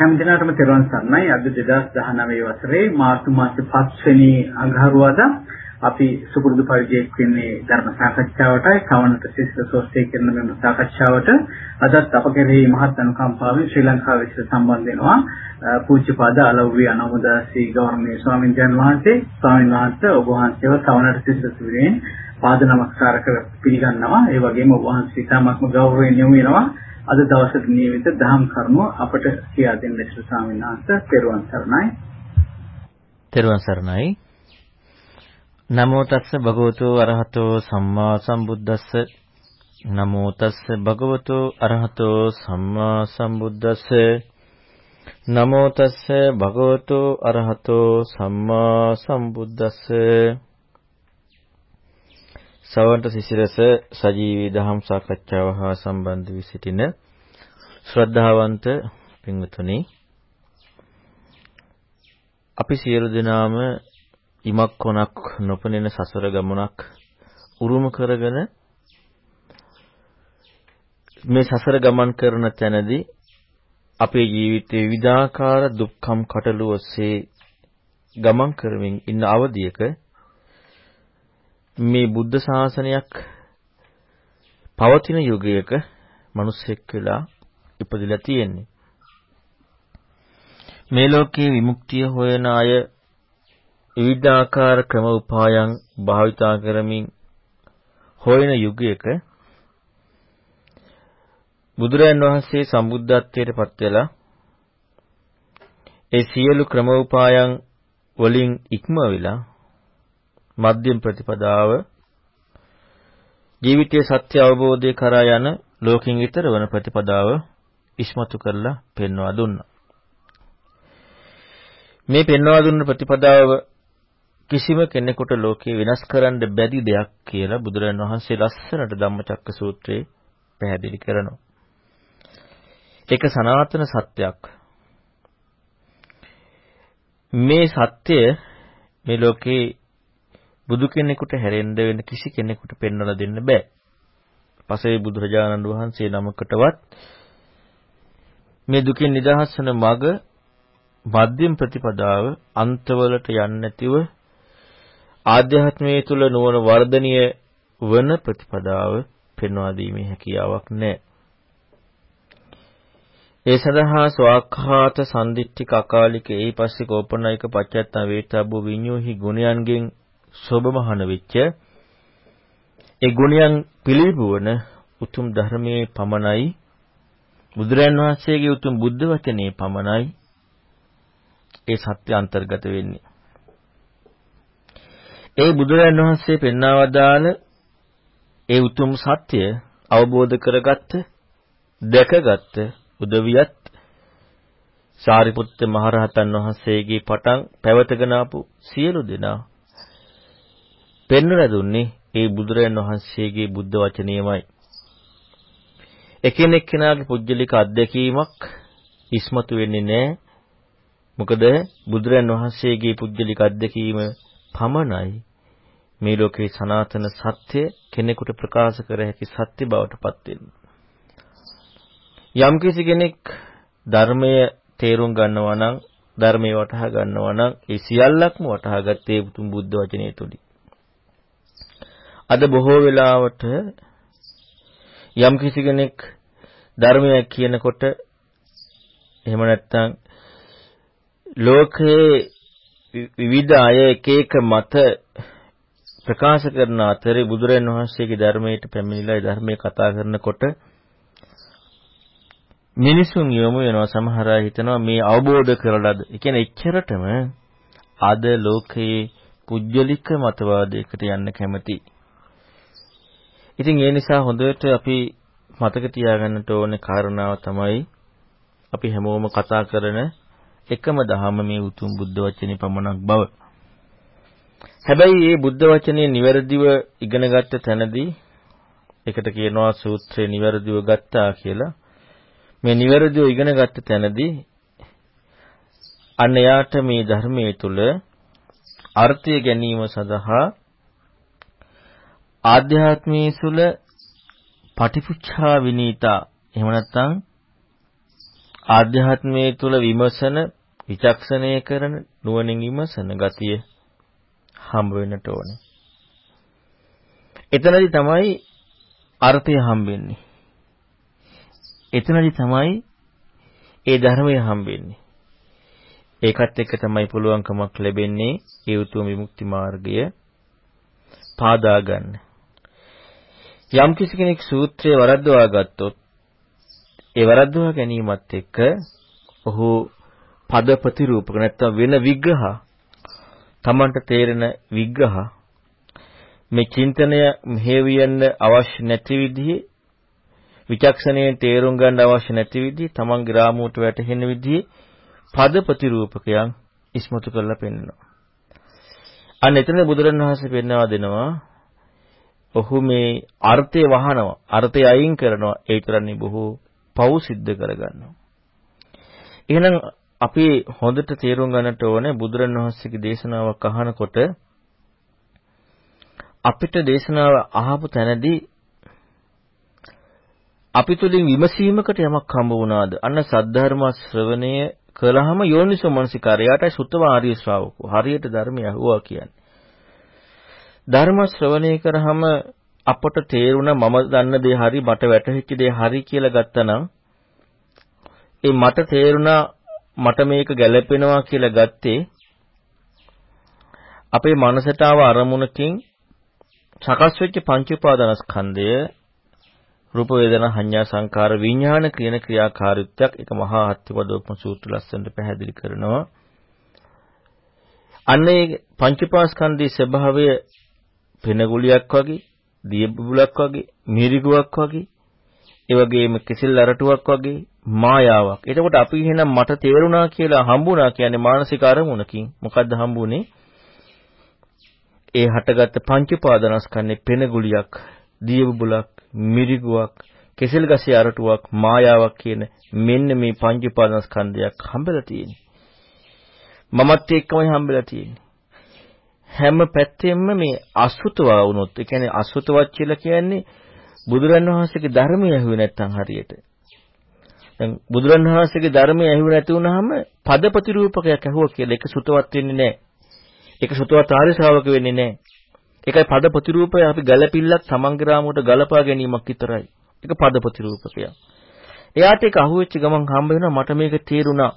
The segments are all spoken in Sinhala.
හැම දිනකටම තෙරුවන් සරණයි. අද 2019 වසරේ මාර්තු මාසේ 5 වෙනි අඟහරුවාදා අපි සුපුරුදු පරිදි වෙන්නේ ධර්ම සාකච්ඡාවටයි. කවන්නට ශිෂ්‍ය සෝස්තේ කරන මෙම සාකච්ඡාවට අදත් අප කෙරෙහි මහත් අනුකම්පාවෙන් ශ්‍රී ලංකාව විශ්ව සම්බන්ධ වෙනවා. පූජ්‍යපාද අලව්වේ අනෝමදාසී ගෞරවනීය ස්වාමීන් වහන්සේ. ස්වාමීන් වහන්සේ ඔබ වහන්සේව කවන්නට ශිෂ්‍ය සුවිරෙන් පාද නමස්කාර කර පිළිගන්නවා. ඒ වගේම ඔබ වහන්සේ ඉතාමත්ම ගෞරවයෙන් යොමු වෙනවා. අද දවසේ නියමිත දහම් කරුණු අපට කියා දෙන්න ශ්‍රී ස්වාමීන් වහන්සේ පෙරවන් සරණයි. පෙරවන් සරණයි. නමෝ තස්ස භගවතු අරහතෝ සම්මා සම්බුද්දස්ස නමෝ තස්ස භගවතු අරහතෝ සම්මා සම්බුද්දස්ස නමෝ තස්ස භගවතු අරහතෝ සම්මා සම්බුද්දස්ස සවන්ත සිසිරස සජීවී දහම් සාකච්ඡාව හා සම්බන්ධ වී සිටින ශ්‍රද්ධාවන්ත පින්වතුනි අපි සියලු දෙනාම ඉමක් කොනක් නොපෙනෙන සසර ගමනක් උරුම කරගෙන මේ සසර ගමන් කරන තැනදී අපේ ජීවිතයේ විවිධාකාර දුක්ඛම් කටළු ඔස්සේ ගමන් කරමින් ඉන්න අවධියක මේ බුද්ධ ශාසනයක් පවතින යුගයක මිනිස්සෙක් වෙලා ඉපදිලා තියෙන්නේ. මේ ලෝකයේ විමුක්තිය හොයන අය විවිධාකාර ක්‍රම උපායන් භාවිතා කරමින් හොයන යුගයක බුදුරයන් වහන්සේ සම්බුද්ධත්වයට පත් වෙලා ඒ සියලු ක්‍රම උපායන් වලින් ඉක්ම වෙලා මධ්‍යම ප්‍රතිපදාව ජීවිතයේ සත්‍ය අවබෝධය කරා යන ලෝකින් ඊතර වන ප්‍රතිපදාව ඉස්මතු කරලා පෙන්වා දුන්නා. මේ පෙන්වා දුන්න ප්‍රතිපදාව කිසිම කෙනෙකුට ලෝකේ වෙනස් කරන්න බැරි දෙයක් කියලා බුදුරජාණන් වහන්සේ ලස්සනට ධම්මචක්ක සූත්‍රයේ පැහැදිලි කරනවා. ඒක සනාතන සත්‍යයක්. මේ සත්‍ය මේ ලෝකේ බුදු කෙනෙකුට හැරෙන්න වෙන කිසි කෙනෙකුට පෙන්වලා දෙන්න බෑ. පසේ බුදුරජාණන් වහන්සේ නමකටවත් මේ දුකින් නිදහස් වන මඟ මධ්‍යම ප්‍රතිපදාව අන්තවලට යන්නේ නැතිව ආධ්‍යාත්මයේ තුල නුවණ වර්ධනීය වන ප්‍රතිපදාව පෙන්වා දීමේ හැකියාවක් නැහැ. ඒ සඳහා ස්වාක්ඛාත සම්දිට්ඨික අකාලික ඒ පස්සේ කෝපනායක පච්චත්ත වේතබ්බ විඤ්ඤෝහි ගුණයන්ගෙන් සෝබමහන වෙච්ච ඒ ගුණයන් පිළිබුවන උතුම් ධර්මයේ පමණයි බුදුරන් වහන්සේගේ උතුම් බුද්ධ වචනේ පමණයි ඒ සත්‍ය අන්තර්ගත වෙන්නේ. ඒ බුදුරන් වහන්සේ පෙන්වවදාල ඒ උතුම් සත්‍ය අවබෝධ කරගත්ත දැකගත්ත උදවියත් සාරිපුත්ත මහරහතන් වහන්සේගේ පටන් පැවතගෙන ආපු සියලු දෙනා පෙන්වලා දුන්නේ ඒ බුදුරයන් වහන්සේගේ බුද්ධ වචනයමයි. එකිනෙක කෙනාගේ පුජ්‍යලික අත්දැකීමක් ඉස්මතු වෙන්නේ නැහැ. මොකද බුදුරයන් වහන්සේගේ පුජ්‍යලික අත්දැකීම පමණයි මේ ලෝකේ සනාතන සත්‍ය කෙනෙකුට ප්‍රකාශ කර හැකි සත්‍ය බවට පත් වෙන්නේ. යම්කිසි කෙනෙක් ධර්මය තේරුම් ගන්නවා නම් ධර්මයේ වටහා ගන්නවා නම් ඒ සියල්ලක්ම වටහා ගත්තේ උතුම් බුද්ධ වචනේ තුලින්. අද බොහෝ වෙලාවට යම් කිසි කෙනෙක් ධර්මය කියනකොට එහෙම නැත්නම් ලෝකයේ විවිධ අය එක එක මත ප්‍රකාශ කරන අතරේ බුදුරන් වහන්සේගේ ධර්මයට පැමිණිලා ඒ ධර්මයේ කතා කරනකොට මිනිසුන් යොමු වෙනවා සමහර අය හිතනවා මේ අවබෝධ කරලාද. ඒ කියන්නේ එච්චරටම අද ලෝකයේ පුජ්‍යලික මතවාදයකට යන්න කැමති. ඉතින් ඒ නිසා හොඳට අපි මතක තියාගන්නට ඕනේ කාරණාව තමයි අපි හැමෝම කතා කරන එකම දහම මේ උතුම් බුද්ධ වචනේ පමණක් බව. හැබැයි මේ බුද්ධ වචනේ නිවැරදිව ඉගෙන ගත්ත තැනදී ඒකට කියනවා සූත්‍රය නිවැරදිව ගත්තා කියලා. මේ නිවැරදිව ඉගෙන ගත්ත තැනදී අන්න යාට මේ ධර්මයේ තුල අර්ථය ගැනීම සඳහා ආධ්‍යාත්මයේ සුල පටිපුච්ඡා විනීතා එහෙම නැත්නම් ආධ්‍යාත්මයේ තුල විමසන, විචක්ෂණය කරන, නුවණින් විමසන ගතිය හම්බ වෙන්නට ඕනේ. එතනදි තමයි අර්ථය හම්බෙන්නේ. එතනදි තමයි ඒ ධර්මය හම්බෙන්නේ. ඒකත් එක්ක තමයි පුළුවන්කමක් ලැබෙන්නේ ඒ උතුම් විමුක්ති මාර්ගය පාදා ගන්න. යම් කිසි කෙනෙක් සූත්‍රය වරද්දවා ගත්තොත් ඒ වරද්දවා ගැනීමත් එක්ක ඔහු පද ප්‍රතිරූපක නැත්නම් වෙන විග්‍රහ Tamanට තේරෙන විග්‍රහ මේ චින්තනය මෙහෙවියන්න අවශ්‍ය නැති විදිහේ විචක්ෂණයෙන් තේරුම් ගන්න අවශ්‍ය නැති විදිහේ තමන්ගේ රාමුවට වැටහෙන විදිහේ පද ප්‍රතිරූපකයන් ඉස්මතු කරලා පෙන්නනවා. අන්න එතන බුදුරණවහන්සේ පෙන්වා දෙනවා ඔහු මේ අර්ථය වහනවා අර්ථය අයින් කරනවා ඒ තරන්නේ බොහෝ පව් සිද්ධ කරගන්නවා. එහෙනම් අපි හොඳට තේරුම් ගන්නට ඕනේ බුදුරණවහන්සේගේ දේශනාවක් අහනකොට අපිට දේශනාව අහපු තැනදී අපි තුලින් විමසීමකට යමක් හම්බ වුණාද? අන්න සද්ධර්ම ශ්‍රවණය කළාම යෝනිසෝ මනසිකාරයටයි සුත්තම ආර්ය ශ්‍රාවකෝ. හරියට ධර්මය අහුවා කියන්නේ. ධර්ම ශ්‍රවණය කරාම අපට තේරුණා මම දන්න දේ හරි මට වැටහිච්ච දේ හරි කියලා ගත්තනම් ඒ මට තේරුණා මට මේක ගැළපෙනවා කියලා ගත්තේ අපේ මනසට ආව අරමුණකින් සකස් වෙච්ච පංච උපාදානස්කන්ධය රූප වේදනා සංඥා සංකාර විඥාන කියන ක්‍රියාකාරීත්වයක් ඒක මහා හත්තිපදෝපම සූත්‍ර ලස්සනට පැහැදිලි කරනවා. අන්නේ පංච උපාස්කන්ධයේ ස්වභාවය පෙනගුලියක් වගේ, දියබුලක් වගේ, මිරිගුවක් වගේ, ඒ වගේම කිසිල් අරටුවක් වගේ මායාවක්. එතකොට අපි එහෙනම් මට තේරුණා කියලා හම්බුණා කියන්නේ මානසික අරමුණකින්. මොකද්ද හම්බුනේ? ඒ හටගත්ත පංච උපාදානස්කන්ධේ පෙනගුලියක්, දියබුලක්, මිරිගුවක්, කෙසෙල් ගසේ අරටුවක්, මායාවක් කියන මෙන්න මේ පංච උපාදානස්කන්ධයක් හම්බෙලා තියෙන්නේ. මමත් එක්කමයි හම්බෙලා තියෙන්නේ. හැම පැත්තෙම මේ අසුතවා වුණොත්, ඒ කියන්නේ අසුතවත් කියලා කියන්නේ බුදුරන් වහන්සේගේ ධර්මය ඇහුවේ නැත්නම් හරියට. දැන් බුදුරන් වහන්සේගේ ධර්මය ඇහුවේ නැති වුනහම පදපති රූපකයක් ඇහුවා කියලා ඒක සුතවත් වෙන්නේ නැහැ. ඒක සුතවත් ආර්ය ශ්‍රාවක වෙන්නේ නැහැ. ඒකයි පද ප්‍රතිරූපය අපි ගලපිල්ලක් තමන්ගේ රාමුවට ගලපා ගැනීමක් විතරයි. ඒක පද ප්‍රතිරූපකයක්. එයාට ඒක අහුවෙච්ච ගමන් හම්බ වෙනවා මට මේක තේරුණා.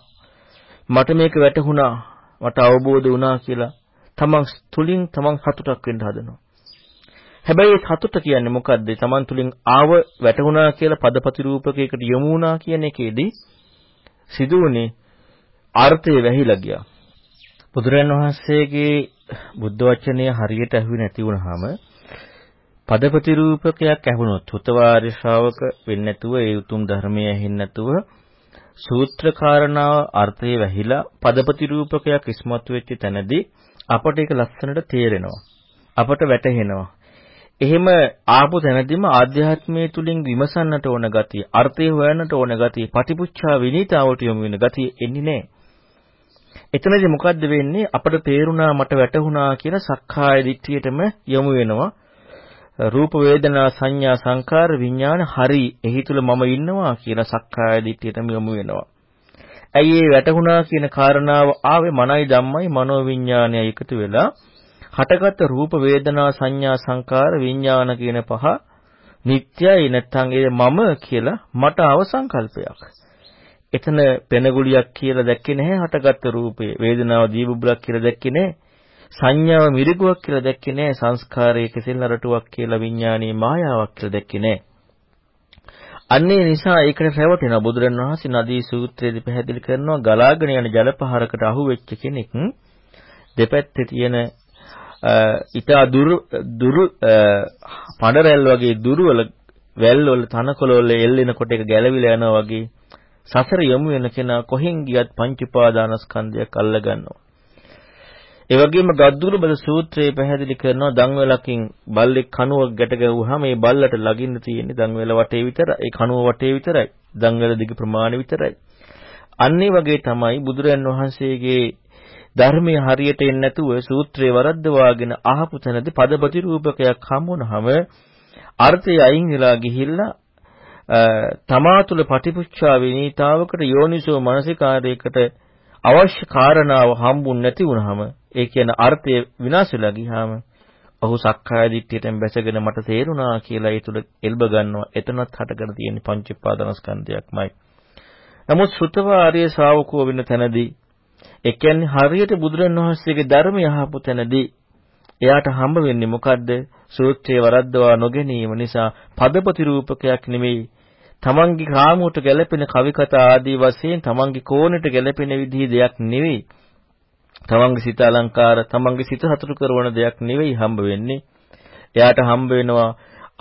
මට මේක වැටහුණා. මට අවබෝධ වුණා කියලා තමන් තුලින් තමන් සතුටක් වෙන්න හදනවා. හැබැයි සතුට කියන්නේ මොකද්ද? තමන් තුලින් ආව වැටුණා කියලා පද ප්‍රතිරූපකයකට යොමු වුණා කියන එකේදී සිදුවුනේ අර්ථය වැහිලා ගියා. බුදුරන් වහන්සේගේ බුද්ධ වචනය හරියට ඇහුවේ නැති වුනහම පදපති රූපකයක් ඇහුනොත් හුතවාරි ශ්‍රාවක වෙන්නේ නැතුව ඒ උතුම් ධර්මය ඇහෙන්නේ නැතුව සූත්‍ර කාරණාව අර්ථය වැහිලා පදපති රූපකයක් ඉස්මතු වෙච්ච තැනදී අපට ඒක ලස්සනට තේරෙනවා. අපට වැටහෙනවා. එහෙම ආපු තැනදීම ආධ්‍යාත්මයේ තුලින් විමසන්නට ඕන ගතිය අර්ථය හොයන්නට ඕන ගතිය පටිපුච්ඡා විනීතාවට යොමු වෙන ගතිය එන්නේ නැහැ. එතනදී මොකද්ද වෙන්නේ? අපට තේරුණා මට වැටහුණා කියන සක්කාය දිට්ඨියටම යොමු වෙනවා. රූප වේදනා සංඥා සංකාර විඥාන හරි එහි තුල මම ඉන්නවා කියන සක්කාය දිට්ඨියටම යොමු වෙනවා. ඇයි ඒ වැටහුණා කියන කාරණාව ආවේ මනයි ධම්මයි මනෝ විඥානයයි එකතු වෙලා හටගත් රූප වේදනා සංඥා සංකාර විඥාන කියන පහ නිට්ටයයි නැත්නම් ඒ මම කියලා මට ආව සංකල්පයක් එතන පෙනගුලියක් කියලා දැක්කේ නැහැ හටගත්තු රූපේ. වේදනාව දීබුබුලක් කියලා දැක්කේ නැහැ. සංඥාව මිරිගුවක් කියලා දැක්කේ නැහැ. සංස්කාරයේ කෙසෙල් නරටුවක් කියලා විඥානීය මායාවක් කියලා දැක්කේ නැහැ. අන්නේ නිසා ඒකට රැවටෙන බුදුරණවහන්සේ නදී සූත්‍රයේදී පැහැදිලි කරනවා ගලාගෙන යන ජල පහරකට අහු වෙච්ච කෙනෙක් දෙපැත්තේ තියෙන ඊටා දුරු දුරු පඩරැල් වගේ දුරවල වැල් වල තනකොළ වල එල්ලෙනකොට ඒක ගැලවිලා යනවා වගේ සසර යමු වෙන කෙනා කොහෙන් ගියත් පංච උපාදානස්කන්ධයක් අල්ල ගන්නවා. ඒ වගේම ගද්දුරු බල සූත්‍රයේ පැහැදිලි කරනවා දන්වැලකින් බල්ලෙක් කණුවක් ගැට ගැහුවාම මේ බල්ලට ලගින්න තියෙන්නේ දන්වැල වටේ විතරයි. ඒ කණුව වටේ විතරයි. දන්වැල දිග ප්‍රමාණය විතරයි. අන්නේ වගේ තමයි බුදුරයන් වහන්සේගේ ධර්මයේ හරියට එන්නේ නැතුව සූත්‍රයේ වරද්දවාගෙන අහපු තැනදී පදපති රූපකයක් හම්බුනහම අර්ථය අයින් වෙලා ගිහිල්ලා තමා තුළ පටිපුච්ඡා විනීතාවකට යෝනිසෝ මනසිකාරයකට අවශ්‍ය කාරණාව හම්බුන් නැති වුනහම ඒ කියන අර්ථය විනාශ වෙලා ගියාම ඔහු සක්කාය දිට්ඨියෙන් බැසගෙන මට තේරුණා කියලා ඒ තුල එල්බ ගන්නවා. එතනත් හටගෙන තියෙන පංච උපාදානස්කන්ධයක්මයි. නමුත් ශ්‍රුතවාර්ය ශ්‍රාවකෝ වෙන තැනදී ඒ කියන්නේ හරියට බුදුරණවහන්සේගේ ධර්මය අහපු තැනදී එයාට හම්බ වෙන්නේ මොකද්ද? සූත්‍රයේ වරද්දවා නොගැනීම නිසා පදපති රූපකයක් නෙමෙයි. තමන්ගේ රාමුවට ගැළපෙන කවි කතා ආදී වශයෙන් තමන්ගේ කෝණයට ගැළපෙන විදිහේ දෙයක් නෙවෙයි. තමන්ගේ සිත අලංකාර, තමන්ගේ සිත සතුටු කරන දෙයක් නෙවෙයි හම්බ වෙන්නේ. එයාට හම්බ වෙනවා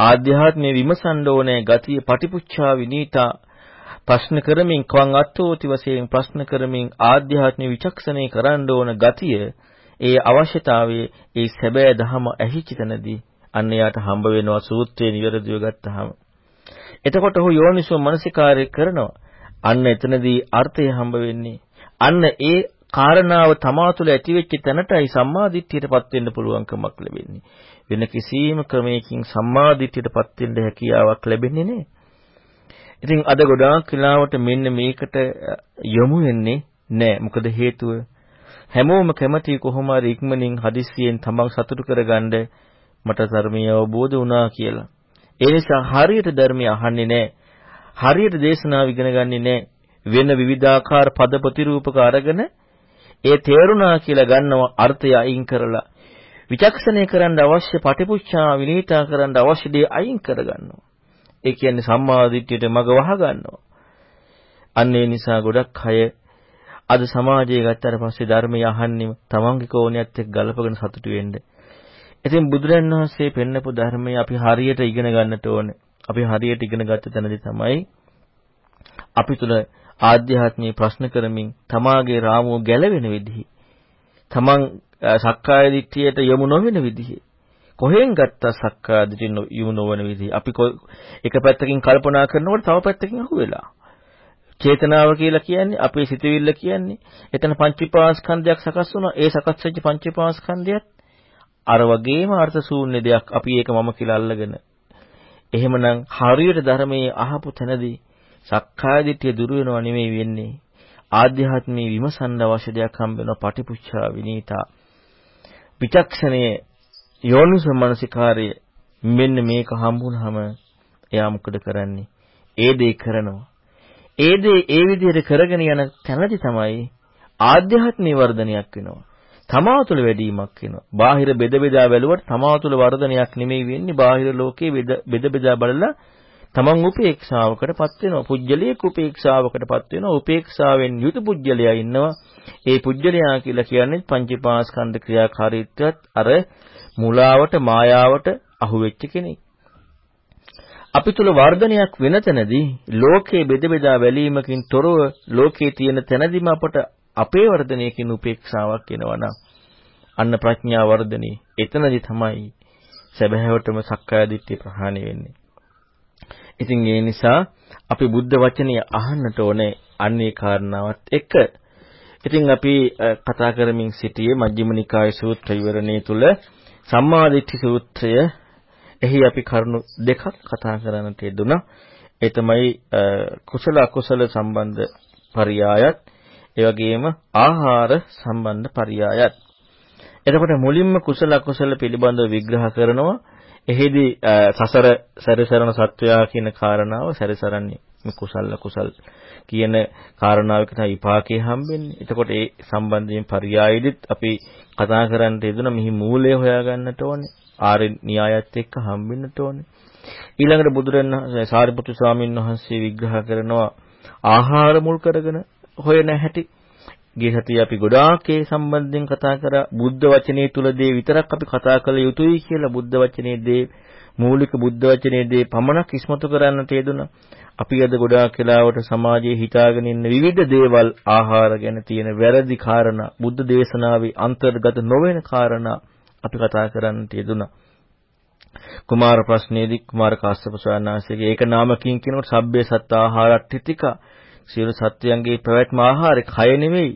ආධ්‍යාත්මයේ විමසන්න ඕනේ ගතිය පටිපුච්ඡා විනීතා ප්‍රශ්න කරමින් කවන් අත්ෝති වශයෙන් ප්‍රශ්න කරමින් ආධ්‍යාත්මික විචක්ෂණය කරන්න ඕන ගතිය ඒ අවශ්‍යතාවයේ ඒ සැබෑ ධහම ඇහිච්ච තැනදී අන්න යාට හම්බ වෙනවා සූත්‍රයේ නිවැරදිව ගත්තාම. එතකොට ඔහු යෝනිසෝ මනසිකාරය කරනවා. අන්න එතනදී අර්ථය හම්බ වෙන්නේ. අන්න ඒ කාරණාව තමා තුළ ඇතිවෙච්ච තැනටයි සම්මාදිට්ඨියටපත් වෙන්න පුළුවන්කමක් ලැබෙන්නේ. වෙන කිසිම ක්‍රමයකින් සම්මාදිට්ඨියටපත් වෙන්න හැකියාවක් ලැබෙන්නේ නැහැ. ඉතින් අද ගොඩාක් වෙලාවට මෙන්න මේකට යොමු වෙන්නේ නැහැ. මොකද හේතුව හැමෝම කැමති කොහොම හරි ඉක්මනින් හදිස්සියෙන් තමන් සතුටු කරගන්න මට ධර්මය අවබෝධ වුණා කියලා. ඒ නිසා හරියට ධර්මය අහන්නේ නැහැ. හරියට දේශනාව ඉගෙන ගන්නේ නැහැ. වෙන විවිධාකාර පද ප්‍රතිරූපක අරගෙන ඒ තේරුණා කියලා ගන්නව අර්ථය අයින් කරලා විචක්ෂණය කරන්න අවශ්‍ය පටිපුච්ඡා විනීතා කරන්න අවශ්‍ය දේ අයින් කරගන්නවා. ඒ කියන්නේ සම්මා දිට්ඨියට මග වහ ගන්නවා. අන්න ඒ නිසා ගොඩක් අය අද සමාජයේ ගත්තට පස්සේ ධර්මය අහන්නෙම තමන්ගේ කෝණයත් එක්ක ගලපගෙන සතුටු වෙන්න. ඉතින් බුදුරන් වහන්සේ පෙන්නපු ධර්මය අපි හරියට ඉගෙන ගන්නට ඕනේ. අපි හරියට ඉගෙන ගත්ත තැනදී තමයි අපි තුල ආධ්‍යාත්මීය ප්‍රශ්න කරමින් තමාගේ රාමුව ගැලවෙන විදිහ තමන් සක්කාය දිට්ඨියට යොමු නොවන විදිහ කොහෙන් ගත්ත සක්කාය දිට්ඨිය යොමු නොවන විදිහ අපි එක පැත්තකින් කල්පනා කරනකොට තව පැත්තකින් අහුවෙලා චේතනාව කියලා කියන්නේ අපේ සිතවිල්ල කියන්නේ එතන පංචීපාස්කන්ධයක් සකස් වුණා ඒ සකස් වෙච්ච පංචීපාස්කන්ධයත් අර වගේම අර්ථ ශූන්‍ය දෙයක් අපි ඒක මම කියලා අල්ලගෙන. එහෙමනම් හරියට ධර්මයේ අහපු තැනදී සක්කාය දිට්ඨිය දුරු වෙනව නෙමෙයි වෙන්නේ. ආධ්‍යාත්මී විමසන්න අවශ්‍ය දෙයක් හම්බ වෙනවා පටිපුච්ඡා විනීතා. විචක්ෂණයේ යෝනිසෝ මනසිකාරය මෙන්න මේක හම්බුනහම එයා මොකද කරන්නේ? ඒ දේ කරනවා. ඒ දේ ඒ විදිහට කරගෙන යන තැනදි තමයි ආධ්‍යාත්මීය වර්ධනයක් වෙනවා. තමා තුළ වැඩිවීමක් වෙනවා. බාහිර බෙද බෙදා බැලුවට තමා තුළ වර්ධනයක් නෙමෙයි වෙන්නේ. බාහිර ලෝකේ බෙද බෙදා බලලා තමන් උපේක්ෂාවකටපත් වෙනවා. පුජ්‍යලියක උපේක්ෂාවකටපත් වෙනවා. උපේක්ෂාවෙන් යුතු පුජ්‍යලයා ඉන්නවා. ඒ පුජ්‍යලයා කියලා කියන්නේ පංචීපාස්කන්ධ ක්‍රියාකාරීත්වයත් අර මුලාවට මායාවට අහු වෙච්ච කෙනෙක්. අපි තුල වර්ධනයක් වෙන තැනදී ලෝකයේ බෙද බෙදා බැලීමකින් තොරව ලෝකයේ තියෙන තැනදීම අපට අපේ වර්ධනයකින් උපේක්ෂාවක් එනවනම් අන්න ප්‍රඥා වර්ධනේ එතනදි තමයි සැබෑවටම සක්කාය දිට්ඨිය ප්‍රහාණය වෙන්නේ. ඉතින් ඒ නිසා අපි බුද්ධ වචනය අහන්නට ඕනේ අන්නේ කාරණාවත් එක්ක. ඉතින් අපි කතා කරමින් සිටියේ මජ්ක්‍ධිම නිකාය සූත්‍ර විවරණයේ තුල සම්මාදිට්ඨි සූත්‍රය එහි අපි කරුණු දෙකක් කතා කරන්නට යෙදුණා. ඒ තමයි කුසල අකුසල සම්බන්ධ පරියායත් ඒ වගේම ආහාර සම්බන්ධ පරියායත්. එතකොට මුලින්ම කුසල අකුසල පිළිබඳව විග්‍රහ කරනවා. එහිදී සසර සැරිසරන සත්වයා කියන කාරණාව සැරිසරන්නේ මේ කුසල අකුසල් කියන කාරණාවක තමයි විපාකේ හම්බෙන්නේ. එතකොට ඒ සම්බන්ධයෙන් පරියායෙදිත් අපි කතා කරන්න යෙදුණා මෙහි මූලය හොයාගන්නට ඕනේ. ආර්ය න්‍යායත් එක්ක හම්බෙන්නට ඕනේ. ඊළඟට බුදුරණන් සාරිපුත්තු ස්වාමීන් වහන්සේ විග්‍රහ කරනවා ආහාර මුල් කරගෙන හොයන හැටි. ගිය සතියේ අපි ගොඩාක් ඒ සම්බන්ධයෙන් කතා කරා බුද්ධ වචනේ තුලදී විතරක් අපි කතා කළ යුතුයි කියලා බුද්ධ වචනේ දේ මූලික බුද්ධ වචනේ දේ පමණක් ඉස්මතු කරන්නට යෙදුණා. අපි අද ගොඩාක් වෙලාවට සමාජයේ හිතාගෙන ඉන්න විවිධ දේවල් ආහාර ගැන තියෙන වැරදි කාරණා බුද්ධ දේශනාවේ අන්තර්ගත නොවන කාරණා අපි කතා කරන්නට යෙදුණා. කුමාර ප්‍රශ්නයේදී කුමාර කාශ්‍යප ස්වාමීනාංශයේ ඒක නාමකින් කියනකොට සබ්බේ සත්ත ආහාරට්ඨිතික සියලු සත්වයන්ගේ පැවැත්ම ආහාරේ කය නෙවෙයි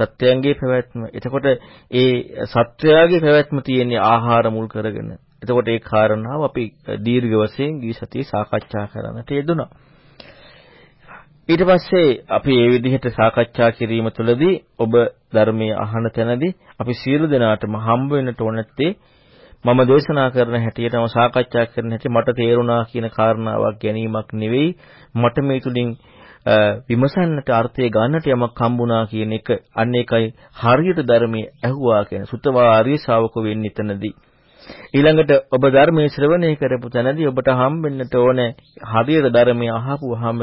සත්වයන්ගේ පැවැත්ම. එතකොට ඒ සත්වයාගේ පැවැත්ම තියෙන්නේ ආහාර මුල් කරගෙන. එතකොට ඒ කාරණාව අපි දීර්ඝ වශයෙන් ගිය සතියේ සාකච්ඡා කරන්නට යෙදුණා. ඊට පස්සේ අපි මේ විදිහට සාකච්ඡා කිරීම තුළදී ඔබ ධර්මයේ අහන තැනදී අපි සියලු දෙනාටම හම්බ වෙන්නට ඕන නැත්තේ මම දේශනා කරන හැටියටම සාකච්ඡා කරන හැටි මට තේරුණා කියන කාරණාවක් ගැනීමක් නෙවෙයි මට මේ තුලින් විමසන්නට අර්ථය ගන්නට යමක් හම්බුණා කියන එක අන්න ඒකයි හරියට ධර්මයේ ඇහුවා කියන සුතවා ආර්ය ශාවක වෙන්නේ එතනදී. ඊළඟට ඔබ ධර්මයේ ශ්‍රවණය කරපු තැනදී ඔබට හම්බෙන්නට ඕනේ හරියට ධර්මයේ අහපුවාම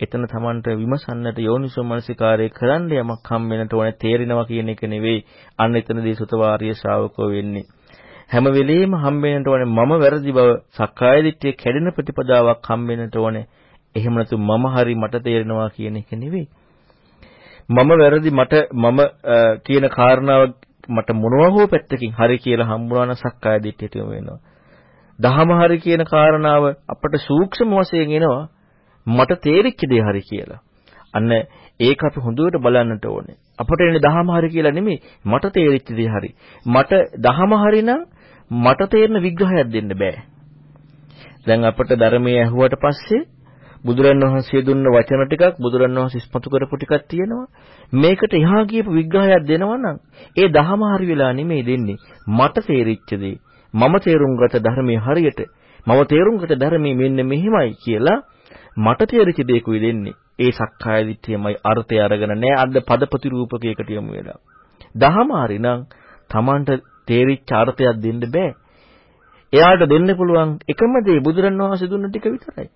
එතන Tamanට විමසන්නට යෝනිසෝ මනසිකාරය කරන්න යමක් හම්බෙන්නට ඕනේ තේරෙනවා කියන එක නෙවෙයි අන්න එතනදී සුතවාරිය ශ්‍රාවකෝ වෙන්නේ. හැම වෙලෙම හම්බෙන්නට ඕනේ මම වැරදි බව සක්කාය දිට්ඨිය කැඩෙන ප්‍රතිපදාවක් හම්බෙන්නට ඕනේ එහෙම නැතු මම හරි මට තේරෙනවා කියන එක නෙවෙයි. මම වැරදි මට මම කියන කාරණාව මට මොනවා හෝ පැත්තකින් හරි කියලා හම්බුනා නම් සක්කාය දිට්ඨියට යොමු වෙනවා. දහම හරි කියන කාරණාව අපට සූක්ෂම වශයෙන් එනවා මට තේරිච්ච දේ හරි කියලා. අන්න ඒක අපි හොඳට බලන්නට ඕනේ. අපට එන්නේ දහම හරි කියලා නෙමෙයි මට තේරිච්ච දේ හරි. මට දහම හරි නම් මට තේරෙන විග්‍රහයක් දෙන්න බෑ. දැන් අපට ධර්මයේ ඇහුවට පස්සේ බුදුරන් වහන්සේ දුන්න වචන ටිකක් බුදුරන් වහන්සේ ඉස්මතු කරපු ටිකක් තියෙනවා. මේකට එහා ගියපු විග්‍රහයක් දෙනවා නම් ඒ දහම හරි වෙලා නෙමෙයි දෙන්නේ. මට තේරිච්ච දේ. මම තේරුම් ගත ධර්මයේ හරියට මම තේරුම් ගත ධර්මයේ මෙන්න මෙහිමයි කියලා මට තේරිච්ච දේකුයි දෙන්නේ. ඒ සක්කාය දිට්ඨියමයි අර්ථය අරගෙන නෑ අද පදපති රූපකයකට යමු වෙලා. දහම හරි නම් Tamanට තේරිච්ච අර්ථයක් දෙන්න බෑ. එයාට දෙන්න පුළුවන් එකම දේ බුදුරන් වහන්සේ දුන්න ටික විතරයි.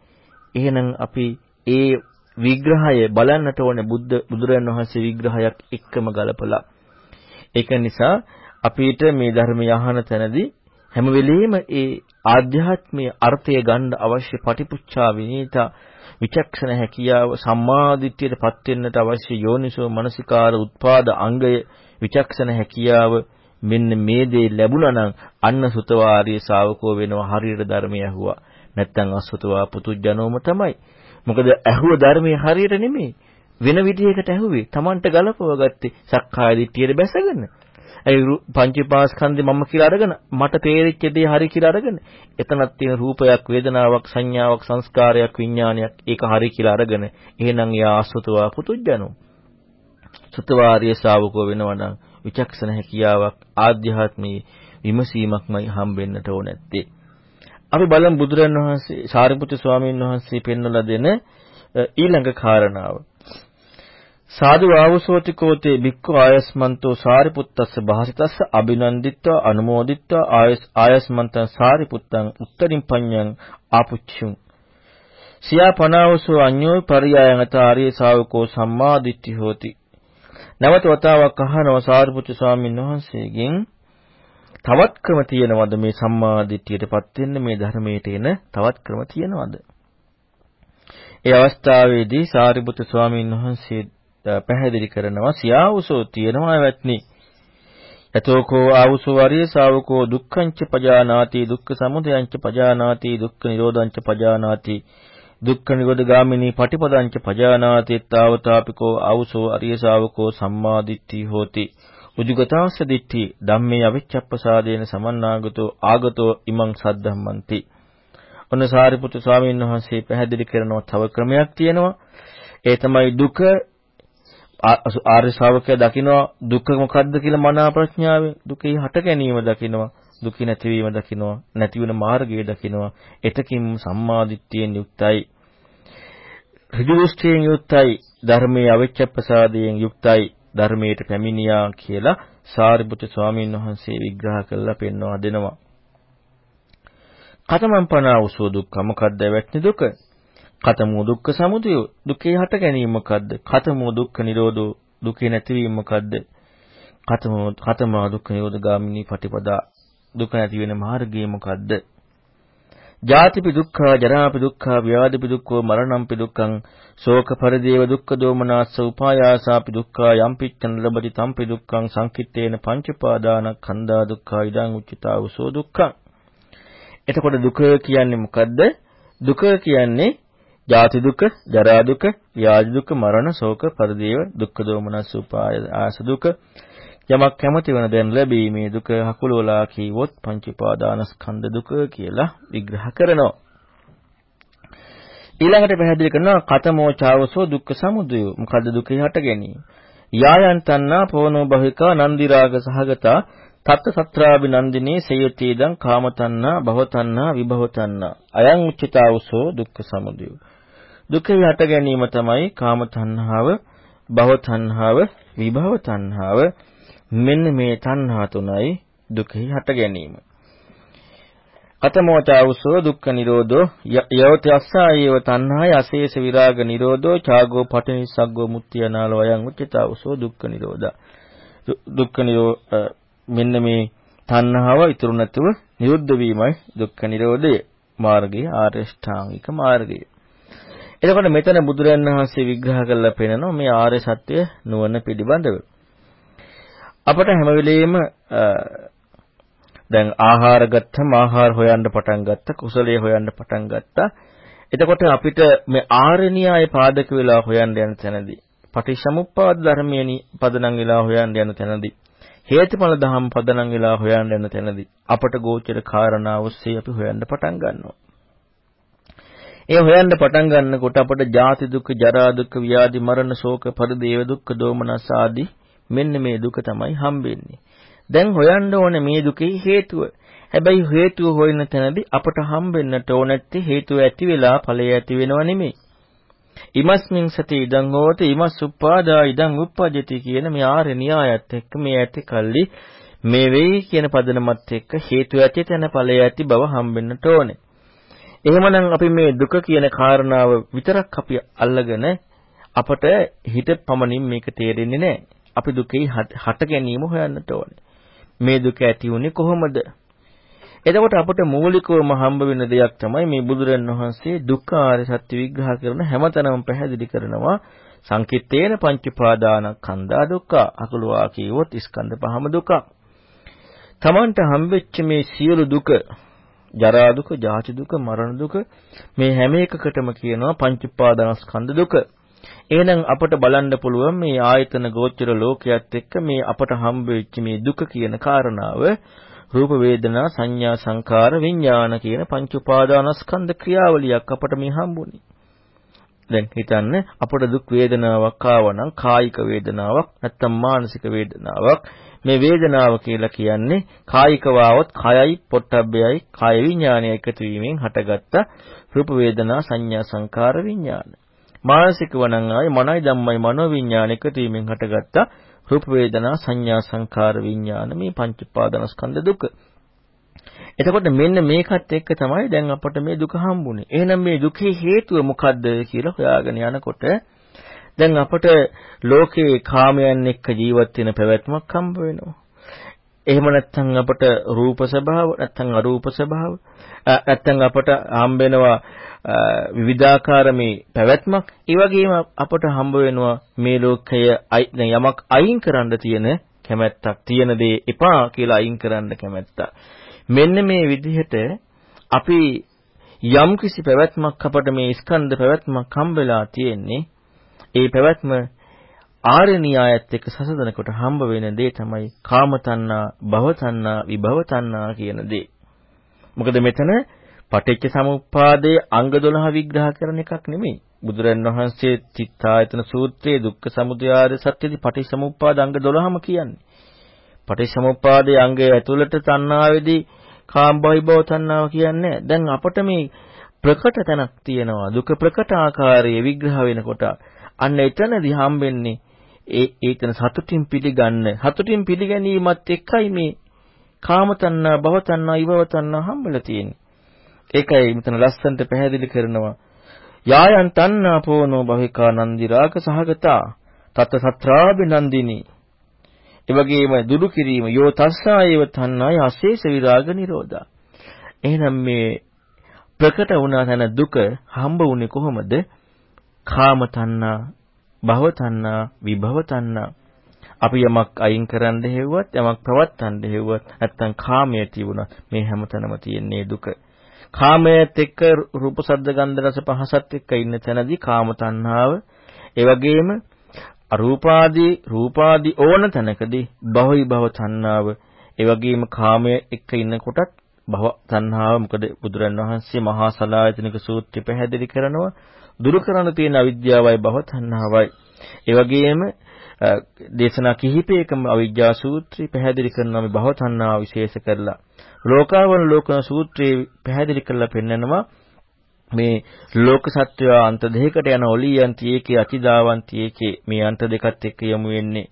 එහෙනම් අපි ඒ විග්‍රහය බලන්නට ඕනේ බුද්ධ බුදුරජාණන් වහන්සේ විග්‍රහයක් එක්කම ගලපලා. ඒක නිසා අපිට මේ ධර්මය අහන තැනදී හැම වෙලෙම ඒ ආධ්‍යාත්මීය අර්ථය ගන්න අවශ්‍ය පටිපුච්ඡා විනීත විචක්ෂණ හැකියාව සම්මාදිට්ඨියටපත් වෙන්නට අවශ්‍ය යෝනිසෝ මනසිකාර උත්පාද අංගය විචක්ෂණ හැකියාව මෙන්න මේ දේ ලැබුණා නම් අන්න සුතවාරිය ශාවකෝ වෙනවා හරියට ධර්මය ඇහුවා නැත්තම් අසුතවා පුතුජනෝම තමයි. මොකද ඇහුව ධර්මයේ හරියට නෙමෙයි. වෙන විදිහකට ඇහුවේ. Tamanට ගලපව ගත්තේ සක්කාය දිට්ඨියට බැසගෙන. ඒ පංචපාස්කන්ධේ මම කියලා අරගෙන මට තේරිච්ච දේ හරි කියලා අරගෙන එතනක් තියෙන රූපයක් වේදනාවක් සංඥාවක් සංස්කාරයක් විඥානයක් ඒක හරි කියලා අරගෙන එහෙනම් යා අසුතවා පුතුජනෝ. සුතවාරිය ශාවකෝ වෙනවා නම් විචක්ෂණ හැකියාවක් ආධ්‍යාත්මී විමසීමක්මයි හම්බෙන්නට ඕන නැත්තේ. අපි බලමු බුදුරන් වහන්සේ සාරිපුත්‍ර ස්වාමීන් වහන්සේ පෙන්වලා දෙන ඊළඟ කාරණාව. සාදු ආවසෝතිකෝතේ බික්ඛු ආයස්මන්තෝ සාරිපුත්තස්ස භාසිතස්ස අබිනන්දිත්වා අනුමෝදිත්වා ආයස් ආයස්මන්තං සාරිපුත්තං උත්තරින් පඤ්ඤං ආපුච්චුං සියා පනාවසෝ අඤ්ඤෝ පරියායන් අත ආර්ය ශාවකෝ සම්මා දිට්ඨි හෝති. නැවත වතාවක් අහනවා සාරිපුත්‍ර ස්වාමීන් වහන්සේගෙන්. තවත් ක්‍රම තියෙනවද මේ සම්මා දිට්ඨියටපත් වෙන්න මේ ධර්මයට එන තවත් ක්‍රම තියෙනවද? ඒ අවස්ථාවේදී සාරිපුත්‍ර ස්වාමීන් වහන්සේ පැහැදිලි කරනවා සියාවුසෝ තියෙනවා වැත්නි. යතෝකෝ ආවුසෝ වරිය ශාවකෝ දුක්ඛංච පජානාති දුක්ඛ සමුදයංච පජානාති දුක්ඛ නිරෝධංච පජානාති දුක්ඛ නිරෝධ ගාමිනී පටිපදංච පජානාති තාවතාපිකෝ ආවුසෝ අරිය ශාවකෝ සම්මාදිට්ඨි හෝති උජුගතාස්ස දිට්ඨි ධම්මේ අවිච්ඡප්පසාදේන සමන්නාගතෝ ආගතෝ ඉමං සද්ධම්මන්ති. ඔන්න සාරිපුත්තු ස්වාමීන් වහන්සේ පැහැදිලි කරනවා තව ක්‍රමයක් තියෙනවා. ඒ තමයි දුක ආර්ය ශ්‍රාවකයා දකිනවා දුක මොකද්ද කියලා මනා ප්‍රඥාවෙන්. දුකේ හට ගැනීම දකිනවා දුක නැතිවීම දකිනවා නැති වෙන මාර්ගය දකිනවා. එතකින් සම්මාදිට්ඨියෙන් යුක්තයි. ඍජු දෘෂ්ටියෙන් යුක්තයි. ධර්මයේ අවිච්ඡප්පසාදයෙන් යුක්තයි. ධර්මයට පැමිණියා කියලා සාරිපුත්‍ර ස්වාමීන් වහන්සේ විග්‍රහ කරලා පෙන්වා දෙනවා. කතමං පනාවසෝ දුක්ඛ මොකද්ද වැටෙන දුක? කතමෝ දුක්ඛ සමුදය දුකේ හට ගැනීම මොකද්ද? කතමෝ දුක්ඛ නිරෝධෝ දුකේ නැතිවීම මොකද්ද? කතමෝ කතමා දුක්ඛ නිරෝධ ගාමිනී පටිපදා දුක නැති වෙන මාර්ගය මොකද්ද? ජාතිපි දුක්ඛා ජරාපි දුක්ඛා ව්‍යාධිපි දුක්ඛෝ මරණම්පි දුක්ඛං ශෝක පරිදේව දුක්ඛ දෝමනාස්ස උපායාසාපි දුක්ඛා යම්පිච්ඡන ලබති තම්පි දුක්ඛං සංකිට්ඨේන පංචපාදාන කන්දා දුක්ඛා ඉදං උච්චිතාවසෝ දුක්ඛං. එතකොට දුක කියන්නේ මොකද්ද? දුක කියන්නේ ජාති දුක ජරා දුක ව්‍යාධි දුක මරණ ශෝක පරිදේව දුක්ඛ දෝමනස්ස උපායාස දුක. යමක් කැමති වෙන දැන් ලැබීමේ දුක හකුලවලා කීවොත් පංච උපාදානස්කන්ධ දුක කියලා විග්‍රහ කරනවා. ඊළඟට පැහැදිලි කරනවා කතමෝ චාවසෝ දුක්ඛ සමුදය. මොකද්ද දුකේ හට ගැනීම? යායන් තණ්හා පෝනෝ භවිකා නන්දි රාග සහගතා තත්ත සත්‍රාභි නන්දිනේ සයතිදං කාම තණ්හා භව තණ්හා විභව තණ්හා. අයං උච්චතාවසෝ දුක්ඛ සමුදය. දුකේ හට ගැනීම තමයි කාම තණ්හාව, භව තණ්හාව, විභව තණ්හාව. මෙන්න මේ තණ්හා තුනයි දුකේ හට ගැනීම. අතමෝචාවුසෝ දුක්ඛ නිරෝධෝ යවත අස්සායේව තණ්හාය අශේෂ විරාග නිරෝධෝ ඡාගෝ පටිනිස්සග්ගෝ මුත්‍තිය නාලවයන් උච්චතාවුසෝ දුක්ඛ නිරෝධා දුක්ඛ නිරෝ මෙන්න මේ තණ්හාව ඉතුරු නැතුව නිරුද්ධ වීමයි දුක්ඛ නිරෝධය මාර්ගයේ ආර්ය ශ්‍රාංගික මාර්ගය. එතකොට මෙතන බුදුරජාණන් වහන්සේ විග්‍රහ කරලා පෙන්නනවා මේ ආර්ය සත්‍ය නුවණ පිළිබඳව. අපට හැම වෙලෙම දැන් ආහාර ගත්තම ආහාර හොයන්න පටන් ගත්තා කුසලයේ හොයන්න පටන් ගත්තා. එතකොට අපිට මේ ආරණ්‍යය පාදක වෙලා හොයන්න යන තැනදී පටිච්චසමුප්පාද ධර්මයේනි පදනම් වෙලා හොයන්න යන තැනදී හේතුඵල ධම් පදනම් වෙලා හොයන්න යන තැනදී අපට ගෝචර කාරණා ඔස්සේ අපි හොයන්න පටන් ගන්නවා. ඒ හොයන්න පටන් ගන්නකොට අපට ජාති දුක් ජරා දුක් ව්‍යාධි මරණ ශෝක පරිදේව දුක් දෝමනස ආදී මෙන්න මේ දුක තමයි හම්බෙන්නේ දැන් හොයන්න ඕනේ මේ දුකේ හේතුව. හැබැයි හේතුව හොයන තැනදී අපට හම්බෙන්නට ඕනැත්තේ හේතුව ඇති වෙලා ඵලය ඇති වෙනව නෙමෙයි. ඉමස්මින් සති ඉදං හෝති ඉමස් උප්පාදා ඉදං උප්පජ්ජති කියන මේ ආර්ය න්‍යායත් එක්ක මේ ඇති කල්ලි මේ වෙයි කියන පදනමත් එක්ක හේතු ඇති තැන ඵලය ඇති බව හම්බෙන්නට ඕනේ. එහෙමනම් අපි මේ දුක කියන කාරණාව විතරක් අපි අල්ලගෙන අපට හිත පමණින් මේක තේරෙන්නේ නැහැ. අපි දුකේ හට ගැනීම හොයන්නට ඕනේ. මේ දුක ඇති වුනේ කොහොමද? එතකොට අපට මූලිකවම හම්බ වෙන දෙයක් තමයි මේ බුදුරන් වහන්සේ දුක්ඛ ආර්ය සත්‍ය විග්‍රහ කරන හැමතැනම පැහැදිලි කරනවා සංකිට්ඨේන පංච උපාදානස්කන්ධා දුක්ඛ අකුලවා කියවොත් ස්කන්ධ පහම දුක. තමන්ට හම්බෙච්ච මේ සියලු දුක ජරා දුක, ජාති දුක, මරණ දුක මේ හැම එකකටම කියනවා පංච උපාදානස්කන්ධ දුක. එහෙනම් අපට බලන්න පුළුවන් මේ ආයතන ගෝචර ලෝකයක් එක්ක මේ අපට හම්බ වෙච්ච මේ දුක කියන කාරණාව රූප වේදනා සංඥා සංකාර විඥාන කියන පංච උපාදානස්කන්ධ ක්‍රියාවලියක් අපට මේ හම්බුනේ. දැන් හිතන්න අපට දුක් වේදනාවක් ආවනම් කායික වේදනාවක් නැත්නම් මානසික වේදනාවක් මේ වේදනාව කියලා කියන්නේ කායිකව આવොත් කයයි පොට්ටබ්බයයි කාය විඥානය එකතු වීමෙන් හටගත්ත රූප වේදනා සංඥා සංකාර විඥාන. මානසික වණන් ආයි මනයි ධම්මයි මනෝවිඤ්ඤාණ එකතු වීමෙන් හටගත්ත රූප වේදනා සංඥා සංකාර විඤ්ඤාණ මේ පංච උපාදානස්කන්ධ දුක. එතකොට මෙන්න මේකත් එක්ක තමයි දැන් අපට මේ දුක හම්බුනේ. එහෙනම් මේ දුකේ හේතුව මොකද්ද කියලා හොයාගෙන යනකොට දැන් අපට ලෝකේ කාමයන් එක්ක ජීවත් වෙන පැවැත්මක් හම්බ වෙනවා. එහෙම නැත්නම් අපට රූප ස්වභාව නැත්නම් අරූප ස්වභාව නැත්නම් අපට හම්බ වෙනවා විවිධාකාර මේ පැවැත්මක්. ඒ වගේම අපට හම්බ වෙනවා මේ ලෝකය යමක් අයින් කරන්න තියෙන කැමැත්තක් තියෙන දේ එපා කියලා අයින් කරන්න කැමැත්තක්. මෙන්න මේ විදිහට අපි යම් කිසි පැවැත්මක් අපට මේ ස්කන්ධ පැවැත්මක් හම්බෙලා තියෙන්නේ. ඒ පැවැත්ම ආර්ය න්‍යායත් එක්ක සසඳනකොට හම්බ වෙන දේ තමයි කාම තණ්හා, භව තණ්හා, විභව තණ්හා කියන දේ. මොකද මෙතන පටිච්ච සමුප්පාදයේ අංග 12 විග්‍රහ කරන එකක් නෙමෙයි. බුදුරන් වහන්සේ චිත්තායතන සූත්‍රයේ දුක්ඛ සමුදය ආර්ය සත්‍යදී පටිච්ච සමුප්පාද අංග 12ම කියන්නේ. පටිච්ච සමුප්පාදයේ අංගය ඇතුළත තණ්හාවේදී කාම්බයිබව තණ්හාව කියන්නේ. දැන් අපට මේ ප්‍රකට තැනක් තියෙනවා. දුක ප්‍රකට ආකාරයේ විග්‍රහ වෙනකොට අන්න එතනදී හම්බෙන්නේ ඒ ඒතන සතුටින් පිළිගන්න සතුටින් පිළිගැනීමත් එක්කයි මේ කාම තණ්හා භව තණ්හා ඊවව තණ්හා හම්බෙලා තියෙන්නේ. ඒකයි මෙතන ලස්සන්ට පැහැදිලි කරනවා. යායන් තණ්හා පෝනෝ භවිකා නන්දි රාග සහගතා තත් සත්‍රාබි නන්දිනී. ඒ වගේම දුරු කිරීම යෝ තස්සායව තණ්හාය අශේෂ විරාග නිරෝධා. එහෙනම් මේ ප්‍රකට වුණා තන දුක හම්බ වුනේ කොහොමද? කාම තණ්හා, භව තණ්හා, විභව තණ්හා. අපි යමක් අයින් කරන්න හේවුවත් යමක් පවත්තන්න හේවුවත් නැත්තම් කාමයේ තිබුණා මේ හැමතැනම තියෙන දුක. කාමයට එක්ක රූප ශබ්ද ගන්ධ රස පහසත් එක්ක ඉන්න තැනදී කාම තණ්හාව ඒ වගේම අරූපාදී රූපාදී ඕන තැනකදී භවයි භව තණ්හාව ඒ වගේම කාමයේ එක්ක ඉන්නකොටත් භව තණ්හාව. මොකද බුදුරන් වහන්සේ මහා සලායතනික සූත්‍රය පැහැදිලි කරනවා දුරු කරන්න තියෙන අවිද්‍යාවයි භව තණ්හාවයි. ඒ වගේම දේශනා කිහිපයකම අවිජ්ජා සූත්‍රය පැහැදිලි කරනවා මේ භව තණ්හාව විශේෂ කරලා. ලෝකාවන ලෝකන සූත්‍රයේ පැහැදිලි කරලා පෙන්නනවා මේ ලෝක සත්‍යය අන්ත දෙකකට යන ඔලියන්ති ඒකේ අතිදාවන්ති ඒකේ මේ අන්ත දෙකත් එක්ක යමු වෙන්නේ.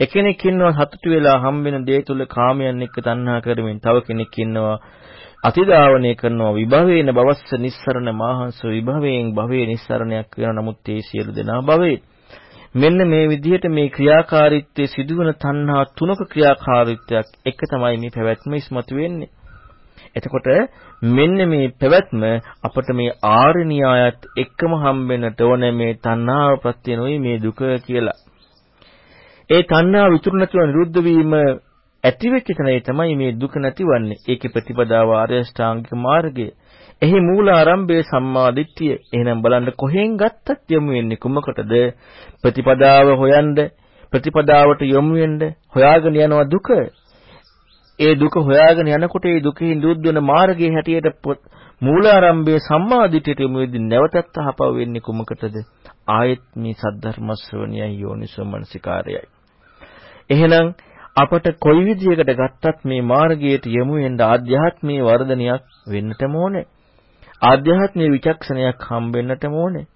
එකිනෙක ඉන්නවා සතුටු වෙලා හම්බෙන දේ තුල කාමයන් එක්ක තණ්හා කරමින් තව කෙනෙක් ඉන්නවා. අතිදාවනය කරනවා විභවේන බවස්ස නිස්සරණ මාහංස විභවයෙන් භවයේ නිස්සරණයක් වෙන නමුත් ඒ සියලු දෙනා භවේ මෙන්න මේ විදිහට මේ ක්‍රියාකාරීත්වයේ සිදුවන තණ්හා තුනක ක්‍රියාකාරීත්වයක් එක තමයි මේ පැවැත්ම ඉස්මතු වෙන්නේ එතකොට මෙන්න මේ පැවැත්ම අපට මේ ආර්ය න්‍යායත් එක්කම හම්බෙන්නට ඕන මේ තණ්හාව ප්‍රත්‍ය නොයි මේ දුක කියලා. ඒ තණ්හාව විතුරු නැතුව නිරුද්ධ වීම ඇති වෙච්ච තැනයි තමයි මේ දුක නැතිවන්නේ. ඒකේ ප්‍රතිපදාව ආර්ය ශ්‍රාංගික මාර්ගය. එහි මූල ආරම්භයේ සම්මා දිට්ඨිය. එහෙනම් බලන්න කොහෙන් ගත්තත් යමු වෙන්නේ කුමකටද? ප්‍රතිපදාව හොයන්න ප්‍රතිපදාවට යොමු වෙන්න හොයාගෙන යනවා දුක. ඒ දුක හොයාගෙන යනකොට ඒ දුකෙහි නිරුද්ධ වෙන මාර්ගයේ හැටියට මූලාරම්භයේ සම්මාදිටියට යොමු වෙද්දී නැවතත් අහපව වෙන්නේ කුමකටද? ආයෙත් මේ සද්ධර්ම ශ්‍රවණයයි යෝනිසෝ මනසිකාරයයි. එහෙනම් අපට කොයි විදියකට ගත්තත් මේ මාර්ගයට යොමු වෙන්න ආධ්‍යාත්මීය වර්ධනයක් වෙන්නටම ඕනේ. ආධ්‍යාත්මීය විචක්ෂණයක් හම්බෙන්නටම ඕනේ.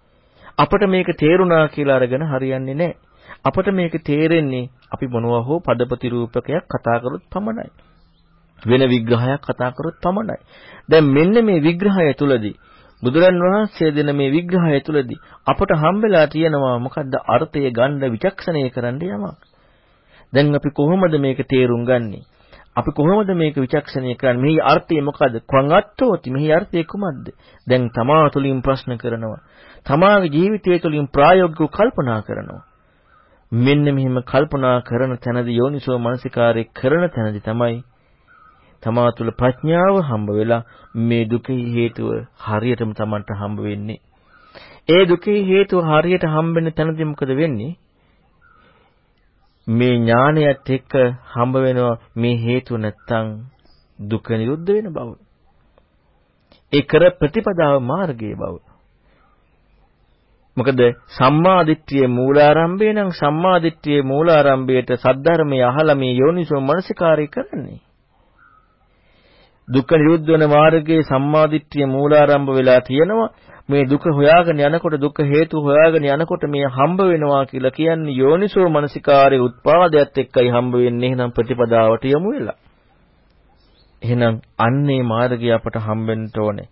අපට මේක තේරුණා කියලා අරගෙන හරියන්නේ නැහැ. අපට මේක තේරෙන්නේ අපි මොනවා හෝ පදපති රූපකයක් කතා කරොත් පමණයි. වෙන විග්‍රහයක් කතා කරොත් පමණයි. දැන් මෙන්න මේ විග්‍රහය තුලදී බුදුරන් වහන්සේ දෙන මේ විග්‍රහය තුලදී අපට හම්බෙලා තියෙනවා මොකද්ද අර්ථය ගන්න විචක්ෂණය කරන්න යමක්. දැන් අපි කොහොමද මේක තේරුම් ගන්නෙ? අපි කොහොමද මේක විචක්ෂණය කරන්නේ? මෙහි අර්ථය මොකද්ද? කං අත්තෝති මෙහි අර්ථය කුමක්ද? දැන් තමා තුළින් ප්‍රශ්න කරනවා. තමාගේ ජීවිතය තුළින් ප්‍රායෝගිකව කල්පනා කරනවා. මෙන්න මෙහිම කල්පනා කරන තැනදී යෝනිසෝ මනසිකාරය කරන තැනදී තමයි තමා තුළ ප්‍රඥාව හම්බ වෙලා මේ දුකේ හේතුව හරියටම Tamanට හම්බ වෙන්නේ. ඒ දුකේ හේතුව හරියට හම්බෙන්න තැනදී මොකද වෙන්නේ? මේ ඥානයත් එක්ක හම්බ වෙනවා මේ හේතුව නැත්තම් දුක නිරුද්ධ වෙන බව. ඒ කර ප්‍රතිපදාව මාර්ගයේ බව. මොකද සම්මාදිට්ඨියේ මූලාරම්භය නම් සම්මාදිට්ඨියේ මූලාරම්භයට සද්ධර්මය අහලා මේ යෝනිසෝ මනසිකාරය කරන්නේ. දුක්ඛ නිරුද්ධ වෙන මාර්ගයේ සම්මාදිට්ඨිය මූලාරම්භ වෙලා තියෙනවා. මේ දුක හොයාගෙන යනකොට දුක හේතු හොයාගෙන යනකොට මේ හම්බ වෙනවා කියලා කියන්නේ යෝනිසෝ මනසිකාරයේ උත්පාදයට එක්කයි හම්බ වෙන්නේ. එහෙනම් ප්‍රතිපදාවට යමු වෙලා. එහෙනම් අන්නේ මාර්ගය අපට හම්බෙන්න ඕනේ.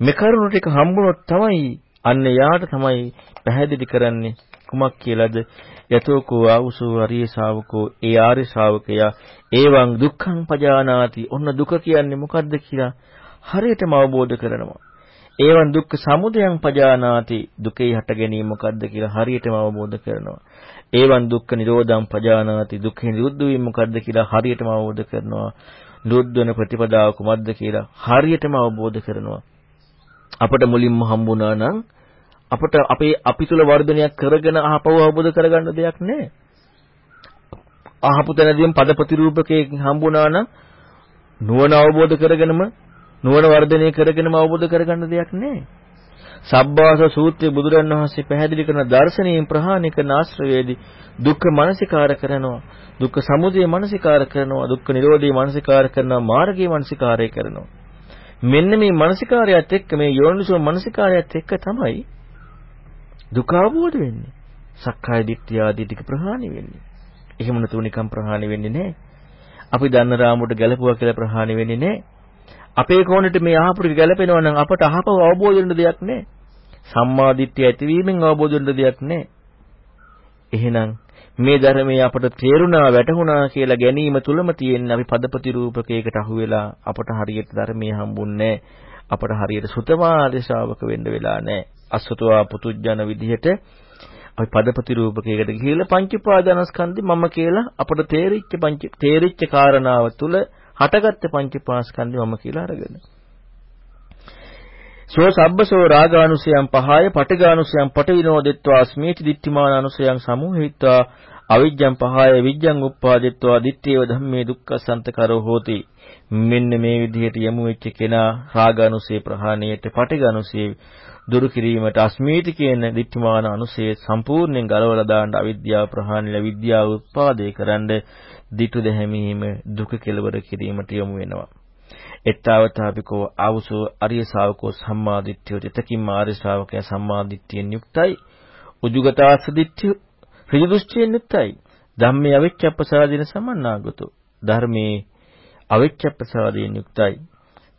මේ කරුණු ටික හම්බුනොත් තමයි අන්න යාට තමයි පැහැදිලි කරන්නේ කුමක් කියලාද යතෝ කෝ ආවුසෝ අරිය ශාවකෝ ඒ ආර්ය ශාවකයා ඒවං දුක්ඛං පජානාති ඔන්න දුක කියන්නේ මොකද්ද කියලා හරියටම අවබෝධ කරනවා ඒවන් දුක්ඛ සමුදයං පජානාති. දුකේ හට ගැනීම මොකද්ද කියලා හරියටම අවබෝධ කරනවා. ඒවන් දුක්ඛ නිරෝධං පජානාති. දුක්ඛ නිරුද්ධ වීම මොකද්ද කියලා හරියටම අවබෝධ කරනවා. නිරුද්ධ වෙන ප්‍රතිපදාව කුමක්ද කියලා හරියටම අවබෝධ කරනවා. අපට මුලින්ම හම්බුණා නම් අපට අපේ අපි තුල වර්ධනයක් කරගෙන අහපව අවබෝධ කරගන්න දෙයක් නැහැ. අහපු තැනදීම පද ප්‍රතිරූපකයෙන් හම්බුණා නම් නුවණ අවබෝධ කරගෙනම නුවණ වර්ධනය කරගෙනම අවබෝධ කරගන්න දෙයක් නැහැ. සබ්බාස සූත්‍රයේ බුදුරන් වහන්සේ පැහැදිලි කරන දර්ශනීය ප්‍රහාණය කරන ආශ්‍රවයේදී දුක්ඛ මනසිකාර කරනවා දුක්ඛ සමුදය මනසිකාර කරනවා දුක්ඛ නිරෝධය මනසිකාර කරනවා මාර්ගය මනසිකාරය කරනවා මෙන්න මේ මනසිකාරයත් එක්ක මේ යෝනිසෝ මනසිකාරයත් එක්ක තමයි දුක අවබෝධ වෙන්නේ. සක්කාය දිට්ඨිය ආදී ටික ප්‍රහාණය වෙන්නේ. එහෙම නැතුව නිකම් ප්‍රහාණය වෙන්නේ නැහැ. අපි දන්න රාමුවට ගැලපුවා කියලා ප්‍රහාණය වෙන්නේ නැහැ. අපේ කෝණයට මේ අහපුරක ගැලපෙනවා නම් අපට අහපව අවබෝධ වෙන්න දෙයක් නැහැ. සම්මා දිට්ඨිය ඇතිවීමෙන් අවබෝධ වෙන්න දෙයක් නැහැ. එහෙනම් මේ ධර්මයේ අපට තේරුණා වැටහුණා කියලා ගැනීම තුලම තියෙන අපි පදපති රූපකයකට අහු වෙලා අපට හරියට ධර්මයේ හම්බුන්නේ අපට හරියට සුතමාදී ශ්‍රාවක වෙන්න වෙලා නැහැ. අසුතවා පුතුජන විදිහට අපි පදපති රූපකයකට ගිහිල්ලා පංච උපාදානස්කන්ධي මම කියලා අපට තේරිච්ච පංච තේරිච්ච කාරණාව තුල හටගත්ත පංච උපාස්කන්ධي මම කියලා අරගෙන. සෝ සබ්බසෝ රාගානුසයන් පහය පටිඝානුසයන් පටිවිනෝදෙත්වා ස්මීති දිට්ඨිමානානුසයන් සමුහිත්වා අවිජ්ජං පහය විජ්ජං උප්පාදෙත්වා දිත්තේව ධම්මේ දුක්ඛසන්තකරෝ හෝති. මෙන්න මේ විදිහට යමු වෙච්ච කෙනා රාගානුසය ප්‍රහාණයට පටිඝානුසය දුරු කිරීමට අස්මීති කියන දිට්ඨිමාන අනුසය සම්පූර්ණයෙන් ගලවලා දාන්න අවිද්‍යාව ප්‍රහාණය විද්‍යාව උත්පාදේ කරන්න දිටු දැහැමීම දුක කෙලවර කිරීමට යොමු වෙනවා. එත්තාවතාපිකෝ ආවුසෝ අරිය ශාවකෝ සම්මාදිට්ඨිය තෙතකින් ආර්ය ශාවකයා සම්මාදිට්ඨියෙන් යුක්තයි. උජුගතාස්ස දිට්ඨිය ඍජු දෘෂ්ටියෙන් යුක්තයි. ධම්මේ අවිච්ඡප්පසාදින සමන්නාගතෝ. ධර්මේ අවිච්ඡප්පසාදයෙන් යුක්තයි.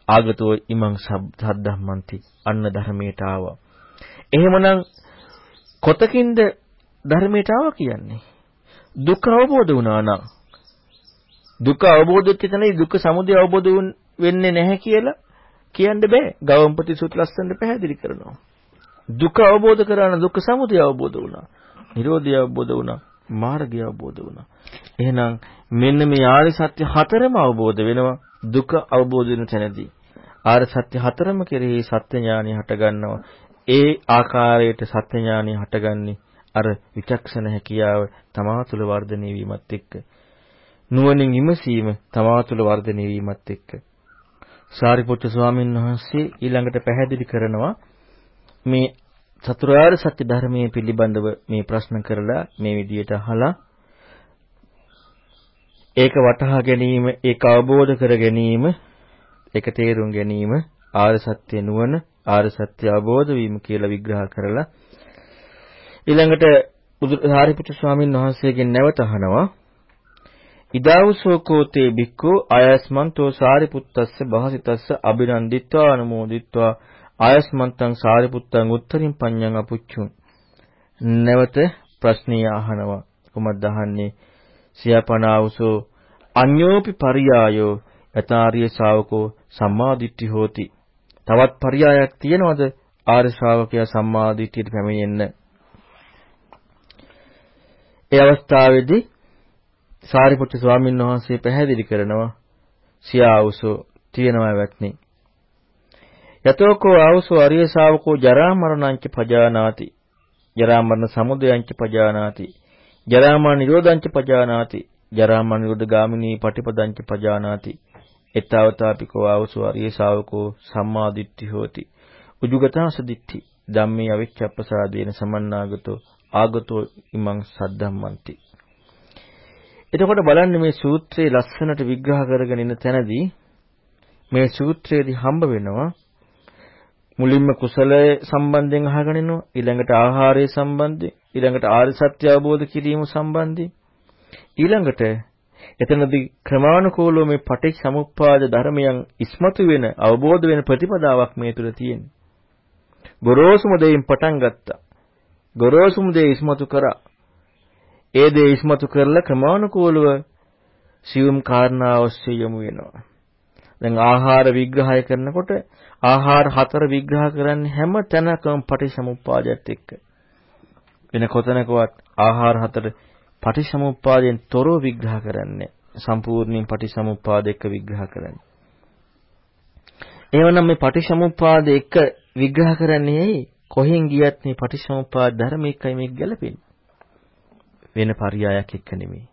ආගතෝ ඉමං සද්ධම්මන්ති. අන්න ධර්මයට ආවා. එහෙමනම් කොතකින්ද ධර්මයට ආවා කියන්නේ? දුක අවබෝධ වුණා නම් දුක අවබෝධ වෙච්ච තැනදී දුක සමුදය අවබෝධ වෙන්නේ නැහැ කියලා කියන්න බෑ. ගවම්පති සුත් ලස්සනට පැහැදිලි කරනවා. දුක අවබෝධ කරාන දුක් සමුදය අවබෝධ වුණා. නිරෝධය අවබෝධ වුණා. මාර්ගය අවබෝධ වුණා. එහෙනම් මෙන්න මේ ආර්ය සත්‍ය හතරම අවබෝධ වෙනවා දුක අවබෝධ වෙන තැනදී. ආර්ය සත්‍ය හතරම කෙරෙහි සත්‍ය ඥානය හට ගන්නවා. ඒ ආකාරයට සත්‍ය ඥානය හටගන්නේ අර විචක්ෂණ හැකියාව තමා තුළ වර්ධනය වීමත් එක්ක නුවණින් විමසීම තමා තුළ වර්ධනය වීමත් එක්ක. සාරිපුත්‍ර ස්වාමීන් වහන්සේ ඊළඟට පැහැදිලි කරනවා මේ චතුරාර්ය සත්‍ය ධර්මයේ පිළිබඳව මේ ප්‍රශ්න කරලා මේ විදියට අහලා ඒක වටහා ගැනීම ඒක අවබෝධ කර ගැනීම ඒක තේරුම් ගැනීම ආර්ය සත්‍ය නුවණ ආර්ය සත්‍ය අවබෝධ වීම කියලා විග්‍රහ කරලා ඊළඟට බුදු සාරිපුත්‍ර ස්වාමීන් වහන්සේගෙන් නැවත අහනවා ඉදාවසෝකෝතේ බික්කෝ ආයස්මන්තෝ සාරිපුත්තස්ස බහසිතස්ස අබිනන්දිත්වා අනුමෝදිත්වා ආයස්මන්තං සාරිපුත්තං උත්තරින් පඤ්ඤං අපුච්චුන් නැවත ප්‍රශ්නිය අහනවා. කොහොමද අහන්නේ? සියපනාවසෝ අඤ්ඤෝපි පරියායෝ යතාරිය ශාවකෝ සම්මාදිට්ඨි හෝති. තවත් පරියායක් තියනවද? ආර්ය ශ්‍රාවකයා සම්මාදිට්ඨියට පැමිණෙන්න. ඒ අවස්ථාවේදී සාරිපුත්‍ර ස්වාමීන් වහන්සේ පැහැදිලි කරනවා සියාවුසෝ තියෙනවා වැත්නි. යතෝකෝ ආවුසෝ අරිය ශාවකෝ ජරා මරණංච පජානාති. ජරා මරණ සමුදයංච පජානාති. ජරා මරණ නිරෝධංච පජානාති. ජරා මරණ නිරෝධ ගාමිනී පටිපදංච පජානාති. එතාවතාපිකෝ ආවුසෝ අරිය ශාවකෝ සම්මා දිට්ඨි හෝති. උජුගතාස දිට්ඨි ධම්මේ අවිච්ඡප්පසාදේන සමන්නාගතෝ ආගතෝ ඉමං සද්ධම්මන්ති එතකොට බලන්න මේ සූත්‍රයේ ලස්සනට විග්‍රහ කරගෙන ඉන්න තැනදී මේ සූත්‍රයේදී හම්බ වෙනවා මුලින්ම කුසලයේ සම්බන්ධයෙන් අහගෙන ඉන්නවා ඊළඟට ආහාරය සම්බන්ධයෙන් ඊළඟට ආර්ය සත්‍ය අවබෝධ කිරීම සම්බන්ධයෙන් ඊළඟට එතනදී ක්‍රමානුකූලව මේ පටිච්චසමුප්පාද ධර්මයන් ඉස්මතු වෙන අවබෝධ වෙන ප්‍රතිපදාවක් මේ තුල තියෙනවා. ගොරෝසුම දෙයින් පටන් ගත්තා. ගොරෝසුම දෙය ඉස්මතු කරා. ඒ දේ ඉස්මතු කරලා ක්‍රමානුකූලව සියුම් කාරණා ඔස්සේ යොමු වෙනවා. දැන් ආහාර විග්‍රහය කරනකොට ආහාර හතර විග්‍රහ කරන්නේ හැම තැනකම පටිසමුප්පාදයට එක්ක. වෙන කොතනකවත් ආහාර හතර පටිසමුප්පාදයෙන් තොරව විග්‍රහ කරන්නේ සම්පූර්ණයෙන් පටිසමුප්පාද එක්ක විග්‍රහ කරන්නේ. එවනම් මේ පටිසමුප්පාද එක්ක විග්‍රහ කරන්නේ ඇයි? කොහෙන් ගියත් මේ පටිසමුප්පාද ධර්මයකයි මේක ගැලපෙන්නේ. වෙන පරයයක් එක්ක නෙමෙයි.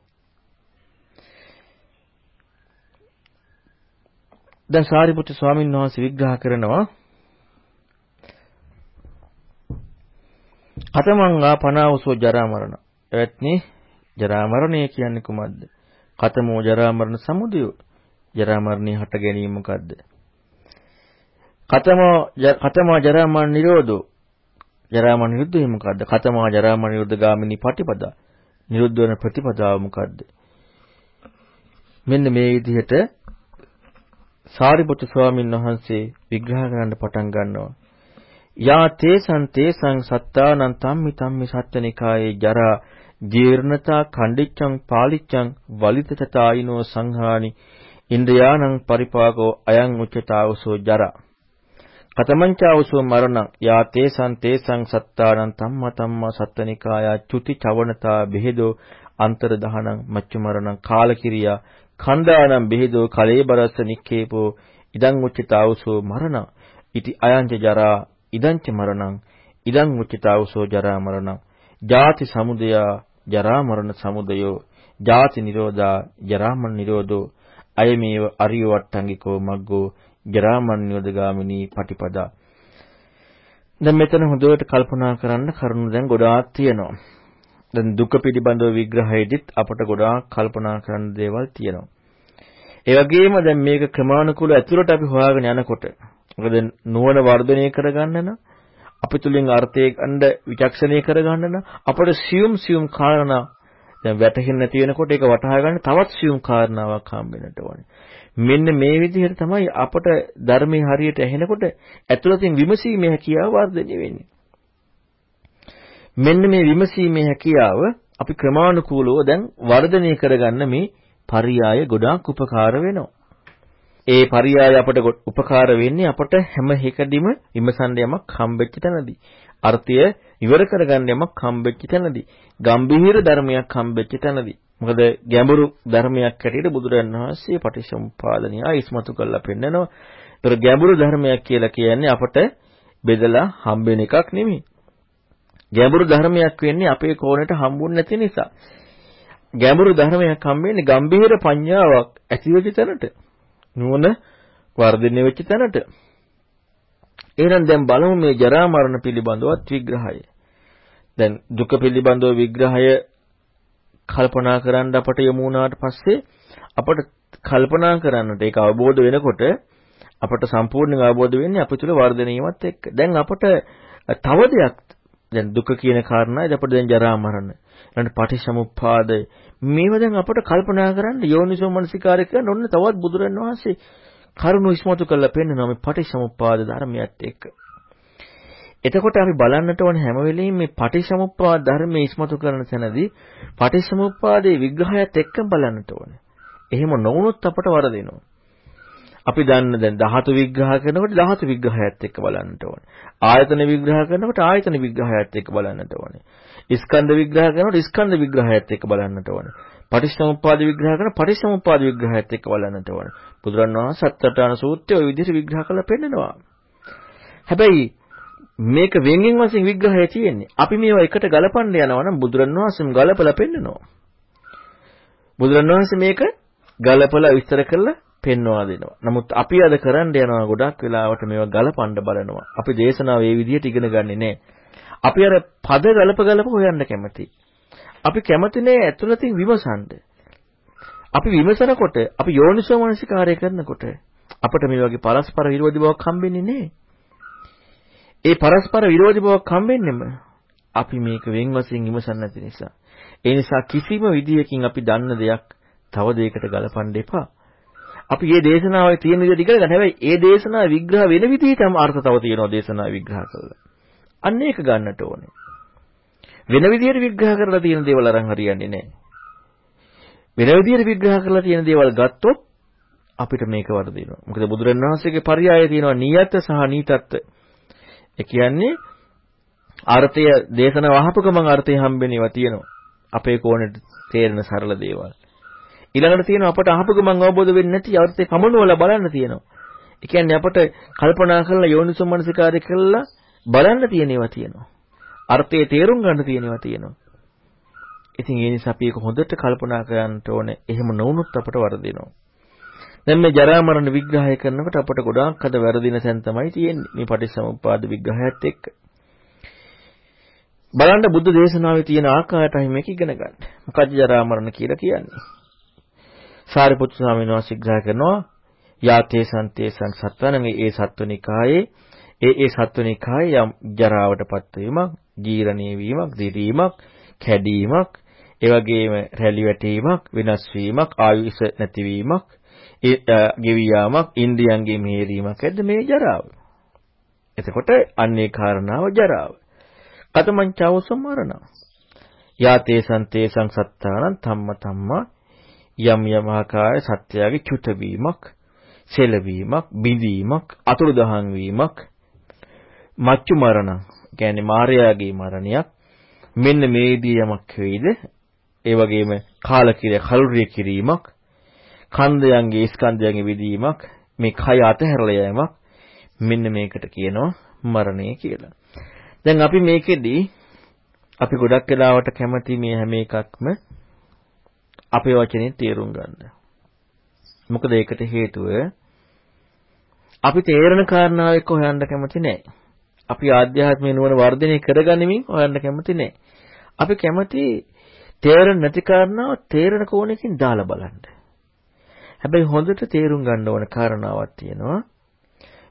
දැන් සාරිපුත්‍ර ස්වාමීන් වහන්සේ විග්‍රහ කරනවා කතමං ආපනාවසෝ ජරා මරණ. එවත්නි ජරා මරණය කියන්නේ කුමක්ද? කතමෝ ජරා මරණ සමුදය. ජරා මරණය හට ගැනීම මොකද්ද? කතමෝ කතමා ජරා මරණ නිරෝධෝ. ජරා මරණ නිරුද්ධය මොකද්ද? කතමා ජරා මරණ නිරුද්ධ ගාමිනී පටිපදා. නිරුද්ධ වෙන ප්‍රතිපදාව මොකද්ද? මෙන්න මේ විදිහට සාරිපුත්‍ර ස්වාමීන් වහන්සේ විග්‍රහ කරන්න පටන් ගන්නවා. යා තේසං තේසං සත්තානං තම්මි තම්මි සත්ත්වනිකායේ ජරා ජීර්ණතා ඛණ්ඩිච්ඡං පාලිච්ඡං වලිතතතායිනෝ සංහානි ඉන්ද්‍රයානං පරිපාකෝ අයං උච්චතාවසෝ ජරා කතමංචාවසෝ මරණං යා තේසං තේසං සත්තානං තම්ම තම්ම සත්තනිකායා චුති චවණතා බෙහෙදෝ අන්තර දහනං මච්චු මරණං කාලකිරියා කණ්ඩානම් බෙහෙදෝ කලේබරස්ස නික්කේපෝ ඉදං උච්චතාවසෝ මරණ ඉති අයංච ජරා ඉදංච මරණං ඉදං උච්චතාවසෝ ජරා මරණං ජාති සමුදය ජරා මරණ සමුදයෝ ජාති නිරෝධා ජරා මරණ නිරෝධෝ අයමේව අරිය වට්ටංගිකෝ මග්ගෝ ජරා මරණ නිරෝධගාමිනී පටිපදා දැන් මෙතන හොඳට කල්පනා කරන්න කරුණු දැන් ගොඩාක් තියෙනවා. දැන් දුක පිළිබඳව විග්‍රහයේදීත් අපට ගොඩාක් කල්පනා කරන්න දේවල් තියෙනවා. ඒ වගේම දැන් මේක ක්‍රමානුකූල ඇතුළට අපි හොයාගෙන යනකොට මොකද නුවණ වර්ධනය කරගන්න නම් අපි තුලින් අර්ථය ගන්න විචක්ෂණය කරගන්න නම් අපට සියුම් සියුම් කාරණා දැන් වැටහෙන්නේ නැති වෙනකොට ඒක වටහා ගන්න තවත් සියුම් කාරණාවක් හම්බෙන්නට ඕනේ. මෙන්න මේ විදිහට තමයි අපට ධර්මයේ හරියට ඇහෙනකොට ඇතුළතින් විමසීමේ හැකියාව වර්ධනය වෙන්නේ. මෙන්න මේ විමසීමේ හැකියාව අපි ක්‍රමානුකූලව දැන් වර්ධනය කරගන්න මේ පරියාය ගොඩාක් උපකාර වෙනවා. ඒ පරියාය අපට උපකාර වෙන්නේ අපට හැම එකදීම විමසන්න යමක් හම්බෙච්ච තැනදී. අර්ථය ඉවර කරගන්න යමක් හම්බෙච්ච තැනදී. ගම්භීර ධර්මයක් හම්බෙච්ච තැනදී. මොකද ගැඹුරු ධර්මයක් හැටියට බුදුරජාණන් වහන්සේ පටිච්චසමුපාදනිය ඉස්මතු කරලා පෙන්නනවා. ඒතර ගැඹුරු ධර්මයක් කියලා කියන්නේ අපට බෙදලා හම්බෙන එකක් නෙමෙයි. ගැඹුරු ධර්මයක් වෙන්නේ අපේ කෝණයට හම්බුන්නේ නැති නිසා. ගැඹුරු ධර්මයක් හම්බෙන්නේ ගම්භීර පඤ්ඤාවක් ඇතිවෙච්ච තැනට. නුවණ වර්ධනය වෙච්ච තැනට. එහෙනම් දැන් බලමු මේ ජරා මරණ පිළිබඳවත් විග්‍රහය. දැන් දුක පිළිබඳව විග්‍රහය කල්පනා කරන්න අපට යමු වුණාට පස්සේ අපට කල්පනා කරන්නට ඒක අවබෝධ වෙනකොට අපට සම්පූර්ණයෙන් අවබෝධ වෙන්නේ අපි තුල වර්ධනීයමත් එක්ක. දැන් අපට තව දෙයක් දැන් දුක කියන කාරණායි අපිට දැන් ජරා මරණ ඊළඟට පටිච්චසමුප්පාද මේව දැන් අපිට කල්පනා කරන්න යෝනිසෝ මනසිකාරය කරන ඔන්න තවත් බුදුරන් වහන්සේ කරුණු ඉස්මතු කරලා පෙන්නනවා මේ පටිච්චසමුප්පාද ධර්මයත් එක්ක. එතකොට අපි බලන්නට ඕන හැම වෙලෙම මේ පටිච්චසමුප්පාද ධර්මයේ ඉස්මතු කරන තැනදී පටිච්චසමුප්පාදයේ විග්‍රහයත් එක්ක බලන්නට ඕනේ. එහෙම නොවුනොත් අපට වරදිනවා. අපි දන්න දැන් ධාතු විග්‍රහ කරනකොට ධාතු විග්‍රහයත් එක්ක බලන්නට ඕනේ. ආයතන විග්‍රහ කරනකොට ආයතන විග්‍රහයත් එක්ක බලන්නට ඕනේ. ස්කන්ධ විග්‍රහ කරනකොට ස්කන්ධ විග්‍රහයත් එක්ක බලන්නට ඕනේ. පටිච්චසමුප්පාද විග්‍රහ කරන පටිච්චසමුප්පාද විග්‍රහයත් එක්ක බලන්නට ඕනේ. බුදුරණවහන්සේ සත්‍යඨාන සූත්‍රය ওই විදිහට විග්‍රහ කරලා පෙන්නනවා. හැබැයි මේක වෙන්ගෙන් වශයෙන් විග්‍රහය තියෙන්නේ. අපි මේවා එකට ගලපන්න යනවා නම් බුදුරණවහන්සේම ගලපලා පෙන්නනවා. බුදුරණවහන්සේ මේක ගලපලා විස්තර කරලා පෙන්වා දෙනවා. නමුත් අපි අද කරන්න යනවා ගොඩක් වෙලාවට මේවා ගලපන්න බලනවා. අපි දේශනාව මේ විදිහට ඉගෙන ගන්නෙ නෑ. අපි අර පද ගලප ගලප හොයන්න කැමති. අපි කැමති නෑ ඇතුළතින් විමසන්න. අපි විමසනකොට අපි යෝනිසෝ මනසිකාරය කරනකොට අපිට මේ වගේ පරස්පර විරෝධී බවක් හම්බෙන්නේ නෑ. ඒ පරස්පර විරෝධී බවක් හම්බෙන්නෙම අපි මේක වෙන් වශයෙන් විමසන්න නැති නිසා. ඒ නිසා කිසිම විදියකින් අපි දන්න දෙයක් තව දෙයකට ගලපන්න එපා. අපි මේ දේශනාවේ තියෙන විදිහට ඉගෙන ගන්න. හැබැයි මේ දේශනාව විග්‍රහ වෙන විදිහටම අර්ථ තව තියෙනවා දේශනාව විග්‍රහ කරලා. අන්න ඒක ගන්නට ඕනේ. වෙන විදිහට විග්‍රහ කරලා තියෙන දේවල් අරන් හරියන්නේ නැහැ. වෙන විදිහට විග්‍රහ කරලා තියෙන දේවල් ගත්තොත් අපිට මේක වර්ධිනවා. මොකද බුදුරණවහන්සේගේ පරයය තියෙනවා නියත සහ නීතත්ව. ඒ කියන්නේ අර්ථය දේශන වහපු ගමන් අර්ථය හම්බෙන ඒවා තියෙනවා. අපේ කෝණයට තේරෙන සරල දේවල්. ඊළඟට තියෙනවා අපට අහපු ගමන් අවබෝධ වෙන්නේ නැති අර්ථය කමනවල බලන්න තියෙනවා. ඒ කියන්නේ අපට කල්පනා කරලා යෝනිසෝමනසිකාරය කළා බලන්න තියෙන ඒවා තියෙනවා. අර්ථයේ තේරුම් ගන්න තියෙන ඒවා තියෙනවා. ඉතින් ඒ නිසා අපි ඒක හොඳට කල්පනා කරන්න ඕනේ. එහෙම නොවුනොත් අපට වරදිනවා. දැන් මේ ජරා මරණ විග්‍රහය කරනකොට අපට ගොඩාක් අද වැරදින තැන් තමයි තියෙන්නේ. මේ පටිච්චසමුප්පාද විග්‍රහයත් එක්ක. බලන්න බුද්ධ දේශනාවේ තියෙන ආකාරයටයි මේක ඉගෙන ගන්න. මොකද ජරා මරණ කියලා කියන්නේ. සාරිපුත්තු ස්වාමීන් වහන්සේ විග්‍රහ කරනවා යාතේ සන්තේ සන් සත්වනගේ ඒ සත්වනිකායේ ඒ ඒ සත්වනිකායේ යම් ජරාවටපත් වීමක්, ජීර්ණී වීමක්, දිරීමක්, කැඩීමක්, ඒ වගේම රැලි වැටීමක්, වෙනස් වීමක්, ආයුෂ නැතිවීමක්, ඒ ගෙවි යාමක්, ඉන්ද්‍රියන්ගේ මෙහෙරීමක් ඇද්ද මේ ජරාව. එතකොට අන්නේ කාරණාව ජරාව. කතමං චවස මරණ. යාතේ සන්තේ සංසත්තානං ධම්ම ධම්මා යම් යම් ආකාර සත්‍යයේ චුත වීමක්, සෙලවීමක්, බිඳීමක්, අතුරුදහන් වීමක්, මච්චු මරණ, කියන්නේ මාර්යාගේ මරණයක්. මෙන්න මේ විදිහ යමක් වෙයිද? ඒ වගේම කාලකිරිය, කලුරිය කිරීමක්, කන්දයන්ගේ ස්කන්ධයන්ගේ විදීමක්, මේ කය අතහැරලා යෑමක්. මෙන්න මේකට කියනවා මරණය කියලා. දැන් අපි මේකෙදී අපි ගොඩක් වෙලාවට කැමති මේ හැම එකක්ම අපේ වචනේ තේරුම් ගන්න. මොකද ඒකට හේතුව අපි තේරෙන කාරණාව එක්ක හොයන්න කැමති නැහැ. අපි ආධ්‍යාත්මික නුවණ වර්ධනය කරගනිමින් හොයන්න කැමති නැහැ. අපි කැමති තේරෙන්නේ නැති කාරණාව තේරෙන කෝණයකින් දාලා බලන්න. හැබැයි හොඳට තේරුම් ගන්න ඕන කාරණාවක් තියෙනවා.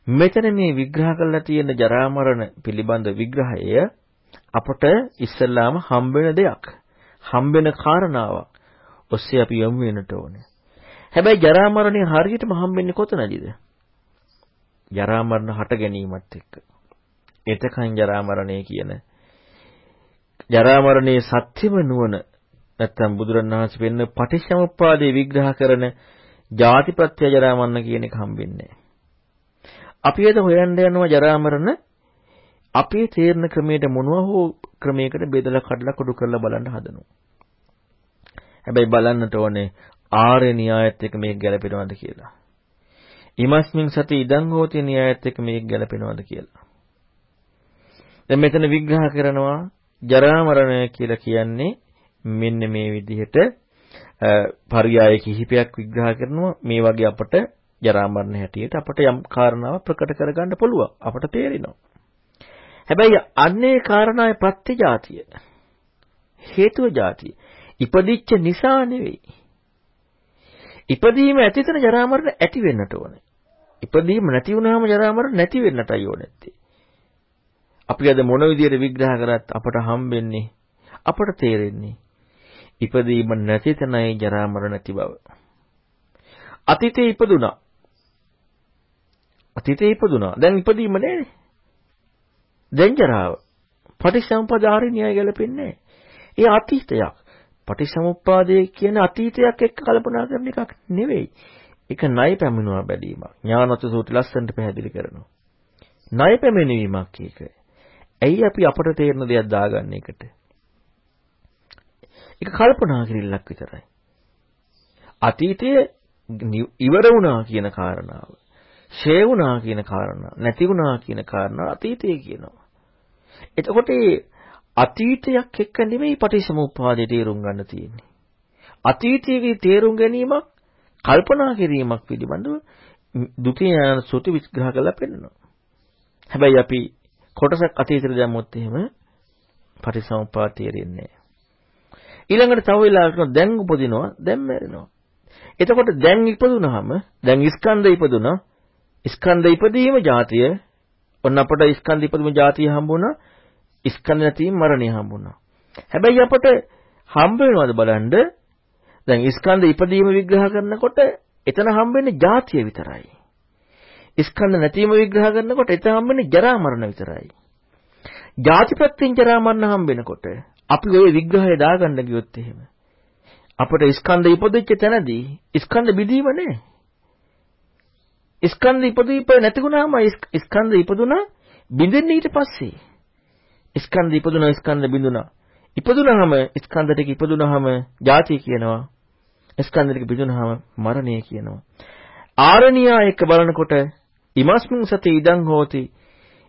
මෙතන මේ විග්‍රහ කරලා තියෙන ජරා මරණ පිළිබඳ විග්‍රහය අපට ඉස්සල්ලාම හම්බෙන දෙයක්. හම්බෙන කාරණාවක්. ඔස්සේ අපි යමු වෙනට ඕනේ. හැබැයි ජරා මරණය හරියටම හම්බෙන්නේ කොතනදීද? ජරා මරණ හට ගැනීමත් එක්ක. එතකන් ජරා මරණය කියන ජරා මරණයේ සත්‍යම නුවණ නැත්තම් බුදුරණවහන්සේ වෙන්න පටිච්චසමුප්පාදේ විග්‍රහ කරන ජාතිපත්‍ය ජරා මරණ කියන එක හම්බෙන්නේ අපි එද හොයන්න යනවා ජරා මරණ අපේ තේරණ ක්‍රමයට මොනවා හෝ ක්‍රමයකට බෙදලා කඩලා කුඩු කරලා බලන්න හදනවා. හැබැයි බලන්නට ඕනේ ආර්ය න්‍යායත් එක්ක මේක ගැලපෙනවද කියලා. ඉමස්මින් සති ඉදං හෝති න්‍යායත් එක්ක මේක ගැලපෙනවද කියලා. දැන් මෙතන විග්‍රහ කරනවා ජරා මරණය කියලා කියන්නේ මෙන්න මේ විදිහට පරියාය කිහිපයක් විග්‍රහ කරනවා. මේ වගේ අපට ජරා මරණ හැටියට අපට යම් කාරණාවක් ප්‍රකට කරගන්න පුළුවන්. අපට තේරෙනවා. හැබැයි අන්නේ කාරණාවේ ප්‍රත්‍යජාතිය හේතුව જાතිය ඉපදිච්ච නිසා නෙවෙයි. ඉපදීම ඇතිතන ජරා මරණ ඇති වෙන්නට ඕනේ. ඉපදීම නැති වුනහම ජරා මරණ නැති වෙන්නටයි ඕනේ නැත්තේ අපි අද මොන විදියට විග්‍රහ කරත් අපට හම්බෙන්නේ අපට තේරෙන්නේ ඉපදීම නැති තැනයි ජරා මරණ නැති බව. අතීතේ ඉපදුනා. අතීතේ ඉපදුනා. දැන් ඉපදීම නෑනේ. දැන් ජරාව. පටිසම්පදාරි න්‍යාය ගැලපෙන්නේ ඒ අතීතයක්. පටිසමුප්පාදයේ කියන අතීතයක් එක්ක කල්පනා කරන එකක් නෙවෙයි. ඒක ණය පැමිණුවා බැලීමක්. ඥානවත් සූත්‍ර ලස්සනට පැහැදිලි කරනවා. ණය පැමිණීමක් ඒක. ඇයි අපි අපට තේරෙන දෙයක් දාගන්න එකට? ඒක කල්පනා කිරිල්ලක් විතරයි. අතීතයේ ඉවර වුණා කියන කාරණාව, ෂේ වුණා කියන කාරණා, නැති වුණා කියන කාරණා අතීතයේ කියනවා. එතකොට අතීතයක් එක්ක නෙමෙයි පටිසමුප්පාදේ තේරුම් ගන්න තියෙන්නේ. අතීතයේ තේරුම් ගැනීමක් කල්පනා කිරීමක් පිළිබඳව ဒုတိ ය ඥාන සූත්‍ර විග්‍රහ කරලා පෙන්නනවා. හැබැයි අපි කොටසක් අතීතෙට දැම්මොත් එහෙම පටිසමුප්පාද තේරෙන්නේ නැහැ. ඊළඟට තව වෙලාවකට දැන් උපදිනවා දැන් මැරෙනවා. එතකොට දැන් ඉපදුනහම දැන් ස්කන්ධ ඉපදුනා. ස්කන්ධ ඉපදීම જાතිය ඔන්න අපට ස්කන්ධ ඉපදීම જાතිය හම්බුණා. ස්කන්ධ නැතිවීම මරණය හම්බුණා. හැබැයි අපට හම්බ වෙනවද බලන්න දැන් ස්කන්ධ ඉපදීම විග්‍රහ කරනකොට එතන හම්බෙන්නේ જાතිය විතරයි. ස්කන්ධ නැතිවීම විග්‍රහ කරනකොට එතන හම්බෙන්නේ ජරා මරණ විතරයි. ජාතිපත්‍යෙන් ජරා මරණ හම්බෙනකොට අපි ওই විග්‍රහය දාගන්න ගියොත් එහෙම අපට ස්කන්ධ ඉපදෙච්ච තැනදී ස්කන්ධ බිඳීම නෑ. ස්කන්ධ ඉපදීප නැති වුණාම ස්කන්ධ ඉපදුනා බිඳෙන්නේ ඊට පස්සේ. ස්කන්ධ ඉපදුනා ස්කන්ධ බිඳුනා. ඉපදුනහම ස්කන්ධ ටික ඉපදුනහම ජාති කියනවා. ස්කන්ධ ටික බිඳුනහම මරණය කියනවා. ආරණ්‍යය එක බලනකොට ඉමස්මින් සති ඉදං හෝති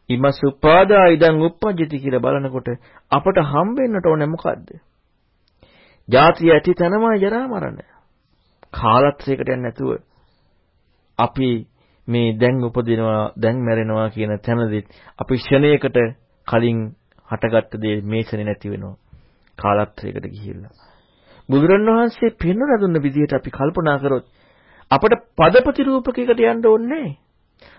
ඉමස් උපාදා ඉදං uppajjati කියලා බලනකොට අපට හම්බෙන්නට ඕනේ මොකද්ද? ජාතිය ඇති තැනමයි ජරා මරණ. කාලත්‍රයකට යන්නේ නැතුව අපි මේ දැන් උපදිනවා දැන් මැරෙනවා කියන තැනදී අපි ක්ෂණයකට කලින් හටගත්ත දේ මේසනේ නැති වෙනවා. කාලත්‍රයකට ගිහිල්ලා. බුදුරණවහන්සේ පෙන්වන දුන්න විදිහට අපි කල්පනා කරොත් අපට පදපති රූපකයකට යන්න ඕනේ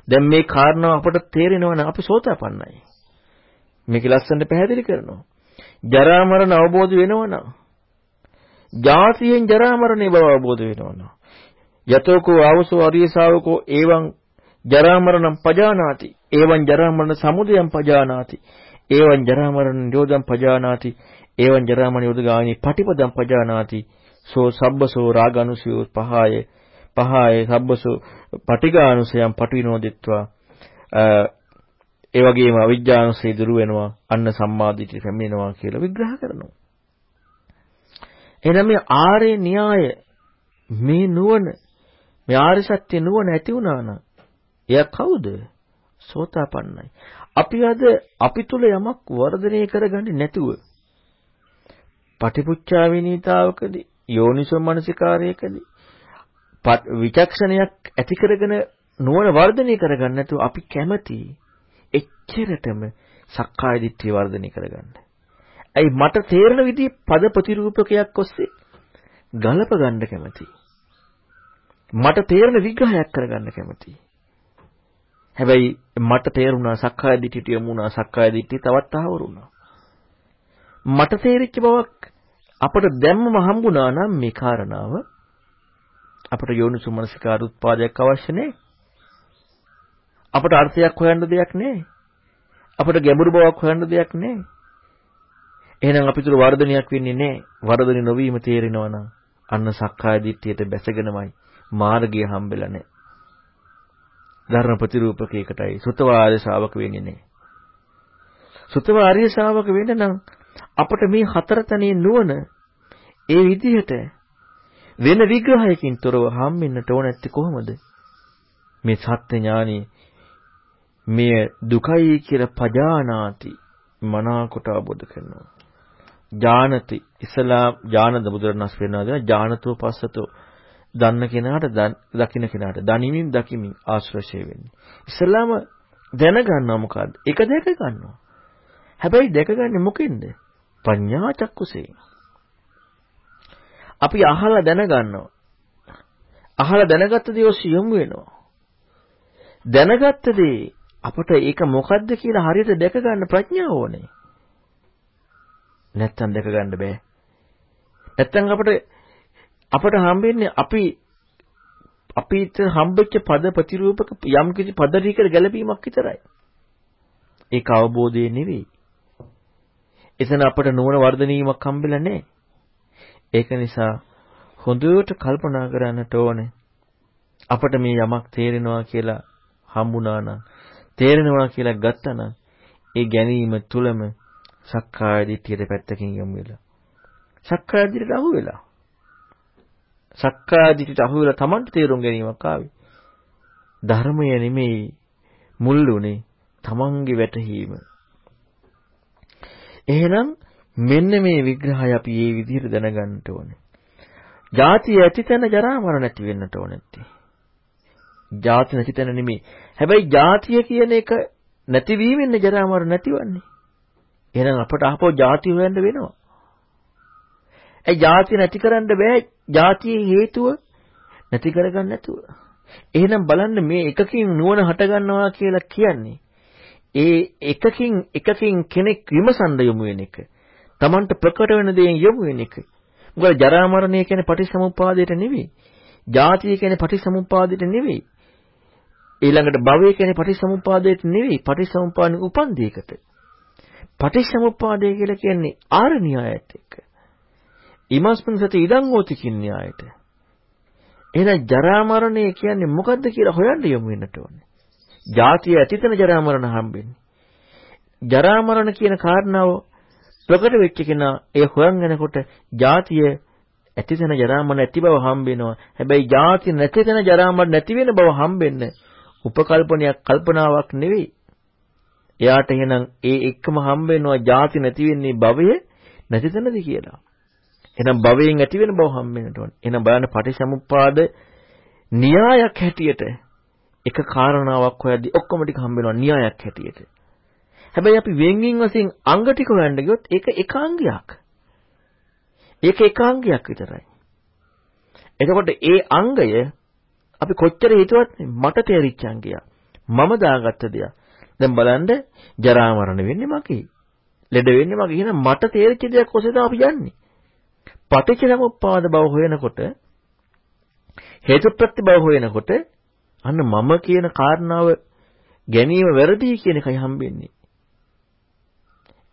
දැන් මේ කාරණාව අපට තේරෙනවා නම් අපි සෝතාපන්නයි. මේක ලස්සනට පැහැදිලි කරනවා. ජරා මරණ අවබෝධ වෙනවා නම් ජාතියෙන් ජරා මරණේ බව අවබෝධ වෙනවා නම් යතෝකෝ ආවසෝ අරිය ශාවකෝ එවං ජරා මරණම් පජානාති එවං ජරා මරණ සමුදයම් පජානාති එවං ජරා මරණ නිරෝධම් පජානාති එවං ජරා මරණ යෝධගාමි පටිපදම් පජානාති සෝ සබ්බසෝ රාගනුසයෝ පහය පහය සබ්බසු පටිඝානුසයම් පටිවිනෝදිත්වා ඒ වගේම අවිජ්ජානුසය දුරු වෙනවා අන්න සම්මාදිට්ඨිය පැමිණෙනවා කියලා විග්‍රහ කරනවා. එහෙනම් මේ ආර්ය න්‍යාය මේ නුවණ මේ ආර්ය සත්‍ය නුවණ ඇති වුණා නම් එයා කවුද? සෝතාපන්නයි. අපි අද අපි තුල යමක් වර්ධනය කරගන්නේ නැතුව පටිපුච්චා විනීතාවකදී යෝනිසෝ මනසිකාරයකදී විචක්ෂණයක් ඇති කරගෙන නුවණ වර්ධනය කරගන්න නැතුව අපි කැමති එච්චරටම සක්කාය දිට්ඨිය වර්ධනය කරගන්න. ඇයි මට තේරෙන විදිහේ පද ප්‍රතිරූපකයක් ඔස්සේ ගලප ගන්න කැමති. මට තේරෙන විග්‍රහයක් කරගන්න කැමති. හැබැයි මට තේරුණා සක්කාය දිට්ඨියට යමු වුණා සක්කාය දිට්ඨිය තවත් ආවරු වුණා. මට තේරිච්ච බවක් අපට දැම්මම හම්බුණා නම් මේ කාරණාව අපට යෝනිසුමනසිකාර උත්පාදයක් අවශ්‍ය නැහැ. අපට අර්ථයක් හොයන්න දෙයක් නැහැ. අපට ගැඹුරු බවක් හොයන්න දෙයක් නැහැ. එහෙනම් අපි තුල වර්ධනයක් වෙන්නේ නැහැ. වර්ධනය නොවීම තේරෙනවා නම් අන්න සක්කාය දිට්ඨියට බැසගෙනමයි මාර්ගය හම්බෙලා නැහැ. ධර්ම ප්‍රතිරූපකයකටයි සුතවාර්ය ශාවක වෙන්නේ නැහැ. සුතවාර්ය ශාවක වෙන්න නම් අපට මේ හතර තනේ නුවණ ඒ විදිහට වෙන විග්‍රහයකින් තොරව හම්බෙන්නට ඕන නැත්තේ කොහොමද? මේ සත්‍ය ඥානෙ මේ දුකයි කියලා පජානාති මනාකොට අවබෝධ කරනවා. ඥානති ඉස්ලාම් ඥානද බුදුරණස් වෙනවා දෙන ඥානතෝ පස්සතෝ දන්න කෙනාට දකින්න කෙනාට දනිමින් දකිමින් ආශ්‍රය වෙන්නේ. ඉස්ලාම දැනගන්නවා මොකද්ද? ඒක දැක ගන්නවා. හැබැයි දැකගන්නේ මොකෙන්ද? පඤ්ඤා චක්කුසේ. අපි අහලා දැනගන්නවා. අහලා දැනගත්ත දේ ඔස්සේ යොමු වෙනවා. දැනගත්ත දේ අපට ඒක මොකද්ද කියලා හරියට දැක ගන්න ප්‍රඥාව ඕනේ. නැත්තම් දැක ගන්න බෑ. නැත්තම් අපිට අපට හම්බෙන්නේ අපි අපිට හම්බෙච්ච පද ප්‍රතිරූපක යම් කිසි පද ටිකකට ගැළපීමක් විතරයි. ඒක අවබෝධය නෙවෙයි. එතන අපට නුවණ වර්ධනීමක් හම්බෙලා නැහැ. ඒක නිසා හොඳට කල්පනා කරන්නට ඕනේ. අපට මේ යමක් තේරෙනවා කියලා හම්බුණා නම් තේරෙනවා කියලා ගත්තා නම් ඒ ගැනීම තුලම සක්කාය දිට්ඨියට පැත්තකින් යමු වෙලා. සක්කාය දිට්ඨියට අහු වෙලා. සක්කාය දිට්ඨියට අහු වෙලා Tamanට තේරුම් ගැනීමක් ආවේ. ධර්මය නෙමෙයි මුල් උනේ Tamanගේ වැටහීම. එහෙනම් මෙන්න මේ විග්‍රහය අපි මේ විදිහට දැනගන්න ඕනේ. ಜಾති ඇතිතන ජරා මරණ නැති වෙන්නට ඕනේ. ಜಾති නැතිතන නෙමෙයි. හැබැයි ಜಾතිය කියන එක නැතිවීමෙන් ජරා මරණ නැතිවන්නේ. එහෙනම් අපට අහපෝ ಜಾති හොයන්න වෙනවා. ඒ ಜಾති නැති කරන්න බෑ. ಜಾතියේ හේතුව නැති කරගන්න නැතුව. එහෙනම් බලන්න මේ එකකින් නුවණ හටගන්නවා කියලා කියන්නේ ඒ එකකින් එකකින් කෙනෙක් විමසන්න යොමු වෙන එක. Tamanට ප්‍රකට වෙන දේෙන් යොමු වෙන එක. මොකද ජරා මරණය කියන්නේ පටිච්චසමුප්පාදයට නෙවෙයි. ජාතිය කියන්නේ පටිච්චසමුප්පාදයට නෙවෙයි. ඊළඟට භවය කියන්නේ පටිච්චසමුප්පාදයට නෙවෙයි. පටිච්චසමුප්පාදෙ උපන් දෙයකට. පටිච්චසමුප්පාදය කියලා කියන්නේ ආර්ය න්‍යායත් එක්ක. ීමස්මින් සති ඉදං හෝති කියන න්‍යායට. එහෙනම් ජරා මරණය කියන්නේ මොකද්ද කියලා හොයන්න යමු වෙන්නට ඕනේ. ජාතිය ඇතිතන ජරා මරණ හම්බෙන්නේ. ජරා මරණ කියන කාරණාව ප්‍රකට වෙච්ච කෙනා ඒ හොයන් යනකොට ජාතිය ඇතිතන ජරා මරණ ඇති බව හම්බෙනවා. හැබැයි ජාති නැතිතන ජරා මරණ නැති වෙන බව හම්බෙන්න උපකල්පනයක් කල්පනාවක් නෙවෙයි. එයාට එහෙනම් ඒ එක්කම හම්බ වෙනවා ಜಾති නැති වෙන්නේ භවය නැති තැනදී කියලා. එහෙනම් භවයෙන් ඇති වෙන බව හම්බ වෙනට ඕනේ. එහෙනම් බලන්න පටිච්චසමුප්පාද න්‍යායක් හැටියට එක කාරණාවක් හොයද්දි ඔක්කොම ටික හම්බ වෙනවා න්‍යායක් හැටියට. හැබැයි අපි වෙන්ගින් වශයෙන් අංග ටික හොයන්න ගියොත් ඒක එකාංගයක්. ඒක එකාංගයක් විතරයි. එතකොට ඒ අංගය අපි කොච්චර හිතුවත් මට තේරිච්ච අංගයක්. මම දාගත්ත දෙයක්. දැන් බලන්න ජරා මරණ වෙන්නේ මගේ. ලෙඩ වෙන්නේ මගේ. එහෙනම් මට තේරිච්ච දෙයක් ඔසේද අපි යන්නේ. පටිච්චසමුප්පාද බව හොයනකොට හේතුප්‍රත්‍ය බව හොයනකොට අන්න මම කියන කාරණාව ගැනීම වැරදි කියන එකයි හම්බෙන්නේ.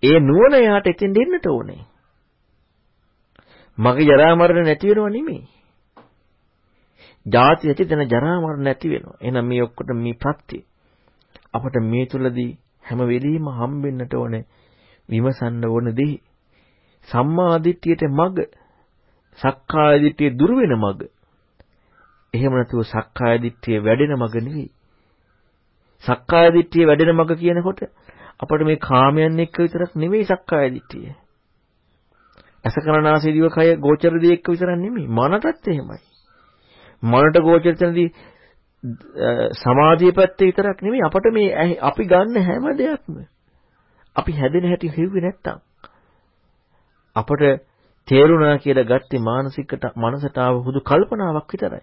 ඒ නුවණ යාට එතෙන් දෙන්නට ඕනේ. මගේ ජරා මරණ නැති වෙනව නෙමෙයි. ජාති ඇති තැන ජරා මරණ නැති වෙනවා. එහෙනම් මේ ඔක්කොට මේ ප්‍රත්‍ය. අපට මේ තුලදී හැම වෙලෙම හම්බෙන්නට ඕනේ විමසන්න ඕන දේ. සම්මා දිට්ඨියට මග සක්කාය දිට්ඨිය දුර වෙන මග. එහෙම නැතුව සක්කාය දිට්ඨිය වැඩෙන මග නෙවෙයි. සක්කාය දිට්ඨිය වැඩෙන මග කියනකොට අපිට මේ කාමයන් එක්ක විතරක් නෙවෙයි සක්කාය දිට්ඨිය. අසකරණාසී දිව කය ගෝචර දේ එක්ක විතරක් නෙමෙයි මනටත් එහෙමයි. මනට ගෝචර තැනදී සමාධිය පැත්තේ විතරක් නෙමෙයි අපිට මේ අපි ගන්න හැම දෙයක්ම අපි හැදෙන හැටි හිව්වේ නැත්තම් අපට තේරුණා කියලා ගත්තේ මානසිකට මනසට ආව හුදු කල්පනාවක් විතරයි.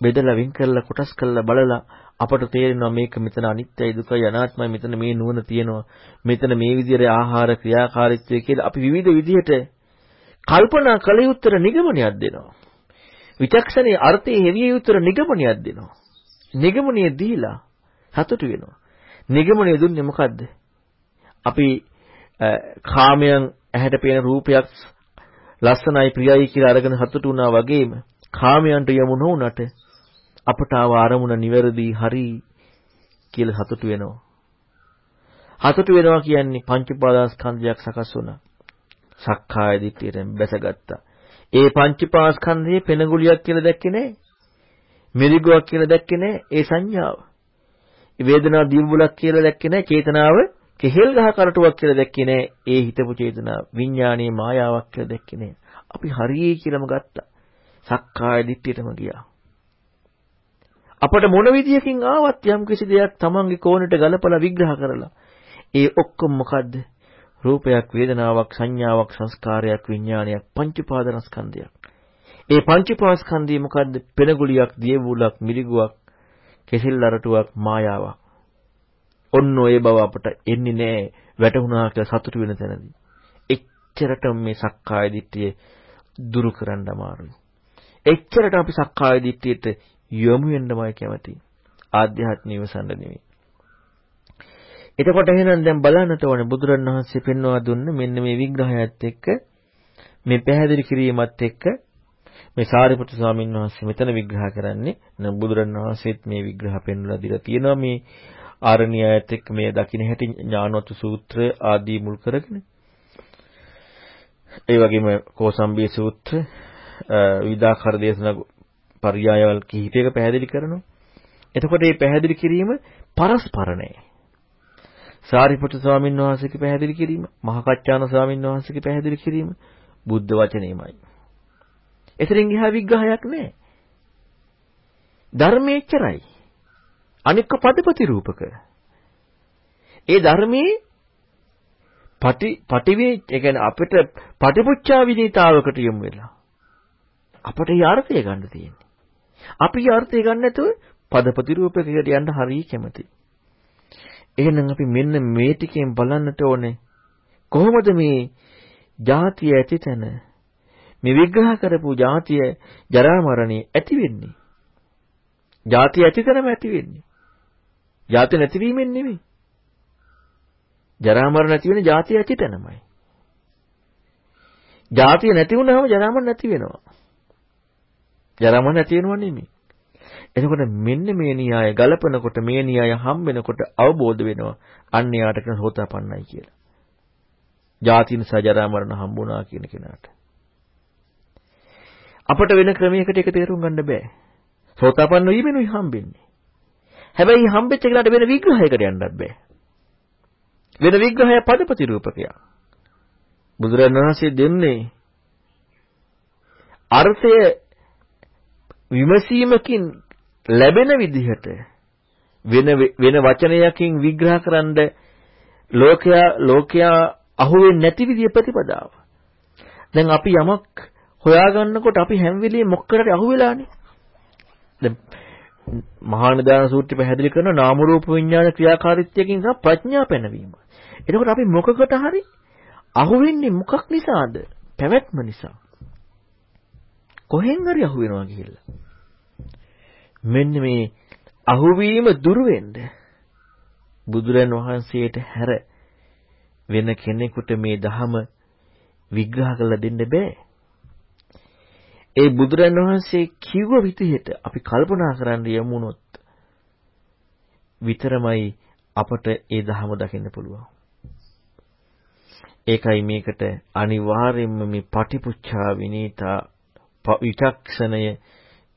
බෙදලා වින් කරලා කොටස් කරලා බලලා අපට තේරෙනවා මේක මෙතන අනිත්‍යයි දුකයි අනාත්මයි. මෙතන මේ නුවණ තියෙනවා. මෙතන මේ විදිහට ආහාර ක්‍රියාකාරීත්වය කියලා අපි විවිධ විදිහට කල්පනා කළ යුත්තර නිගමනයක් දෙනවා. විචක්ෂණයේ අර්ථයේ හෙවිය යුත්තර නිගමනයක් දෙනවා. නිගමනය දීලා සතුටු වෙනවා. නිගමනය දුන්නේ මොකද්ද? අපි කාමයන් ඇහැට පේන රූපයක් ලස්සනයි ප්‍රියයි කියලා අරගෙන සතුටු වුණා වගේම කාමයන්ට යමු නොවුනට අපට ආව අරමුණ නිවැරදි හරි කියලා සතුටු වෙනවා. සතුටු වෙනවා කියන්නේ පංච උපාදානස්කන්ධයක් සකස් වුණා. සක්කාය දිට්ඨියෙන් බැසගත්තා. ඒ පංච පාස්කන්ධයේ පෙනගුලියක් කියලා දැක්කේ නැහැ. මිරිගුවක් කියලා දැක්කේ නැහැ. ඒ සංඥාව. වේදනා දිවුලක් කියලා දැක්කේ නැහැ. චේතනාව කෙහෙල් ගහ කරටුවක් කියලා දැක්කේ නැහැ. ඒ හිතපු චේතනාව විඥානීය මායාවක් කියලා දැක්කේ නැහැ. අපි හරියයි කියලාම ගත්තා. සක්කාය දිට්ඨියටම ගියා. අපට මොන විදියකින් ආවත් යම් කිසි දෙයක් Tamange කෝණයට ගලපලා විග්‍රහ කරලා ඒ ඔක්කොම මොකද්ද? රූපයක්, වේදනාවක්, සංඥාවක්, සංස්කාරයක්, විඥානයක්, පංච උපාදානස්කන්ධයක්. ඒ පංච උපාස්කන්ධය මොකද්ද? පෙනගුලියක්, දියවුලක්, මිරිගුවක්, කෙසෙල් අරටුවක්, මායාවක්. ඔන්න ඔය බව අපට එන්නේ නැහැ වැටුණා කියලා සතුටු වෙන තැනදී. එච්චරට මේ සක්කාය දිට්ඨිය දුරු කරන්න අමාරුයි. එච්චරට අපි සක්කාය දිට්ඨියට යොමු වෙන්නමයි කැමති. ආධ්‍යාත්මික ඉවසන්න නෙවෙයි. එතකොට එහෙනම් දැන් බලන්නට ඕනේ බුදුරණවහන්සේ පෙන්වා දුන්න මෙන්න මේ විග්‍රහයත් එක්ක මේ පැහැදිලි කිරීමත් එක්ක මේ සාරිපුත්‍ර ස්වාමීන් වහන්සේ මෙතන විග්‍රහ කරන්නේ නම් බුදුරණවහන්සේත් මේ විග්‍රහ පෙන්වලා දීලා තියෙනවා මේ ආරණ්‍යයත් එක්ක මේ දකින්න හැටි ඥානවතු සූත්‍රය ආදී මුල් කරගෙන ඒ වගේම කෝසම්බී සූත්‍ර විදාකාර දේශනා පර්යායවල් කිහිපයක පැහැදිලි කරනවා. එතකොට මේ පැහැදිලි කිරීම පරස්පරණේ. සාරිපුත්‍ර ස්වාමීන් වහන්සේගේ පැහැදිලි කිරීම, මහකච්චාන ස්වාමීන් වහන්සේගේ පැහැදිලි කිරීම බුද්ධ වචනේමයි. එතරින් එහා විග්‍රහයක් නැහැ. ධර්මයේච්චරයි. අනික පදපති රූපක. ඒ ධර්මයේ පටි පටිවේ ඒ කියන්නේ අපිට පටිපුච්ඡා විනීතාවකට යොමු වෙලා අපට ඒ අර්ථය ගන්න තියෙනවා. අපි අර්ථය ගන්න නැතුව පද ප්‍රතිරූපයකට යන්න හරිය කැමති. එහෙනම් අපි මෙන්න මේ ටිකෙන් බලන්නට ඕනේ කොහොමද මේ ಜಾතිය ඇතිතන මේ විග්‍රහ කරපු ಜಾතිය ජරා මරණේ ඇති වෙන්නේ. ಜಾතිය ඇතිතනම ඇති වෙන්නේ. ಜಾති නැතිවීමෙන් නෙමෙයි. ජරා මරණ නැති වෙන්නේ ಜಾතිය ඇතිතනමයි. ජාතිය නැති වුණාම ජරාම නැති වෙනවා. ජරා මරණ නැති වෙනව නෙමෙයි. එතකොට මෙන්න මේ න්‍යාය ගලපනකොට මේ න්‍යාය හම් වෙනකොට අවබෝධ වෙනවා අන්න යාට කියන සෝතාපන්නයි කියලා. ජාතින සජරා මරණ හම්බුණා කියන කෙනාට. අපට වෙන ක්‍රමයකට ඒක තේරුම් ගන්න බෑ. සෝතාපන්න වීමෙනුයි හම්බෙන්නේ. හැබැයි හම්බෙච්ච කෙනාට වෙන විග්‍රහයකට යන්නත් බෑ. වෙන විග්‍රහය පදපති රූපකයක්. බුදුරජාණන් වහන්සේ දෙන්නේ අර්ථය විමසීමකින් ලැබෙන විදිහට වෙන වෙන වචනයකින් විග්‍රහකරනද ලෝකයා ලෝකයා අහුවෙන්නේ නැති විදිය ප්‍රතිපදාව. දැන් අපි යමක් හොයාගන්නකොට අපි හැම වෙලෙම මොකකටද අහුවෙලානේ. දැන් මහා නිදාන සූත්‍රය පැහැදිලි කරන නාම රූප විඥාන ක්‍රියාකාරීත්වයකින් සහ ප්‍රඥා පැනවීම. එතකොට අපි මොකකට හරි අහුවෙන්නේ මොකක් නිසාද? පැවැත්ම නිසා. කොහෙන් හරි අහුවෙනවා කියලා. මෙන්න මේ අහුවීම දුරු වෙන්න බුදුරන් වහන්සේට හැර වෙන කෙනෙකුට මේ ධහම විග්‍රහ කරලා දෙන්න බෑ. ඒ බුදුරන් වහන්සේ කිව්ව විදිහට අපි කල්පනා කරන්න යමුනොත් විතරමයි අපට ඒ ධහම දකින්න පුළුවන්. ඒකයි මේකට අනිවාර්යයෙන්ම මේ පටිපුච්ඡා විනීතා විචක්ෂණය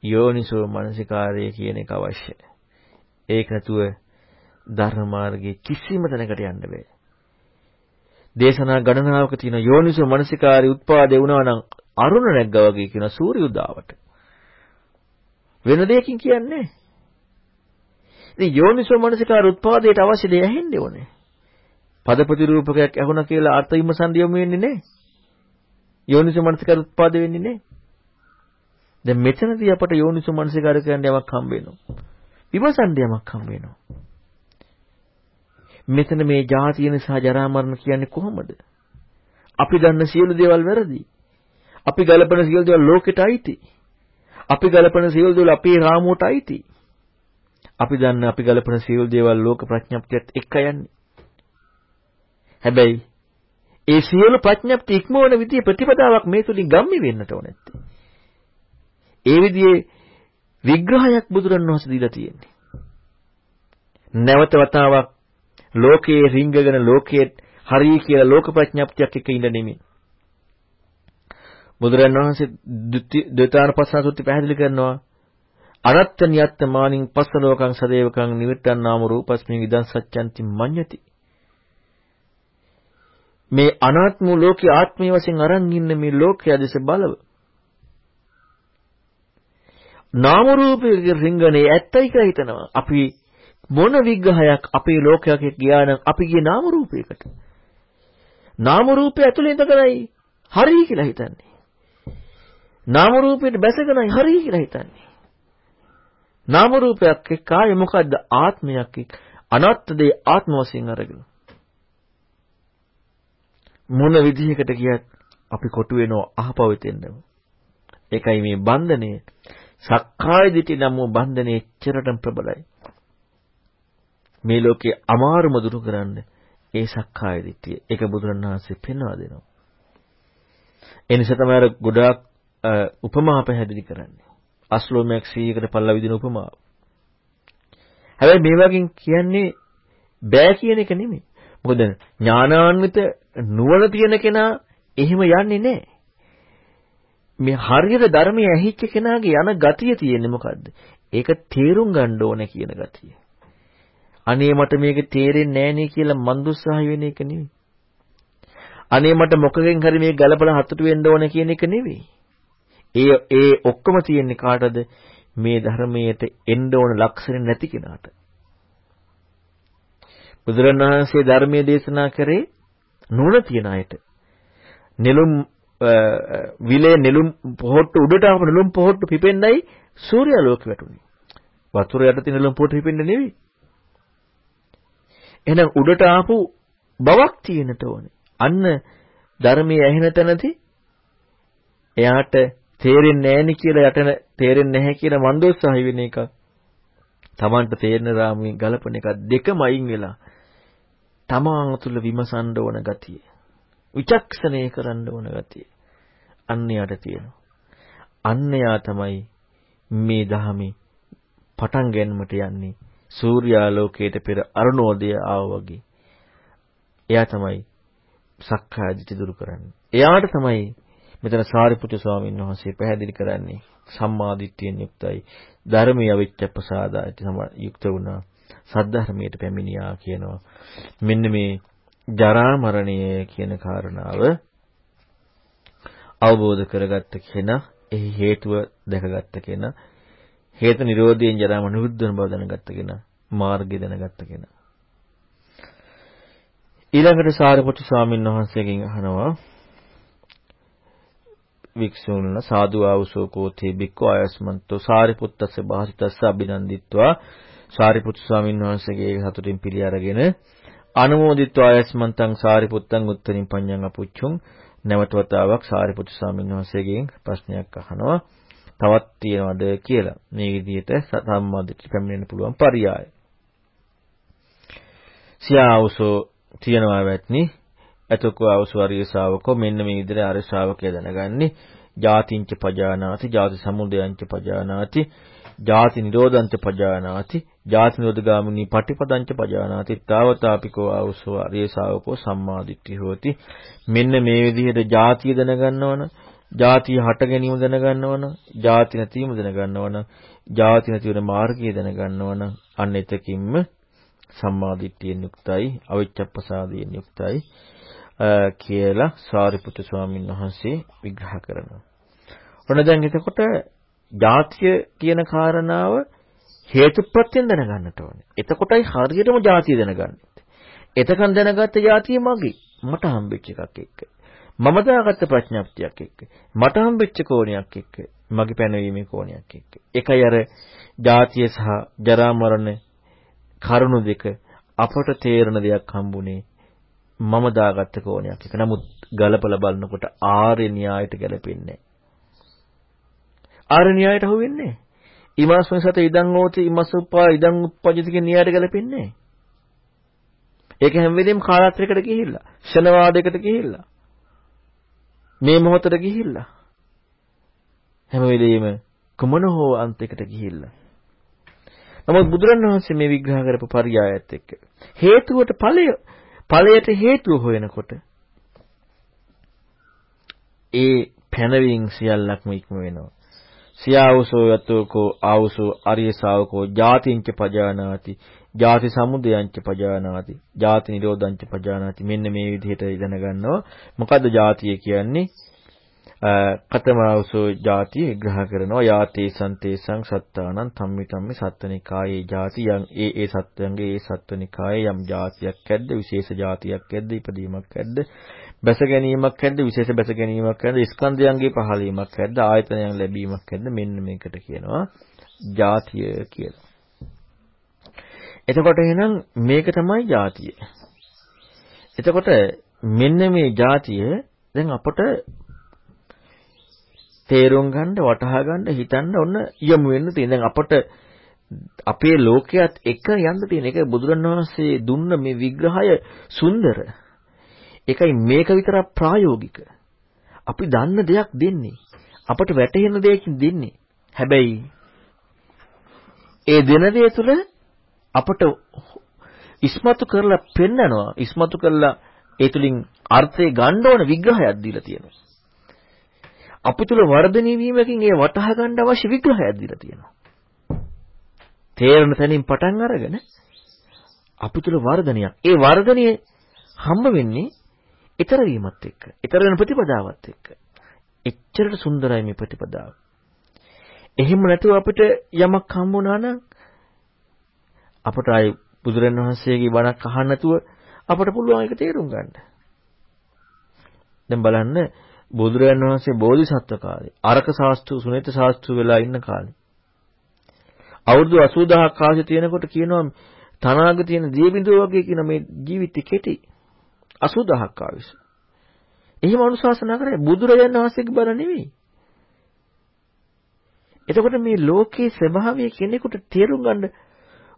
යෝනිසෝ මනසිකාරය කියන එක අවශ්‍යයි. ඒක නැතුව ධර්ම මාර්ගයේ කිසිම තැනකට යන්න බෑ. දේශනා ගණනාවක තියෙන යෝනිසෝ මනසිකාරي උත්පාදේ වුණා නම් අරුණ නැග්ගා වගේ කියන සූර්ය උදාවට. වෙන දෙයකින් කියන්නේ. ඉතින් යෝනිසෝ මනසිකාර උත්පාදයට අවශ්‍ය දේ ඇහෙන්න ඕනේ. පදපති රූපකයක් ඇහුණා කියලා අර්ථ විමසන් යොමු වෙන්නේ නැහැ. යෝනිසෝ මනසිකාර උත්පාද වෙන්නේ නැහැ. දැන් මෙතනදී අපට යෝනිසෝ මනසිකාර කියන්නේ යමක් හම්බ වෙනවා. විමසන් යමක් හම්බ වෙනවා. මෙතන මේ ජාතිය නිසා ජරා මරණ කියන්නේ කොහොමද? අපි දන්න සියලු දේවල් වැරදි. අපි ගලපන සියලු දේවල් ලෝකෙට අයිති. අපි ගලපන සියලු දේවල් අපේ රාමුවට අයිති. අපි දන්න අපි ගලපන සියලු දේවල් ලෝක ප්‍රඥප්තියත් එක්ක යන්නේ. හැබැයි ඒ සියලු ප්‍රඥප්ති ඉක්මවන විදිහේ ප්‍රතිපදාවක් මේ තුලින් ගම්මි වෙන්නට ඕන නැත්තේ. ඒ විදිහේ විග්‍රහයක් බුදුරණවහන්සේ දීලා තියෙන්නේ. නැවත වතාවක් ලෝකයේ රිංගගෙන ලෝකයේ හරි කියලා ලෝක ප්‍රඥප්තියක් එක ඉඳ නෙමෙයි. බුදුරන් වහන්සේ ද්විතාරපස්සා සූත්‍රය පැහැදිලි කරනවා අනත්ත නියත්ත මානින් පස්ස ලෝකං සදේවකං නිවිත්තං නාම රූපස්මින් ඉදං සත්‍යන්ති මඤ්ඤති මේ අනාත්ම ලෝකයේ ආත්මය වශයෙන් අරන් ඉන්න මේ ලෝකයේ දෙස බලව නාම රූපයේ රිංගනේ ඇත්තයි කියලා හිතනවා අපි මොන විග්‍රහයක් අපේ ලෝකයක් ගියා නම් අපි ගියේ නාම රූපයකට. නාම රූපය ඇතුලේ ඉඳගෙනයි හරි කියලා හිතන්නේ. නාම රූපයට බැසගෙනයි හරි කියලා හිතන්නේ. නාම රූපයක් එක්ක ආයේ මොකද්ද ආත්මයක් එක්ක අනත්ත් දේ ආත්ම වශයෙන් අරගෙන. මොන විදිහකට ගියත් අපි කොටු වෙනව අහපවෙතෙන්නම. ඒකයි මේ බන්ධනය. සක්කාය දිටි නම් වූ බන්ධනේ එච්චරටම ප්‍රබලයි. මේ ලෝකේ අමාරුම දුරු කරන්න ඒ සක්කාය දිට්ඨිය. ඒක බුදුරණවහන්සේ පෙන්වා දෙනවා. ඒ නිසා තමයි අර ගොඩාක් උපමා පැහැදිලි කරන්නේ. අස්ලෝමයක් 100කට පල්ලා විදින උපමාව. හැබැයි මේ වගේ කියන්නේ බෑ කියන එක නෙමෙයි. මොකද ඥානාන්විත නුවණ තියෙන කෙනා එහෙම යන්නේ නැහැ. මේ හරියට ධර්මයේ ඇහිච්ච කෙනාගේ යන ගතිය තියෙන්නේ මොකද්ද? ඒක තේරුම් ගන්න ඕනේ කියන ගතිය. අනේ මට මේක තේරෙන්නේ නෑනේ කියලා මන් දුස්සහය වෙන එක නෙවෙයි. අනේ මට මොකකින් හරි මේක ගලපලා හතුටු වෙන්න ඕන කියන එක නෙවෙයි. ඒ ඒ ඔක්කොම තියෙන්නේ කාටද? මේ ධර්මයට එන්න ඕන ලක්ෂණ නැති කෙනාට. බුදුරණවහන්සේ ධර්මයේ දේශනා කරේ නුවණ තියන අයට. නෙළුම් විලේ නෙළුම් පොහොට්ටු උඩට ආපු නෙළුම් පොහොට්ටු පිපෙන්නයි සූර්යාලෝක වැටුනේ. වතුර යට තියෙන නෙළුම් පොහොට්ටු පිපෙන්නේ නෙවෙයි. එහෙනම් උඩට ආපු බවක් තියෙනට ඕනේ. අන්න ධර්මයේ ඇහෙන තැනදී එයාට තේරෙන්නේ නැහෙනි කියලා යටන තේරෙන්නේ නැහැ කියලා මන්දෝත්සහය වෙන එක. Tamanට තේරෙන රාමුවෙන් ගලපන එක දෙකම අයින් වෙලා තමන් තුළ විමසන්න ඕන ගතිය. විචක්ෂණය කරන්න ඕන ගතිය. අන්‍යයට තියෙනවා. අන්‍යයා තමයි මේ ධහමේ පටන් ගැනීමට යන්නේ සූර්යාලෝකයට පෙර අරුණෝදය ආවා වගේ. එයා තමයි සක්කාය දිට්ඨි දුරු කරන්නේ. එයාට තමයි මෙතන සාරිපුත්‍ර ස්වාමීන් වහන්සේ පැහැදිලි කරන්නේ සම්මා දිට්ඨියෙන් යුක්තයි ධර්මීය අවිච්ඡ ප්‍රසාදායට යුක්ත වුණා සද්ධර්මයට පැමිණියා කියනවා. මෙන්න මේ ජරා මරණය කියන කාරණාව අවබෝධ කරගත්ත කෙනා එහි හේතුව දැකගත්ත කෙනා හේතු නිරෝධයෙන් ජරාම නිරුද්ධ වෙන බව දැනගත්ත කෙනා මාර්ගය දැනගත්ත කෙනා. ඊළඟට සාරිපුත්තු ස්වාමීන් වහන්සේගෙන් අහනවා වික්ෂුන්ල සාදු ආවසෝ කෝතේ බික්කෝ ආයස්මන්තෝ සාරිපුත්තස්ස බාහිතස්ස අභිනන්දිත්වා සාරිපුත්තු ස්වාමීන් වහන්සේගේ සතුටින් පිළි අරගෙන අනුමෝදිත්වා ආයස්මන්තං සාරිපුත්තං උත්තරින් පඤ්ඤං අපුච්චුං නැවත වතාවක් සාරිපුත්තු ස්වාමීන් වහන්සේගෙන් ප්‍රශ්නයක් අහනවා තවත් තියනවද කියලා. මේ විදිහට සම්මාදිට පැමිණෙන්න පුළුවන් පරියාය. සියාවුසෝ තියනවා වැටනි. එතකෝ අවසවරිය ශාවකෝ මෙන්න මේ විදිහට ආර්ය ශාවකය දැනගන්නේ. ජාතිංච පජානාති, ජාති සමුදයංච පජානාති, ජාති නිරෝධංච පජානාති, ජාති නිරෝධගාමිනී පටිපදංච පජානාති. තාවතාපිකෝ ආවසෝ ආර්ය ශාවකෝ සම්මාදිට්ඨි හෝති. මෙන්න මේ විදිහට ජාතිය දැනගන්නවනේ ජාතිය හට ගැනීම දැනගන්නවනම්, ජාති නැතිවීම දැනගන්නවනම්, ජාති නැති වෙන මාර්ගය දැනගන්නවනම්, අන්න එතකින්ම සම්මාදිට්ඨියෙන් යුක්තයි, අවිච්ඡප්පසාදයෙන් යුක්තයි කියලා සාරිපුත්‍ර ස්වාමීන් වහන්සේ විග්‍රහ කරනවා. ඔන්න දැන් එතකොට ජාතිය කියන කාරණාව හේතුප්‍රත්‍යයෙන් දැනගන්නට ඕනේ. එතකොටයි හරියටම ජාතිය දැනගන්නේ. එතකන් දැනගත්ත ජාතිය මගේ. මට හම්බෙච්ච එකක් එක්ක. මම දාගත්ත ප්‍රඥාප්තියක් එක්ක. මට හම්බෙච්ච කෝණයක් එක්ක. මගේ පැනවීමේ කෝණයක් එක්ක. එකයි අර ජාතිය සහ ජරා මරණ කරුණු දෙක අපට තේරෙන දෙයක් හම්බුනේ මම දාගත්ත කෝණයක් එක. නමුත් ගලපලා බලනකොට ආර්ය න්‍යායට ගැලපෙන්නේ ආර්ය න්‍යායට අහු වෙන්නේ ඉමස්මෙ සත ඉදං ඕති ඉමස්සුප්පා ඉදං උප්පජිත කියන න්‍යායට ගැලපෙන්නේ ඒක හැම වෙලෙම කාලත්‍රයකට ගිහිල්ලා ෂණවාදයකට ගිහිල්ලා මේ මොහොතට ගිහිල්ලා හැම වෙලෙම කුමන හෝ අන්තයකට ගිහිල්ලා. නමුත් බුදුරණවහන්සේ මේ විග්‍රහ කරපු පරියායත් එක්ක හේතුවට ඵලය ඵලයට හේතුව හොයනකොට ඒ පැනවීම සියල්ලක්ම ඉක්ම වෙනවා. සියාවුසෝ යතෝකෝ ආවුසෝ අරිය ශාවකෝ ජාතිංච පජානාති ජාති සමුදයංච පජානාති ජාති නිරෝධංච පජානාති. මෙන්න මේ විදිහට දැනගන්නවා මොකද්ද ජාතිය කියන්නේ? කතමාවසෝ ජාති විග්‍රහ කරනවා. යාතේ සන්තේසං සත්තානං ධම්මිතම්මි සත්වනිකායේ ජාති යම් ඒ ඒ සත්වයන්ගේ ඒ සත්වනිකායේ යම් ජාතියක් ඇද්ද? විශේෂ ජාතියක් ඇද්ද? ඉදීමක් ඇද්ද? බැස ගැනීමක් ඇද්ද විශේෂ බැස ගැනීමක් ඇද්ද ස්කන්ධයන්ගේ පහළීමක් ඇද්ද ආයතනයන් ලැබීමක් ඇද්ද මෙන්න මේකට කියනවා ජාතිය කියලා. එතකොට එහෙනම් මේක තමයි ජාතිය. එතකොට මෙන්න මේ ජාතිය දැන් අපට තේරුම් ගන්න වටහා ගන්න හිතන්න ඔන්න යමු වෙන්න තියෙන. දැන් අපට අපේ ලෝකයට එක යන්න තියෙන. ඒක බුදුරණවහන්සේ දුන්න මේ විග්‍රහය සුන්දර. ඒකයි මේක විතර ප්‍රායෝගික. අපි දන්න දෙයක් දෙන්නේ. අපට වැටහෙන දෙයකින් දෙන්නේ. හැබැයි ඒ දෙන දේ තුළ අපට ඉස්මතු කරලා පෙන්නනවා. ඉස්මතු කරලා ඒ තුලින් අර්ථය ගන්න ඕන විග්‍රහයක් දීලා තියෙනවා. අපි තුල වර්ධනය වීමකින් ඒ වටහා ගන්න අවශ්‍ය විග්‍රහයක් දීලා තියෙනවා. තේරෙන තැනින් පටන් අරගෙන අපි තුල වර්ධනයක්. ඒ වර්ධනය හම්බ වෙන්නේ ඊතර වීමත් එක්ක. ඊතර වෙන ප්‍රතිපදාවත් එක්ක. එච්චරට සුන්දරයි මේ ප්‍රතිපදාව. එහෙම නැතුව අපිට යමක් හම්බුණා නම් අපට ආයි බුදුරණවහන්සේගේ බණක් අහන්න නැතුව අපට පුළුවන් ඒක තේරුම් ගන්න. දැන් බලන්න බුදුරජාන් වහන්සේ බෝධිසත්ව කාලේ අරක ශාස්ත්‍රු සුනේත ශාස්ත්‍රු වෙලා ඉන්න කාලේ අවුරුදු 80000ක් කාලේ තියෙනකොට කියනවා තනාග තියෙන දියබිඳුව වගේ කියන මේ ජීවිතේ කෙටි 80000ක් ආවිස. එහෙම අනුශාසනා කරේ බුදුරජාණන් වහන්සේගේ බර නෙවෙයි. එතකොට මේ ලෝකේ ස්වභාවය කෙනෙකුට තේරුම් ගන්න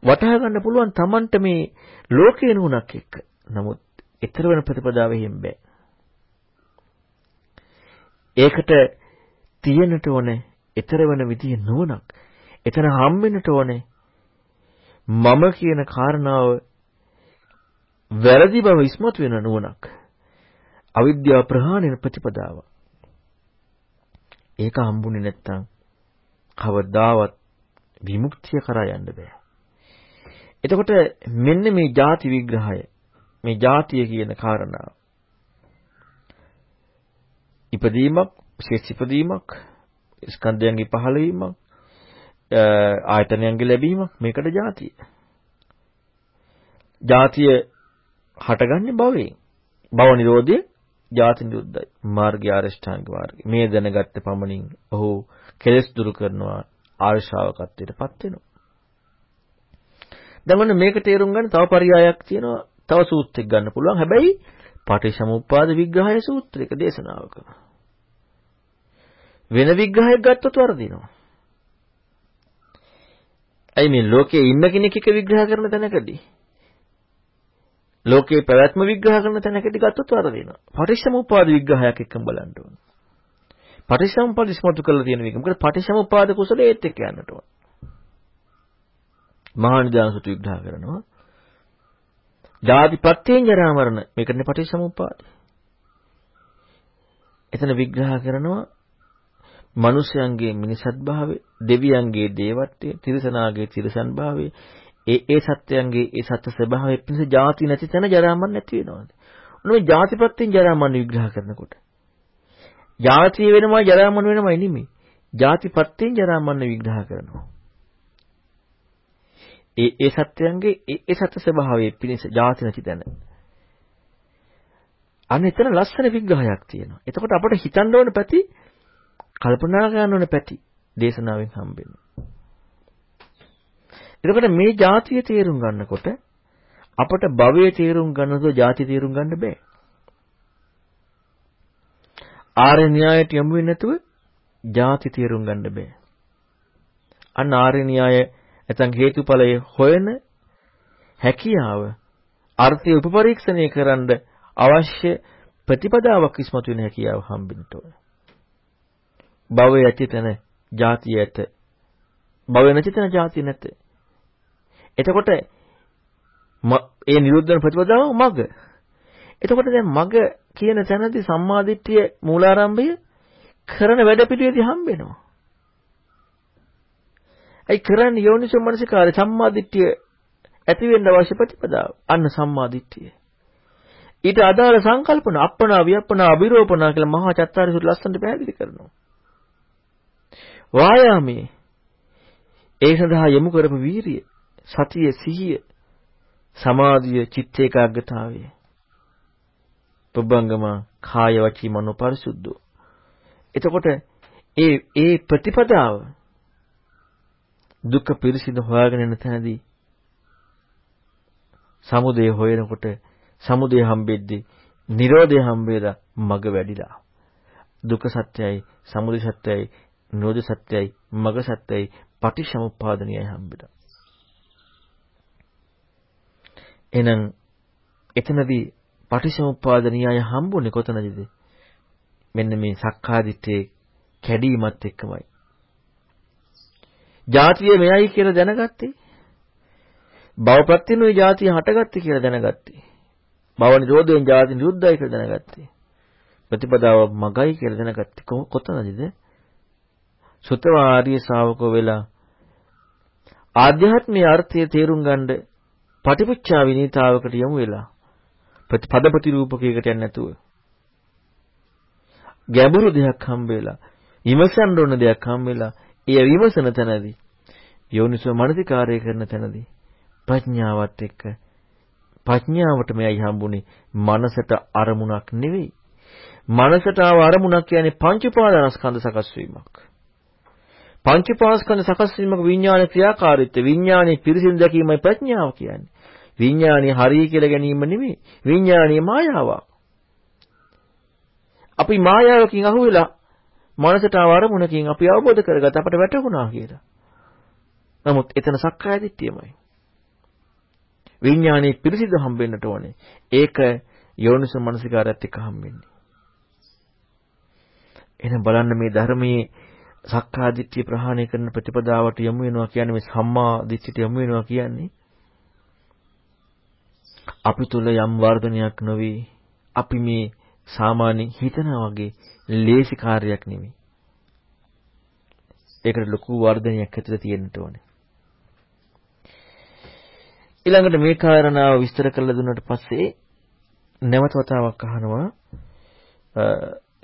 වටහා ගන්න පුළුවන් Tamanට මේ ලෝකේ නුණක් එක්ක. නමුත් ඊතර වෙන ප්‍රතිපදාවෙහිම් බෑ. ඒකට තියෙන්නට ඕනේ ඊතර වෙන විදිය නුවණක්. එතන හම්බෙන්නට ඕනේ මම කියන කාරණාව වැරදි බව ඉස්මතු වෙන නුවණක්. අවිද්‍යාව ප්‍රහාණය ප්‍රතිපදාව. ඒක හම්බුනේ නැත්තම් කවදාවත් විමුක්තිය කරා යන්න බෑ. එතකොට මෙන්න මේ ಜಾති විග්‍රහය මේ ಜಾතිය කියන කාරණාව. ඉපදීමක්, විශේෂ ඉපදීමක්, ස්කන්ධයන්ගේ පහළවීමක්, ආයතනයන්ගේ ලැබීමක් මේකට ಜಾතිය. ජාතිය හටගන්නේ භවයෙන්. භව නිරෝධය ಜಾති නිරුද්ධයි. මාර්ගය ආරෂ්ඨාංග මාර්ගය. මේ දැනගත්ත පමණින් ඔහු කෙලෙස් දුරු කරනවා ආර්ය ශ්‍රාවකත්වයටපත් වෙනවා. දැන් ඔන්න මේක තේරුම් ගන්න තව පරයයක් තියෙනවා. තව සූත්‍රයක් ගන්න පුළුවන්. හැබැයි පටිච්චසමුප්පාද විග්‍රහය සූත්‍රයක දේශනාවක. වෙන විග්‍රහයක් ගත්තොත් වරදිනවා. ඇයි මේ ලෝකයේ ඉන්න කෙනෙක් එක විග්‍රහ කරන තැනකදී ලෝකේ පැවැත්ම විග්‍රහ කරන තැනකදී ගත්තොත් වරදිනවා. පටිච්චසමුප්පාද විග්‍රහයක් එක්කම බලන්න ඕන. පටිච්චසමුප්පාද ඉස්මතු කරලා තියෙන එක. මොකද පටිච්චසමුප්පාද කුසලයේ ඒත් එක්ක යන්නට ඕන. මහා නිදාන සුතු විග්‍රහ කරනවා. ජාති ප්‍රත්‍යයෙන් ජරා මරණ මේකනේ පටිච්චසමුප්පාද. එතන විග්‍රහ කරනවා මිනිසයන්ගේ මිනිසත් භාවය, දෙවියන්ගේ දේවත්වය, තිරිසනාගේ තිරිසන් භාවය, ඒ ඒ සත්‍යයන්ගේ ඒ සත්‍ය ස්වභාවය පිණිස ජාති නැති තැන ජරා මරණ නැති වෙනවාද? ඔන්න මේ ජාතිපත්යෙන් ජරා මරණ විග්‍රහ කරනකොට. ජාතිය වෙනවා ජරා මරණ වෙනවයි නෙමෙයි. ජාතිපත්යෙන් ජරා මරණ විග්‍රහ කරනවා. ඒ ඒ සත්‍යයන්ගේ ඒ ඒ සත්‍ය ස්වභාවය පිණිස ජාති නැති තැන. අන්න එතන ලස්සන විග්‍රහයක් තියෙනවා. එතකොට අපිට හිතන්න ඕන පැති කල්පනා කරන්න ඕන පැති දේශනාවෙන් හම්බෙන්නේ. එතකොට මේ જાතිය තේරුම් ගන්නකොට අපට භවයේ තේරුම් ගන්නසෝ ಜಾති තේරුම් ගන්න බෑ. ආර්ය න්‍යායට යමු වෙන්නේ නැතුව ಜಾති තේරුම් ගන්න බෑ. අන්න ආර්ය න්‍යාය නැත්නම් හේතුඵලය හොයන හැකියාව අර්ථය උපපරීක්ෂණය කරන්න අවශ්‍ය ප්‍රතිපදාවක් ඉස්මතු වෙන හැකියාව හම්බෙන්න ඕන. භවය ඇති තැන ಜಾතිය ඇත. භවය නැති තැන ಜಾතිය නැත. එතකොට ඒ නිරුද්ධ වෙන ප්‍රතිපදාව මග. එතකොට දැන් මග කියන තැනදී සම්මාදිට්ඨිය මූලාරම්භය කරන වැඩ පිළිවෙලදී හම්බෙනවා. ඒ කරන්නේ යෝනිසෝ මනසිකාරය සම්මාදිට්ඨිය ඇති වෙන්න අවශ්‍ය ප්‍රතිපදාව. අන්න සම්මාදිට්ඨිය. ඊට අදාළ සංකල්පන අප්පනා වියප්පනා අබිරෝපනා කියලා මහා චත්තාරිසුත් ලස්සනට පැහැදිලි කරනවා. වායාමයේ ඒ සඳහා යොමු කරපු වීරිය, සතිය, සිහිය, සමාධිය, චිත්ත ඒකාග්‍රතාවය. පුබ්බංගම කාය වචී මනෝ පරිසුද්ධෝ. එතකොට ඒ ඒ ප්‍රතිපදාව දුක පිරිසිදු හොයාගෙන යන තැනදී සමුදය හොයනකොට සමුදය හම්බෙද්දී නිරෝධය හම්බෙලා මග වැඩිලා දුක සත්‍යයි සමුදය සත්‍යයි නිරෝධ සත්‍යයි මග සත්‍යයි පටිච්චසමුප්පාදනියයි හම්බෙලා එහෙනම් එතනදී පටිච්චසමුප්පාදනියයි හම්බුනේ කොතනදද මෙන්න මේ සක්කාදිට්ඨියේ කැඩීමත් එක්කමයි ජාතිය මෙයයි කියලා දැනගත්තේ. භවප්‍රත්‍යනුයි ජාතිය හටගත්තේ කියලා දැනගත්තේ. භව නිරෝධයෙන් ජාති නිරුද්ධයි කියලා දැනගත්තේ. ප්‍රතිපදාව මගයි කියලා දැනගත්තේ කොතනදද? සුතවාරිය ශාවකෝ වෙලා ආධ්‍යාත්මීය අර්ථය තේරුම් ගන්න පටිපුච්චා විනීතාවකට යමු වෙලා පද ප්‍රතිරූපකයකට යන්නේ නැතුව ගැඹුරු දෙයක් හම්බෙලා විමසන්න ඕන දෙයක් හම්බෙලා එය විමසන තැනදී යෝනිසෝ මනසිකාරය කරන තැනදී ප්‍රඥාවත් එක්ක ප්‍රඥාවට මෙයයි හම්බුනේ මනසට අරමුණක් නෙවෙයි. මනසට ආව අරමුණක් කියන්නේ පංච උපාදානස්කන්ධ සකස් වීමක්. පංච උපාදානස්කන්ධ සකස් වීමක විඥානයේ ක්‍රියාකාරීත්වය විඥානයේ පිරිසිදු දැකීමයි ප්‍රඥාව කියන්නේ. විඥානීය හරිය කියලා ගැනීම නෙමෙයි. විඥානීය මායාවක්. අපි මායාවකින් අහුවෙලා මනසට ආව අරමුණකින් අපි අවබෝධ කරගත්ත අපට වැටහුණා කියලා. නමුත් එතන සක්කාය දිට්ඨියමයි. විඥානේ පිරිසිදු හම්බෙන්නට ඕනේ. ඒක යෝනිසෝ මනසිකාරයත් එක්ක හම්බෙන්නේ. එහෙනම් බලන්න මේ ධර්මයේ සක්කා දිට්ඨිය ප්‍රහාණය කරන ප්‍රතිපදාවට යොමු වෙනවා කියන්නේ මේ සම්මා දිට්ඨියට යොමු වෙනවා කියන්නේ අපි තුල යම් වර්ධනයක් නොවි අපි මේ සාමාන්‍ය හිතනා වගේ ලේසි කාර්යයක් නෙමෙයි. ඒකට ලොකු වර්ධනයක් ඇතුළත තියෙන්න ඕනේ. ඊළඟට මේ කාරණාව විස්තර කරලා දුන්නාට පස්සේ නැවත වතාවක් අහනවා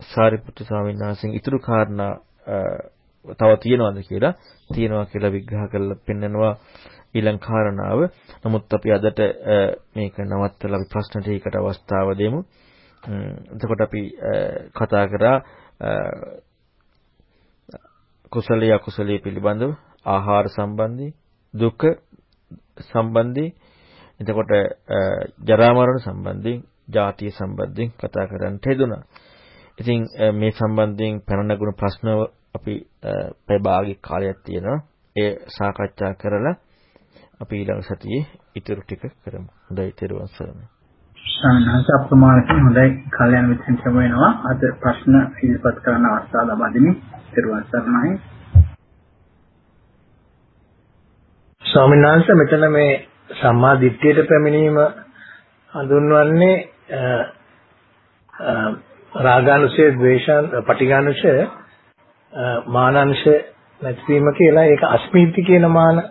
සාරිපුත්තු ස්වාමීන් වහන්සේගේ ඊතුරු කාරණා තව තියෙනවද කියලා තියෙනවා කියලා විග්‍රහ කරලා පෙන්නනවා ඊළඟ කාරණාව. නමුත් අපි අදට මේක නවත්තලා අපි ප්‍රශ්න ටිකකට අවස්ථාව දෙමු. එතකොට අපි කතා කරා කුසලයේ අකුසලයේ පිළිබඳව ආහාර සම්බන්ධී දුක සම්බන්ධයෙන් එතකොට ජරා මරණ සම්බන්ධයෙන් ජාතිය සම්බන්ධයෙන් කතා කරන්නට හෙදුනා. ඉතින් මේ සම්බන්ධයෙන් පැන නගුණු ප්‍රශ්න අපි පැය භාගික කාලයක් තියෙනවා. ඒ සාකච්ඡා කරලා අපි ඊළඟ සතියේ ඉතුරු ටික කරමු. හොඳයි තෙරුවන් සරණයි. සාමාන්‍ය අප්‍රමාණකින් හොඳයි කල්යන මිත්‍රන් සම වෙනවා. අද ප්‍රශ්න ඉදිරිපත් කරන්න අවස්ථාව ලබා දෙමින් තෙරුවන් සරණයි. ස්වාමීන් වහන්සේ මෙතන මේ සම්මා දිට්ඨියට පැමිණීම හඳුන්වන්නේ රාගානුසය, ද්වේෂාන්, පටිඝානුසය, මානාංශ නැතිවීම කියලා ඒක අස්මීති කියන මාන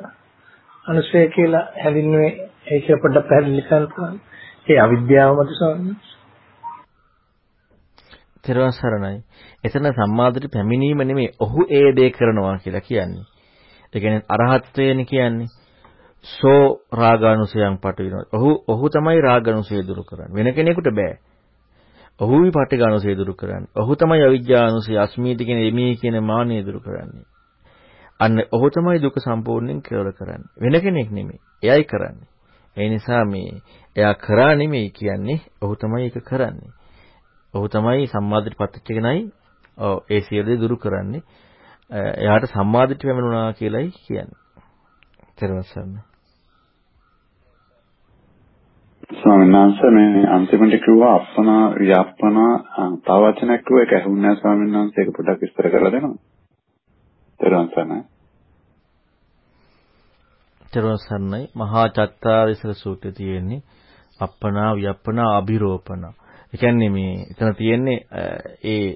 අනුසය කියලා හැඳින්වුවේ ඒක පොඩ්ඩක් පැහැදිලි කරන්න. ඒ අවිද්‍යාව මත ස්වාමීන් තෙරුවන් සරණයි. එතන සම්මාදිට පැමිණීම නෙමෙයි. ඔහු ඒ දේ කරනවා කියලා කියන්නේ. ඒ කියන්නේ අරහත්ත්වයනේ කියන්නේ. සෝ රාගානුසයන් පටවිනවා. ඔහු ඔහු තමයි රාගානුසය දුරු කරන්නේ. වෙන කෙනෙකුට බෑ. ඔහුයි පටිඝානුසය දුරු කරන්නේ. ඔහු තමයි අවිජ්ජානුසය අස්මීති කියන එමී කියන මානිය දුරු කරන්නේ. අන්න ඔහු තමයි දුක සම්පූර්ණයෙන් කෙරවල කරන්නේ. වෙන කෙනෙක් නෙමෙයි. එයයි කරන්නේ. ඒ නිසා මේ එයා කරා නෙමෙයි කියන්නේ ඔහු තමයි ඒක කරන්නේ. ඔහු තමයි සම්මාදිට පත්‍ච්ච කෙනයි ඔව් ඒ සියලු දුරු කරන්නේ. එයාට සම්මාදිට පැමිණුණා කියලයි කියන්නේ. ත්‍රිවසන්න. ස්වාමීන් වහන්සේ මේ අන්තිමට කිව්වා අප්පනා ව්‍යාපනා තව වචනයක් කිව්වා ඒක ඇහුන්නේ නැහැ ස්වාමීන් වහන්සේ ඒක පොඩ්ඩක් විස්තර කරලා දෙනවා. ත්‍රිවසන්න. ත්‍රිවසන්නයි මහා චත්තාරිසක සූත්‍රයේ තියෙන්නේ අප්පනා ව්‍යප්පනා අභිරෝපණ. ඒ කියන්නේ මේ එතන තියෙන්නේ ඒ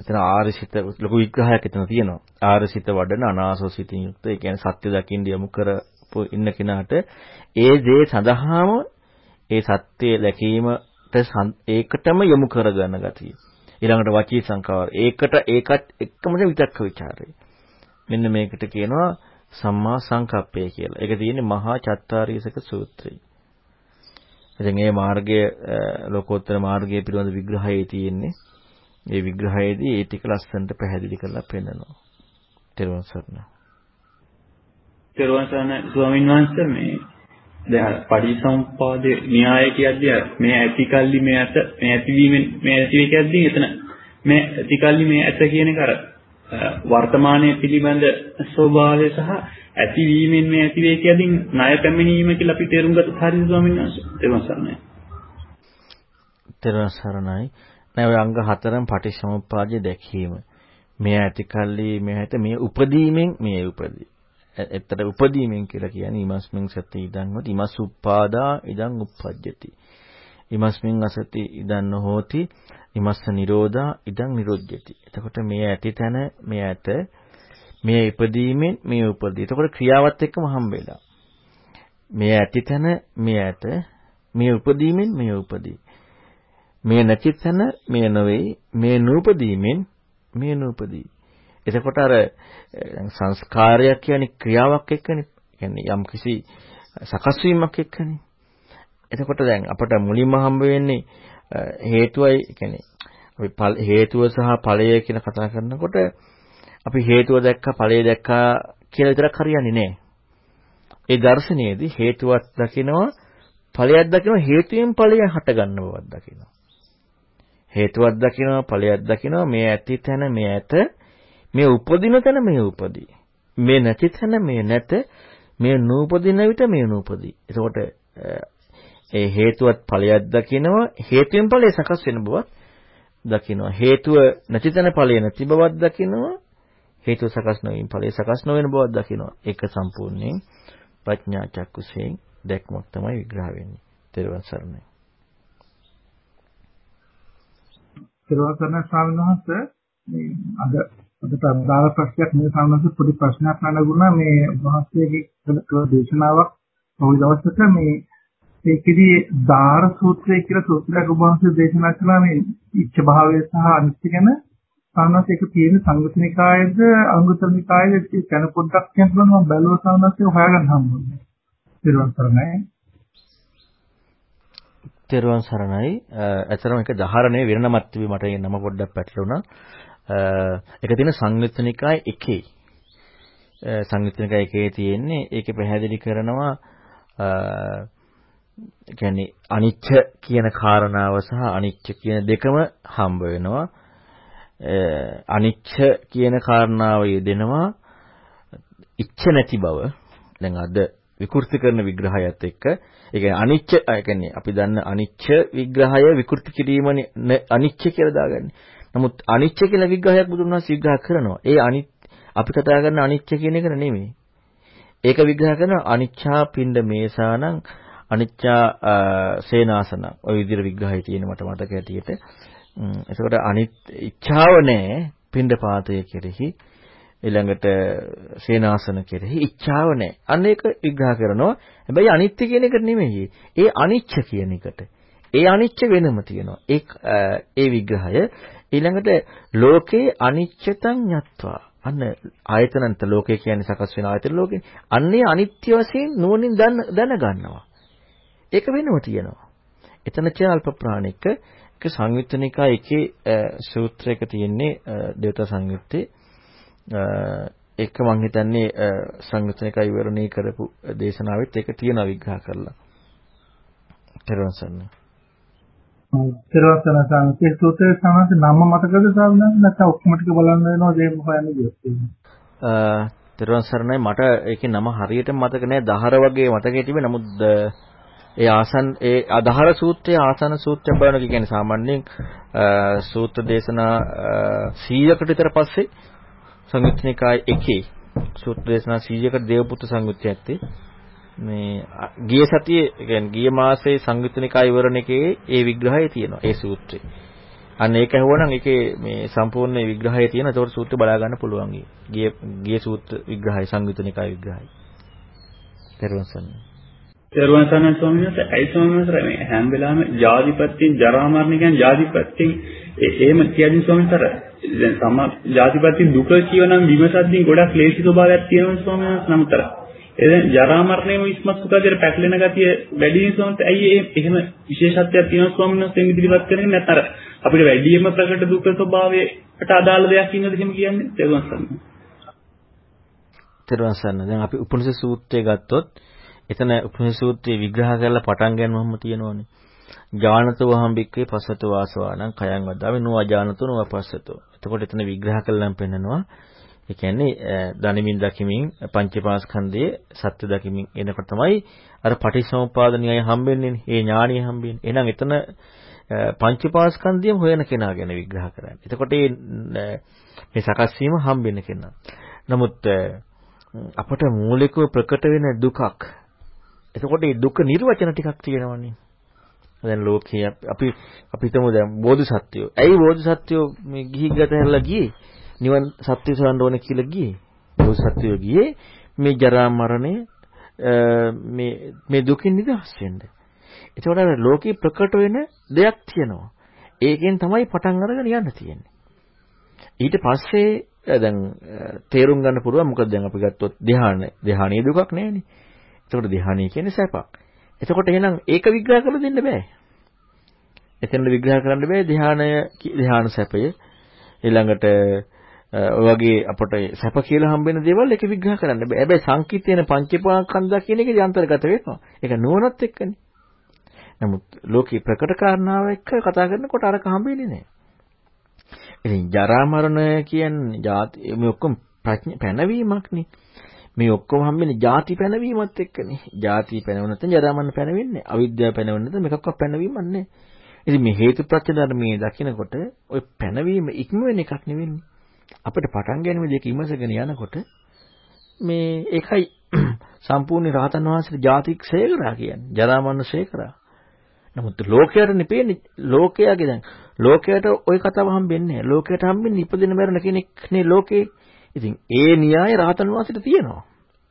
එතන ආරසිත ලොකු විග්‍රහයක් එතන තියෙනවා. ආරසිත වඩන අනාසසිතින් යුක්ත ඒ කියන්නේ සත්‍ය දකින්න යමු කරපු ඉන්න කෙනාට ඒ දේ සඳහාම ඒ සත්‍ය දැකීමට ඒකටම යොමු කරගන්න ගතිය. ඊළඟට වචී සංකාර. ඒකට ඒකත් එක්කම විතක්ක ਵਿਚාරය. මෙන්න මේකට කියනවා සම්මා සංකප්පය කියලා. ඒක තියෙන්නේ මහා චත්තාරීසක සූත්‍රයේ. ඉතින් මේ මාර්ගය ලෝකෝත්තර මාර්ගය පිළිබඳ විග්‍රහයේ තියෙන්නේ. මේ විග්‍රහයේදී ඒ ටික ලස්සනට පැහැදිලි කරලා පෙන්නනවා. තෙරුවන් සරණයි. තෙරුවන් සරණයි ස්වාමීන් වහන්සේ මේ දැන් පටිසම්පාදේ න්‍යාය කියද්දී මේ ඇතිකල්ලි මේ ඇත මේ ඇතිවීමෙන් මේ ඇතිවේ කියද්දී එතන මේ ඇතිකල්ලි මේ ඇත කියන එක අර වර්තමානයේ පිළිබඳ ස්වභාවය සහ ඇතිවීමෙන් මේ ඇතිවේ කියද්දී ණය පැමිණීම කියලා අපි තේරුම් ගත්තත් හරිද ස්වාමීන් වහන්සේ තෙරුවන් සරණයි. තෙරුවන් සරණයි. නෑ ඔය අංග හතරම පටිච්චසමුප්පාදයේ දැකීම. මේ ඇතිකල්ලි මේ ඇත මේ උපදීමෙන් මේ උපදී. එතට උපදීමෙන් කියලා කියන්නේ ඉමස්මින් සති ඉදන් හොති ඉමස් උප්පාදා ඉදන් උප්පජ්ජති. ඉමස්මින් අසති ඉදන් නොහෝති ඉමස්ස නිරෝධා ඉදන් නිරොජ්ජති. එතකොට මේ ඇති තැන මේ ඇත මේ ඉපදීමෙන් මේ උපදී. එතකොට ක්‍රියාවත් එක්කම හම්බෙලා. මේ ඇති තැන මේ ඇත මේ උපදීමෙන් මේ උපදී. මේ නැති තැන මේ නොවේ මේ නූපදීමෙන් මේ නූපදී. එතකොට අර සංස්කාරයක් කියන්නේ ක්‍රියාවක් එක්කනේ. කියන්නේ යම් කිසි සකස් වීමක් එක්කනේ. එතකොට දැන් අපට මුලින්ම හම්බ වෙන්නේ හේතුවයි කියන්නේ අපි හේතුව සහ ඵලය කියන කතා කරනකොට අපි හේතුව දැක්කා ඵලය දැක්කා කියලා විතරක් හරියන්නේ නැහැ. ඒ දර්ශනයේදී හේතුවක් දකිනවා ඵලයක් දකිනවා හේතුයෙන් ඵලය හට ගන්න බවක් දකිනවා. හේතුවක් දකිනවා ඵලයක් දකිනවා මේ ඇති තැන මේ ඇත මේ උපදින තැන මේ උපදී. මේ නැති තැන මේ නැත. මේ නූපදින විට මේ නූපදී. එතකොට ඒ හේතුවත් ඵලයක් දකිනවා. හේතුයෙන් ඵලය සකස් වෙන බවත් දකිනවා. හේතුව නැති තැන ඵලය නැති බවක් දකිනවා. හේතුව සකස් නොවීම ඵලය සකස් නොවන බවක් දකිනවා. ඒක සම්පූර්ණයෙන් ප්‍රඥා චක්කුසයෙන් දැක්මක් තමයි විග්‍රහ වෙන්නේ. තෙරුවන් සරණයි. සර්වසන ස්වාමීන් වහන්සේ. මේ අද අද ප්‍රධාන ප්‍රශ්නයක් මේ සම්බන්ධ පොඩි ප්‍රශ්නයක් නගුණා මේ වහන්සේගේ කළ දේශනාවක් පොඩි දවසක මේ ඒකෙදි දාර සූත්‍රය කියලා සූත්‍රයක් වහන්සේ දේශනා කළා මේ ඉච්ඡ භාවය සහ අනිත්‍ය ගැන සාමාන්‍යයෙන් ඒක තියෙන සංගතනිකායේද අංගුතරනිකායේද කියන පොඩ්ඩක් කියන්න මම බැලුවා සාමාන්‍යයෙන් හොයාගන්න හම්බුනේ. ඊට පස්සේ තෙරුවන් සරණයි. ඇතරම එක දහරණේ වෙන නමක් තිබි මට ඒ නම පොඩ්ඩක් පැටලුණා. ඒක තියෙන සංයුත්තනිකාය එකේ. සංයුත්තනිකාය එකේ තියෙන්නේ ඒකේ පැහැදිලි කරනවා කියන්නේ අනිච්ච කියන කාරණාව සහ අනිච්ච කියන දෙකම හම්බ වෙනවා. අනිච්ච කියන කාරණාව යෙදෙනවා ඉච්ඡ නැති බව. දැන් අද විකෘති කරන විග්‍රහයත් එක්ක ඒ කියන්නේ අනිච්ච ඒ කියන්නේ අපි දන්න අනිච්ච විග්‍රහය විකෘති කිරීමනේ අනිච්ච කියලා දාගන්නේ. නමුත් අනිච්ච කියලා විග්‍රහයක් බුදුන් වහන්සේ විග්‍රහ කරනවා. ඒ අනිත් අපි කතා කරන අනිච්ච කියන එක නෙමෙයි. ඒක විග්‍රහ කරන අනිච්චා පින්ඩ මේසානං අනිච්චා සේනාසන ඔය විදිහට විග්‍රහය තියෙන මට මතක ඇටියට. එතකොට අනිත් ඉච්ඡාව නැහැ පින්ඩ පාතය කෙරෙහි ඊළඟට සේනාසන කෙරෙහි ඉච්ඡාව නැහැ. අන්න ඒක විග්‍රහ කරනවා. හැබැයි අනිත්‍ය කියන එක නෙමෙයි. ඒ අනිච්ච කියන එකට. ඒ අනිච්ච වෙනම තියෙනවා. ඒ ඒ විග්‍රහය ඊළඟට ලෝකේ අනිච්චතං යත්වා. අන්න ආයතනන්ත ලෝකේ කියන්නේ සකස් වෙන ආයතන ලෝකේ. අන්නේ අනිත්‍ය වශයෙන් නුවණින් දැනගන්නවා. ඒක වෙනම තියෙනවා. එතන ච අල්ප ප්‍රාණික එක සංයුත්තනිකා එකේ සූත්‍රයක තියෙන්නේ දේවතා සංයුත්තේ ඒක මම හිතන්නේ සංයුත්තනිකා විවරණේ කරපු දේශනාවෙත් ඒක තියෙනවා විග්‍රහ කරලා. ඊට පස්සේ තිරවසන සංකේ සූත්‍රයේ සමහර නම මතකද සාවනක් නැත්නම් ඔක්කොම ටික බලන්න වෙනවා දෙයක් හොයන්න ගියොත්. අ තිරවන් සරණයි මට ඒකේ නම හරියට මතක නෑ. දහර වගේ මතකයේ තිබේ. නමුත් ඒ ආසන් ඒ අදහර සූත්‍රයේ ආසන සූත්‍රය බලන කියන්නේ සාමාන්‍යයෙන් සූත්‍ර දේශනා 100කට විතර පස්සේ සංයුත්නිකාය එකේ. සූත්‍ර දේශනා 100කට දේවපුත්‍ර සංයුත්තය ඇත්තේ. මේ ගිය සතියේ කියන්නේ ගිය මාසයේ සංයුත්තනිකා විවරණකේ ඒ විග්‍රහය තියෙනවා ඒ සූත්‍රේ. අන්න ඒක ඇහුවනම් ඒකේ මේ සම්පූර්ණ විග්‍රහය තියෙනවා. ඒකට සූත්‍රය බලා ගන්න පුළුවන්. ගිය ගිය සූත්‍ර විග්‍රහය සංයුත්තනිකා විග්‍රහය. පෙරවසන්න. පෙරවසන්න ස්වාමීන් වහන්සේ ඇයි ස්වාමීන් වහන්සේ මේ හැම වෙලාවෙම ජාතිපත්‍යෙන් ජරා මරණ කියන්නේ ජාතිපත්‍යෙන් එහෙම කියදින් ස්වාමීන් වහන්සේ දැන් සම ජාතිපත්‍යෙන් දුක කියවනම් විමසද්දී ගොඩක් ක්ලේශී ස්වභාවයක් තියෙනවා ස්වාමීන් වහන්සේ නමුතර එදෙන ජරා මරණයම විශ්මස් සුඛාදයට පැටලෙන ගතිය වැඩි නිසාත් ඇයි එහෙම විශේෂත්වයක් තියෙනවා ස්වාමීන් වහන්සේ ඉදිරිපත් කරන්නේ නැත්නම් අපිට වැඩිම ප්‍රකට දුක් ස්වභාවයට අදාළ දෙයක් ඉන්නද එහෙම කියන්නේ තේරුම් ගන්න. තේරුම් ගන්න. දැන් අපි උපනිෂ සූත්‍රය ගත්තොත් එතන උපනිෂ සූත්‍රයේ විග්‍රහ කරලා පටන් ගන්නවම තියෙනවනේ. ඥානතෝ හම්බික්කේ පසතෝ වාසවාණං කයං වදාමි නෝ අජානතෝ නෝ අපස්සතෝ. එතකොට එතන විග්‍රහ කළාම පෙන්නනවා ඒ කියන්නේ දනිමින් දකිමින් පංචපාස්කන්ධයේ සත්‍ය දකිමින් එනකොට තමයි අර පටිච්චසමුපාද න්‍යාය හම්බෙන්නේ. ඒ ඥානිය හම්බෙන්නේ. එහෙනම් එතන පංචපාස්කන්ධයම හොයන කෙනා ගැන විග්‍රහ කරන්නේ. එතකොට මේ සකස් වීම හම්බෙන්න කෙනා. නමුත් අපට මූලිකව ප්‍රකට වෙන දුකක්. එතකොට මේ දුක නිර්වචන ටිකක් තියෙනවනේ. දැන් ලෝකයේ අපි අපි හිතමු දැන් බෝධිසත්වයෝ. ඇයි බෝධිසත්වයෝ මේ ගිහි ගත හැරලා ගියේ? නිවන් සත්‍ය සොයන්න ඕනේ කියලා ගියේ. බෝසත්ත්වෝ ගියේ මේ ජරා මරණය මේ මේ දුකින් නිදහස් වෙන්න. ඒතකොට අර ලෝකේ ප්‍රකට වෙන දෙයක් තියෙනවා. ඒකෙන් තමයි පටන් අරගෙන යන්න තියෙන්නේ. ඊට පස්සේ දැන් තේරුම් ගන්න පුළුවන් මොකද දැන් අපි ගත්තොත් ධ්‍යාන ධ්‍යානීය දුකක් නැහැනේ. එතකොට ධ්‍යානීය කියන්නේ සැපක්. එතකොට එහෙනම් ඒක විග්‍රහ කරලා දෙන්න බෑ. එතන විග්‍රහ කරන්න බෑ ධ්‍යානය ධ්‍යාන සැපය ඊළඟට ඔය වගේ අපට සැප කියලා හම්බෙන දේවල් එක විග්‍රහ කරන්න බෑ. හැබැයි සංකීර්ණ පංචපාකන්දා කියන එකේ අන්තර්ගත වෙනවා. ඒක නුවණත් එක්කනේ. නමුත් ලෝකේ ප්‍රකට කාරණාව එක්ක කතා කරනකොට අරක හම්බෙන්නේ නෑ. ඉතින් ජරා මරණය කියන්නේ ಜಾති මේ ඔක්කොම පැනවීමක්නේ. මේ ඔක්කොම හම්බෙන්නේ ಜಾති පැනවීමත් එක්කනේ. ಜಾති පැනවෙන්නේ නැත්නම් ජරා මරණ පැනවෙන්නේ. අවිද්‍යාව පැනවෙන්නේ නැත්නම් මේකක්වත් පැනවීමක් නැහැ. ඉතින් මේ හේතුප්‍රත්‍ය ධර්මයේ දකිනකොට ඔය පැනවීම ඉක්ම වෙන එකක් නෙවෙන්නේ. අපිට පටන් ගැනීම දෙක ඉමසගෙන යනකොට මේ ඒකයි සම්පූර්ණ රහතන් වහන්සේට ජාතික් සේකරා කියන්නේ. ජරා මරණ සේකරා. නමුත් ලෝකයට නෙපෙන්නේ ලෝකයාගේ දැන් ලෝකයට ওই කතාව හම්බෙන්නේ නැහැ. ලෝකයට හම්බෙන්නේ ඉපදෙන මරණ කෙනෙක් නේ ලෝකේ. ඉතින් ඒ න්‍යාය රහතන් වහන්සේට තියෙනවා.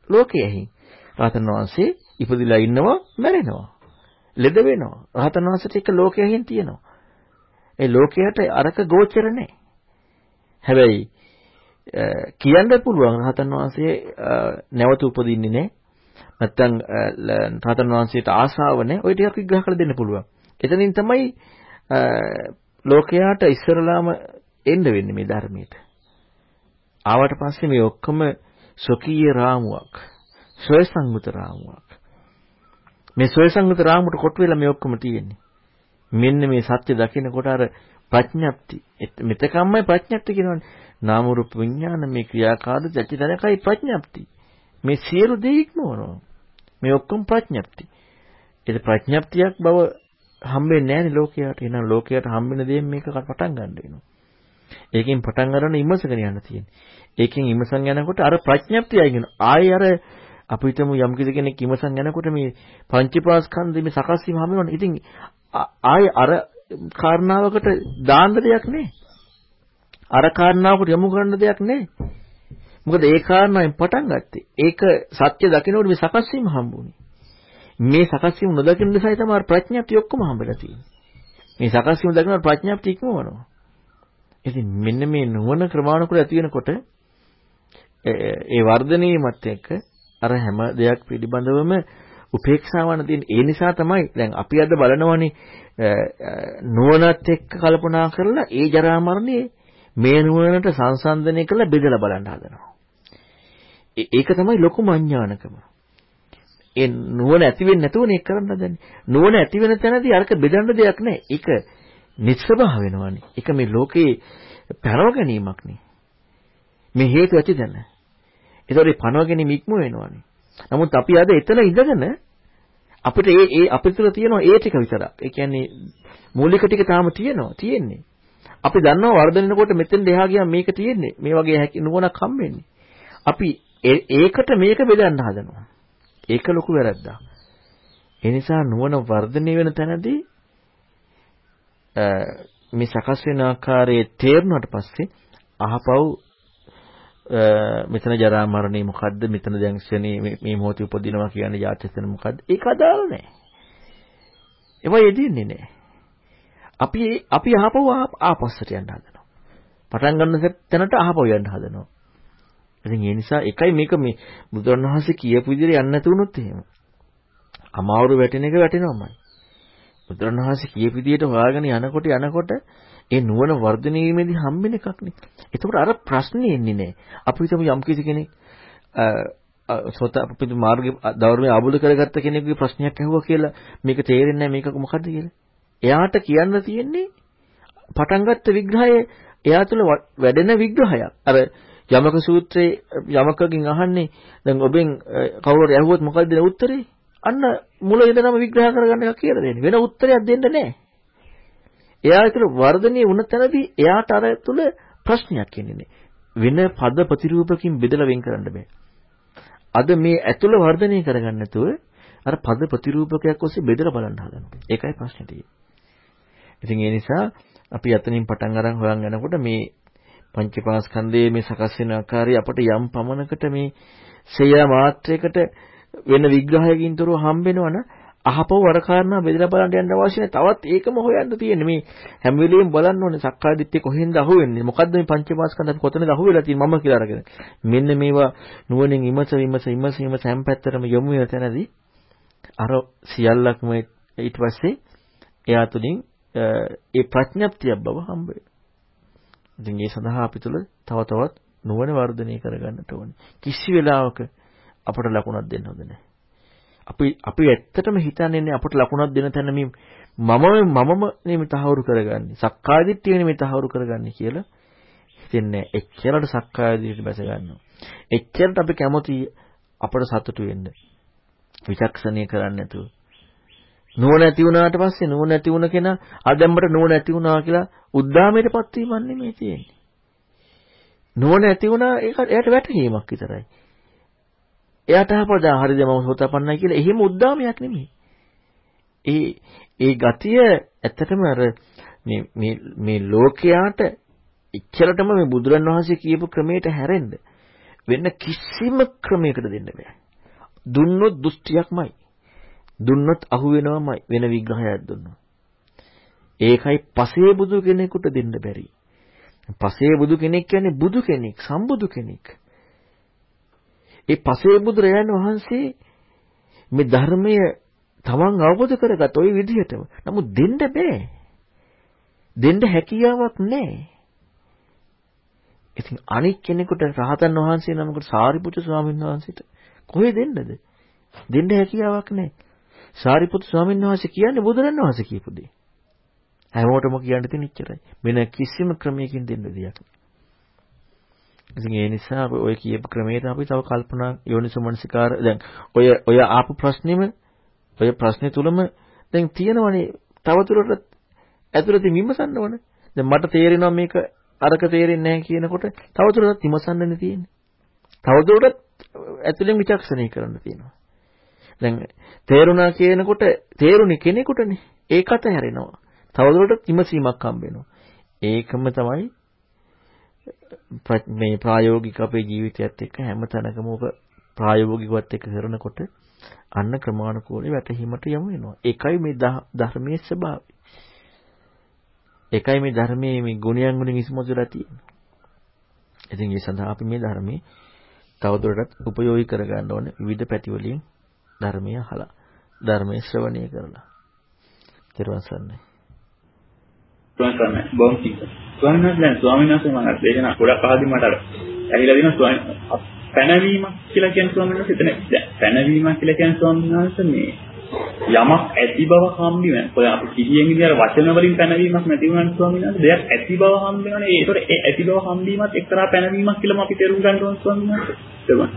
ලෝකයෙහි. රහතන් වහන්සේ ඉපදිලා ඉන්නවා මැරෙනවා. ලෙඩ වෙනවා. රහතන් වහන්සේට එක ලෝකයෙහින් තියෙනවා. ඒ ලෝකයට අරක ගෝචර නැහැ. හැබැයි කියන්න පුළුවන් රහතන් වහන්සේ නැවත උපදින්නේ නැහැ. නැත්තම් රහතන් වහන්සේට ආසාව නැහැ. ওই ටිකක් විග්‍රහ කරලා දෙන්න පුළුවන්. එතනින් තමයි ලෝකයාට ඉස්සරලාම එන්න වෙන්නේ මේ ධර්මයට. ආවට පස්සේ මේ ඔක්කොම ස්වකීය රාමුවක්. ස්වයංසංගත රාමුවක්. මේ ස්වයංසංගත රාමුවට කොට වෙලා මේ ඔක්කොම තියෙන්නේ. මෙන්න මේ සත්‍ය දකිනකොට අර ප්‍රඥප්ති. මෙතකම්මයි ප්‍රඥප්ති කියනවනේ. නාම රූප විඥාන මේ ක්‍රියාකාරද චෛතසිකයි ප්‍රඥප්ති. මේ සියලු දේ ඉක්මවනවා. මේ ඔක්කොම ප්‍රඥප්ති. ඒක ප්‍රඥප්තියක් බව හම්බෙන්නේ නැහැනේ ලෝකයට. එහෙනම් ලෝකයට හම්බෙන දේ මේක පටන් ගන්න වෙනවා. ඒකෙන් පටන් ගන්න ඉමසගෙන යන්න තියෙන්නේ. ඒකෙන් ඉමසන් යනකොට අර ප්‍රඥප්තියයි කියන ආයේ අර අපි හිතමු යම් කෙනෙක් ඉමසන් යනකොට මේ පංචපාස්කන්ධ මේ සකස් වීම හැම වෙනවනේ. ඉතින් ආයේ අර කාරණාවකට දාන්න දෙයක් නැහැ. අර කාරණාවකට යොමු කරන්න දෙයක් නැහැ. මොකද ඒ කාරණාවෙන් පටන් ගත්තේ. ඒක සත්‍ය දකිනකොට මේ සකස් වීම හම්බුනේ. මේ සකස් වීම නොදකින නිසා තමයි ප්‍රඥාප්තිය ඔක්කොම හම්බෙලා තියෙන්නේ. මේ සකස් වීම දකිනකොට ප්‍රඥාප්තිය ඉක්මවනවා. ඉතින් මෙන්න මේ නුවණ ක්‍රමානුකූලව ඇති වෙනකොට ඒ වර්ධනීයමත් එක්ක අර හැම දෙයක් පිළිබඳවම උපේක්ෂාවන තියෙන ඒ නිසා තමයි දැන් අපි අද බලනවනේ නුවණත් එක්ක කල්පනා කරලා ඒ ජරා මරණේ මේ නුවණට සංසන්දනය කරලා බෙදලා බලන්න හදනවා. ඒක තමයි ලොකුම අඥානකම. ඒ නුවණ ඇති වෙන්නේ නැතුවනේ ඒක කරන්න හදන්නේ. නුවණ ඇති වෙන තැනදී අරක බෙදන්න දෙයක් නැහැ. ඒක නිස්සබහ වෙනවනේ. ඒක මේ ලෝකේ පරව ගැනීමක් නේ. මේ හේතු ඇති දැන. ඒතකොට පනව ගැනීම ඉක්ම වෙනවනේ. නමුත් අපි අද එතන ඉඳගෙන අපිට ඒ ඒ අපිට තුල තියෙනවා ඒ ටික විතරක්. ඒ කියන්නේ මූලික ටික තාම තියෙනවා. තියෙන්නේ. අපි දන්නවා වර්ධනනකොට මෙතෙන් එහා ගියාම මේක තියෙන්නේ. මේ වගේ හැකි නුවණක් හම්බෙන්නේ. අපි ඒකට මේක බෙදන්න හදනවා. ඒක ලොකු වැරද්දක්. ඒ නිසා නුවණ වර්ධනය වෙන තැනදී මේ සකස් වෙන ආකාරයේ තේරුණාට පස්සේ අහපව් මෙතන ජරා මරණේ මොකද්ද? මෙතන දැන් ශනේ මේ මොහොතේ උපදිනවා කියන්නේ යාත්‍යසන මොකද්ද? ඒක අදාළ නැහැ ඒවා යෙදෙන්නේ නැහැ අපි අපි අහපව ආපස්සට යන්න හදනවා. පටන් ගන්න තැනට අහපව යන්න හදනවා. ඉතින් ඒ නිසා එකයි මේක මේ බුදුරණවහන්සේ කියපු විදිහට යන්න නැතුනොත් එහෙම. අමාරු වැටෙන එක වැටෙනවමයි. බුදුරණවහන්සේ කියපු විදිහට හොයාගෙන යනකොට යනකොට ඒ නුවණ වර්ධනය වීමේදී හම්බෙන එකක් නේ. එතකොට අර ප්‍රශ්නේ එන්නේ නැහැ. අපි හිතමු යම් කිසි කෙනෙක් සෝත අපිට මාර්ගය ධර්මයේ ආબોධ කරගත්ත කෙනෙකුගේ ප්‍රශ්නයක් ඇහුවා කියලා මේක තේරෙන්නේ නැහැ මේක මොකද්ද කියලා. එයාට කියන්න තියෙන්නේ පටන් ගත්ත විග්‍රහය එයා තුළ වැඩෙන විග්‍රහයක්. අර යමක සූත්‍රයේ යමකකින් අහන්නේ දැන් ඔබෙන් කවුරු ඇහුවොත් මොකද්ද උත්තරේ? අන්න මුල ඉඳනම විග්‍රහ කරගන්න එක කියලා දෙන්නේ. වෙන උත්තරයක් දෙන්න නැහැ. එයා ඒතර වර්ධනීය වුණ තැනදී එයාට අර තුල ප්‍රශ්නයක් එන්නේ වෙන පද ප්‍රතිරූපකින් බෙදලා වෙන් කරන්න බෑ. අද මේ ඇතුළ වර්ධනය කරගන්න නැතුව අර පද ප්‍රතිරූපකයක් ඔස්සේ බෙදලා බලන්න හදනවා. ඒකයි ප්‍රශ්නේ තියෙන්නේ. ඉතින් ඒ නිසා අපි අතනින් පටන් අරන් හොයන් යනකොට මේ පංචපාස්කන්ධයේ මේ සකස් වෙන ආකාරය අපට යම් පමණකට මේ සේය මාත්‍රයකට වෙන විග්‍රහයකින් තොරව හම්බෙනවනම් අහපව වර කාරණා බෙදලා බලන්න යන්න අවශ්‍ය නැහැ. තවත් ඒකම හොයන්න තියෙන්නේ. මේ හැම වෙලෙම බලන්න ඕනේ සක්කාය දිට්ඨිය කොහෙන්ද අහුවෙන්නේ? මොකද්ද මේ පංචමාස්කන්ධ අපි කොතනද අහුවෙලා තියෙන්නේ මම කියලා අරගෙන. මෙන්න මේවා නුවණින් ඉමස විමස ඉමස ඉමස හැම පැත්තටම යොමු වෙන තැනදී අර සියල්ලක්ම ඊට පස්සේ එයා තුලින් ඒ ප්‍රඥප්තියක් බව හම්බ වෙනවා. ඉතින් ඒ සඳහා අපි තුල තව තවත් නුවණ වර්ධනය කරගන්නට ඕනේ. කිසි වෙලාවක අපට ලකුණක් දෙන්න හොඳ නැහැ. අපි අපි ඇත්තටම හිතන්නේ අපට ලකුණක් දෙන තැන මේ මම මමම නෙමෙයි තහවුරු කරගන්නේ. සක්කාය දිට්ඨිය නෙමෙයි තහවුරු කරගන්නේ කියලා හිතෙන්නේ. එච්චරට සක්කාය දිට්ඨිය බැස ගන්නවා. එච්චරට අපි කැමති අපට සතුටු වෙන්න. විචක්ෂණීය කරන්නේ නැතුව. නුවණ ඇති වුණාට පස්සේ නුවණ ඇති වුණ කෙනා අදම්බට නුවණ ඇති වුණා කියලා උද්දාමයටපත් වීමක් නෙමෙයි තියෙන්නේ. නුවණ ඇති වුණා ඒක එයාට වැටහීමක් විතරයි. එයාට අපදා හරිද මම සෝතපන්නයි කියලා එහෙම උද්දාමයක් නෙමෙයි. ඒ ඒ ගතිය ඇත්තටම අර මේ මේ මේ ලෝකයාට ඉච්ඡරටම මේ බුදුරන් වහන්සේ කියපු ක්‍රමයට හැරෙන්න වෙන කිසිම ක්‍රමයකට දෙන්න බෑ. දුන්නොත් දෘෂ්ටියක්මයි. දුන්නොත් අහු වෙනවමයි වෙන විග්‍රහයක් දුන්නොත්. ඒකයි පසේ බුදු කෙනෙකුට දෙන්න බැරි. පසේ බුදු කෙනෙක් කියන්නේ බුදු කෙනෙක්, සම්බුදු කෙනෙක්. ඒ පසේ බුදුරජාණන් වහන්සේ මේ ධර්මය තමන් අවබෝධ කරගත් ওই විදිහටම. නමුත් දෙන්න බෑ. දෙන්න හැකියාවක් නැහැ. ඉතින් අනික් කෙනෙකුට රහතන් වහන්සේ නමකට සාරිපුත්‍ර ස්වාමීන් වහන්සේට කොහෙ දෙන්නද? දෙන්න හැකියාවක් නැහැ. සාරිපුත්‍ර ස්වාමීන් වහන්සේ කියන්නේ බුදුරන් වහන්සේ කියපු දේ. හැමෝටම කියන්න තියෙන ඉච්චරයි. වෙන කිසිම ක්‍රමයකින් දෙන්න දෙයක් නෑ. ඉතින් ඒ නිසා ඔය කියපු ක්‍රමයට අපි තව කල්පනා යෝනිසමනසිකාර දැන් ඔය ඔය ආපු ප්‍රශ්නෙම ඔය ප්‍රශ්නේ තුලම දැන් තියෙනවනේ තවදුරටත් ඇතුළත විමසන්න ඕන. දැන් මට තේරෙනවා මේක අරක තේරෙන්නේ නැහැ කියනකොට තවදුරටත් විමසන්නනේ තියෙන්නේ. තවදුරටත් ඇතුළෙන් විචක්ෂණය කරන්න තියෙනවා. දැන් තේරුණා කියනකොට තේරුණේ කෙනෙකුටනේ. ඒකට හැරෙනවා. තවදුරටත් විමසීමක් හම්බ වෙනවා. ඒකම තමයි මේ ප්‍රායෝගික අපේ ජීවිතයත් එක්ක හැම තැනකම ඔක ප්‍රායෝගිකවත් එක්ක කරනකොට අන්න ක්‍රමානුකූලව වැටහීමට යමු වෙනවා. ඒකයි මේ ධර්මයේ ස්වභාවය. ඒකයි මේ ධර්මයේ මේ ගුණයන් වලින් ඉස්මතුලා තියෙන්නේ. ඉතින් ඒ සඳහා අපි මේ ධර්මයේ තවදුරටත් උපයෝගී කරගන්න ඕනේ විවිධ පැති වලින් ධර්මය අහලා ධර්මයේ ශ්‍රවණය කරලා. ත්‍රිවන් සරණයි. ත්‍රිවන් සරණයි. බොම් කිව්ව. ස්වාමීන් වහන්සේ ස්වාමීන් වහන්සේ මම දේශනා ගොඩක් පහදින් මට අර ඇහිලා දිනවා ස්වාමීන් පැනවීමක් කියලා කියන ස්වාමීන් වහන්සේ එතන පැනවීමක් කියලා කියන ස්වාමීන් වහන්සේ මේ යමක් ඇති බව හම්බෙන. ඔය අපි කිහියෙන් ඉතින් අර වචන වලින් පැනවීමක් නැති වුණාට ස්වාමීන් වහන්සේ දෙයක් ඇති බව හම්බෙනවනේ. ඒතකොට ඒ ඇති බව හම්බීමත් එක්තරා පැනවීමක් කියලාම අපි තේරුම් ගන්න ඕන ස්වාමීන් වහන්සේ. තේරුම්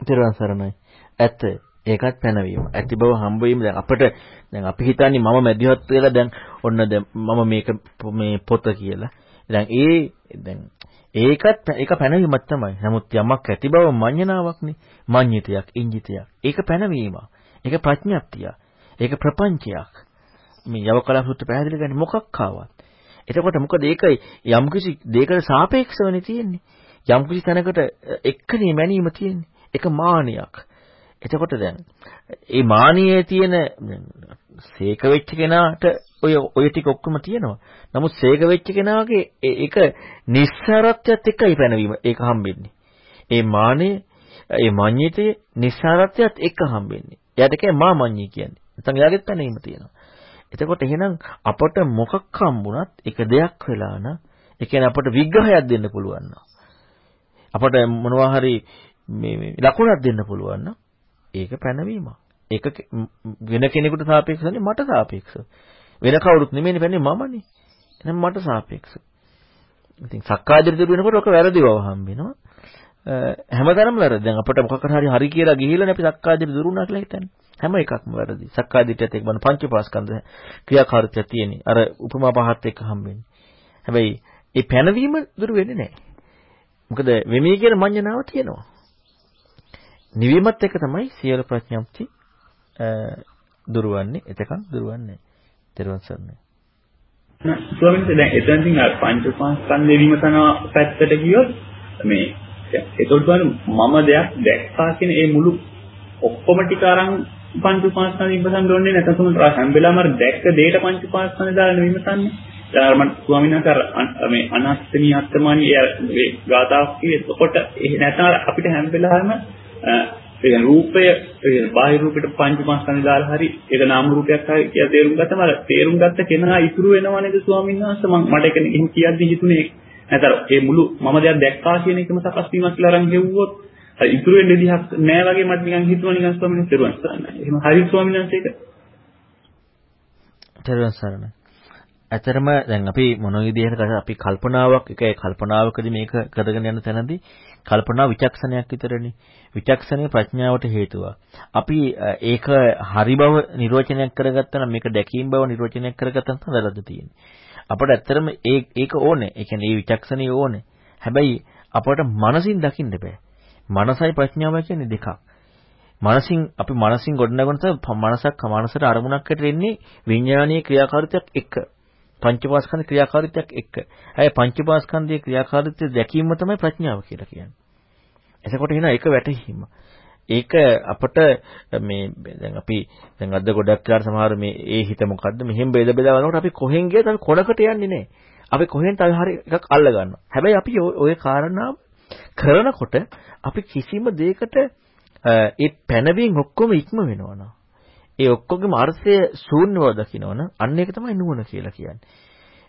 තෙරුවන් සරණයි. ඇත්ත ඒකත් පැනවීම. ඇති බව හම්බ වීම දැන් අපිට දැන් අපි හිතන්නේ මම මැදිහත් වෙලා දැන් ඔන්න දැන් මම මේක මේ පොත කියලා. දැන් ඒ දැන් ඒකත් ඒක පැනවීමක් තමයි. නමුත් යමක් ඇති බව මඤ්ඤණාවක්නේ. මඤ්ඤිතයක්, ඉංජිතයක්. ඒක පැනවීමක්. ඒක ප්‍රඥප්තියක්. ඒක ප්‍රපංචයක්. මේ යවකලා සූත්‍ර පැහැදිලි කරන්නේ මොකක් ආවත්. එතකොට මොකද ඒක යම්කිසි දෙයකට සාපේක්ෂවනේ තියෙන්නේ. යම්කිසි තැනකට එක්කනේ මැනීම තියෙන්නේ. ඒක මානියක්. එතකොට දැන් මේ මානියේ තියෙන සීක වෙච්ච කෙනාට ඔය ඔය ටික ඔක්කොම තියෙනවා. නමුත් සීක වෙච්ච කෙනාගේ ඒක නිස්සාරත්වයත් එක්කයි පැනවීම. ඒක හම්බෙන්නේ. ඒ මානෙ ඒ මඤ්ඤිතේ නිස්සාරත්වයත් එක්ක හම්බෙන්නේ. එයාට කියන්නේ මා මඤ්ඤී කියන්නේ. නැත්නම් එයාගෙත් පැනීම තියෙනවා. එතකොට එහෙනම් අපට මොකක් හම්බුණත් ඒක දෙයක් වෙලා නම් ඒ කියන්නේ අපට විග්‍රහයක් දෙන්න පුළුවන් නම් අපට මොනවා හරි මේ ලකුණක් දෙන්න පුළුවන් නම් ඒක පැනවීමක්. ඒක වෙන කෙනෙකුට සාපේක්ෂව නෙමෙයි මට සාපේක්ෂව. වෙන කවුරුත් නෙමෙයිනේ පැන්නේ මමනේ. එහෙනම් මට සාපේක්ෂව. ඉතින් සක්කායදිට දුර වෙනකොට ඔක වැරදි බව හම්බෙනවා. හැමදාම වැරදි. දැන් අපිට මොකක්ද හරි හරි කියලා ගිහිල්ලානේ අපි සක්කායදිට දුර වුණා කියලා හිතන්නේ. හැම එකක්ම වැරදි. සක්කායදිටත් එක්ක බන පංචපාස්කන්ධ ක්‍රියාකාරීත්වය තියෙන්නේ. අර උපමා පහත් එක්ක හම්බෙන්නේ. හැබැයි ඒ පැනවීම දුර වෙන්නේ නැහැ. මොකද වෙමී කියන මඤ්ඤණාව තියෙනවා. නිවීමත් එක තමයි සියලු ප්‍රඥාප්ති දුරවන්නේ එතකන් දුරවන්නේ තෙරුවන් සරණයි. ස්වාමීන් වහන්සේ දැන් එතනකින් අර පංච උපාස්කන්ධ විමසන පැත්තට ගියොත් මේ ඒතකොට බලන්න මම දෙයක් දැක්කා කියන ඒ මුළු ඔක්කොම ටික අරන් පංච උපාස්කන්ධ විමසන්න ඕනේ නැත්නම් තුමන් හැම වෙලාවම අර දැක්ක දෙයට පංච උපාස්කන්ධ දාලා විමසන්නේ දැන් මම ස්වාමීන් වහන්සේ මේ අනස්තමී අත්තමානී ඒ ගාතාවක් කිව්වේ එතකොට නැත්නම් අපිට හැම වෙලාවෙම ඒ රූපය බාහිර රූපෙට පංච මස්කන්ධ දාලා හරි ඒක නාම රූපයක් හරි කියලා තේරුම් ගත්තම අර තේරුම් ගත්ත කෙනා ඉතුරු වෙනව නේද ස්වාමීන් වහන්සේ මම මට ඒක එහෙම කියද්දි හිතුනේ නැතර ඒ මුළු මම දැන් දැක්කා කියන එකම සකස් වීමක් කියලා අරන් හෙව්වොත් අර ඉතුරු වෙන්න විදිහක් නෑ වගේ මට නිකන් හිතුවා නිකන් ස්වාමීන් වහන්සේ තේරුම් ගන්න. එහෙම හරි ස්වාමීන් වහන්සේ ඒක. තේරුම් ගන්න. ඇතරම දැන් අපි මොන විදිහකට අපි කල්පනාවක් එක කල්පනාවකදී මේක කරගෙන යන තැනදී කල්පනා විචක්ෂණයක් විතරනේ. විචක්ෂණය ප්‍රඥාවට හේතුවක්. අපි ඒක හරි බව නිර්වචනයක් කරගත්තා නම් මේක දැකීම් බව නිර්වචනයක් කරගත්තා නම් වැරද්ද තියෙන්නේ. අපට ඇත්තටම ඒ ඒක ඕනේ. ඒ කියන්නේ මේ විචක්ෂණය ඕනේ. හැබැයි අපට මනසින් දකින්න බෑ. මනසයි ප්‍රඥාව කියන්නේ දෙකක්. මනසින් අපි මනසින් ගොඩනගන මනසක් මනසට අරමුණක් හැට වෙන්නේ විඥානීය ක්‍රියාකාරීත්වයක් එක්ක. පංචපාස්කන්ධ ක්‍රියාකාරීත්වයක් එක්ක. හැබැයි පංචපාස්කන්ධයේ ක්‍රියාකාරීත්වය දැකීම තමයි ප්‍රඥාව කියලා කියන්නේ. එතකොට එන එක වැටහීම. ඒක අපට මේ දැන් අපි දැන් අද ගොඩක් කාර සමහර මේ ඒ හිත මොකද්ද මෙහෙම බෙද බෙදා බලනකොට අපි කොහෙන් ගියද අපි කොනකට යන්නේ නැහැ. අපි කොහෙන් තව හරි එකක් අල්ල ගන්නවා. හැබැයි අපි ওই කාරණාව කරනකොට අපි කිසිම දෙයකට ඒ පැනවීම ඔක්කොම ඉක්ම වෙනවනවා. ඒ ඔක්කොගේම අර්ථය ශූන්‍යව දකින්නවනම් අන්න ඒක තමයි නුවණ කියලා කියන්නේ.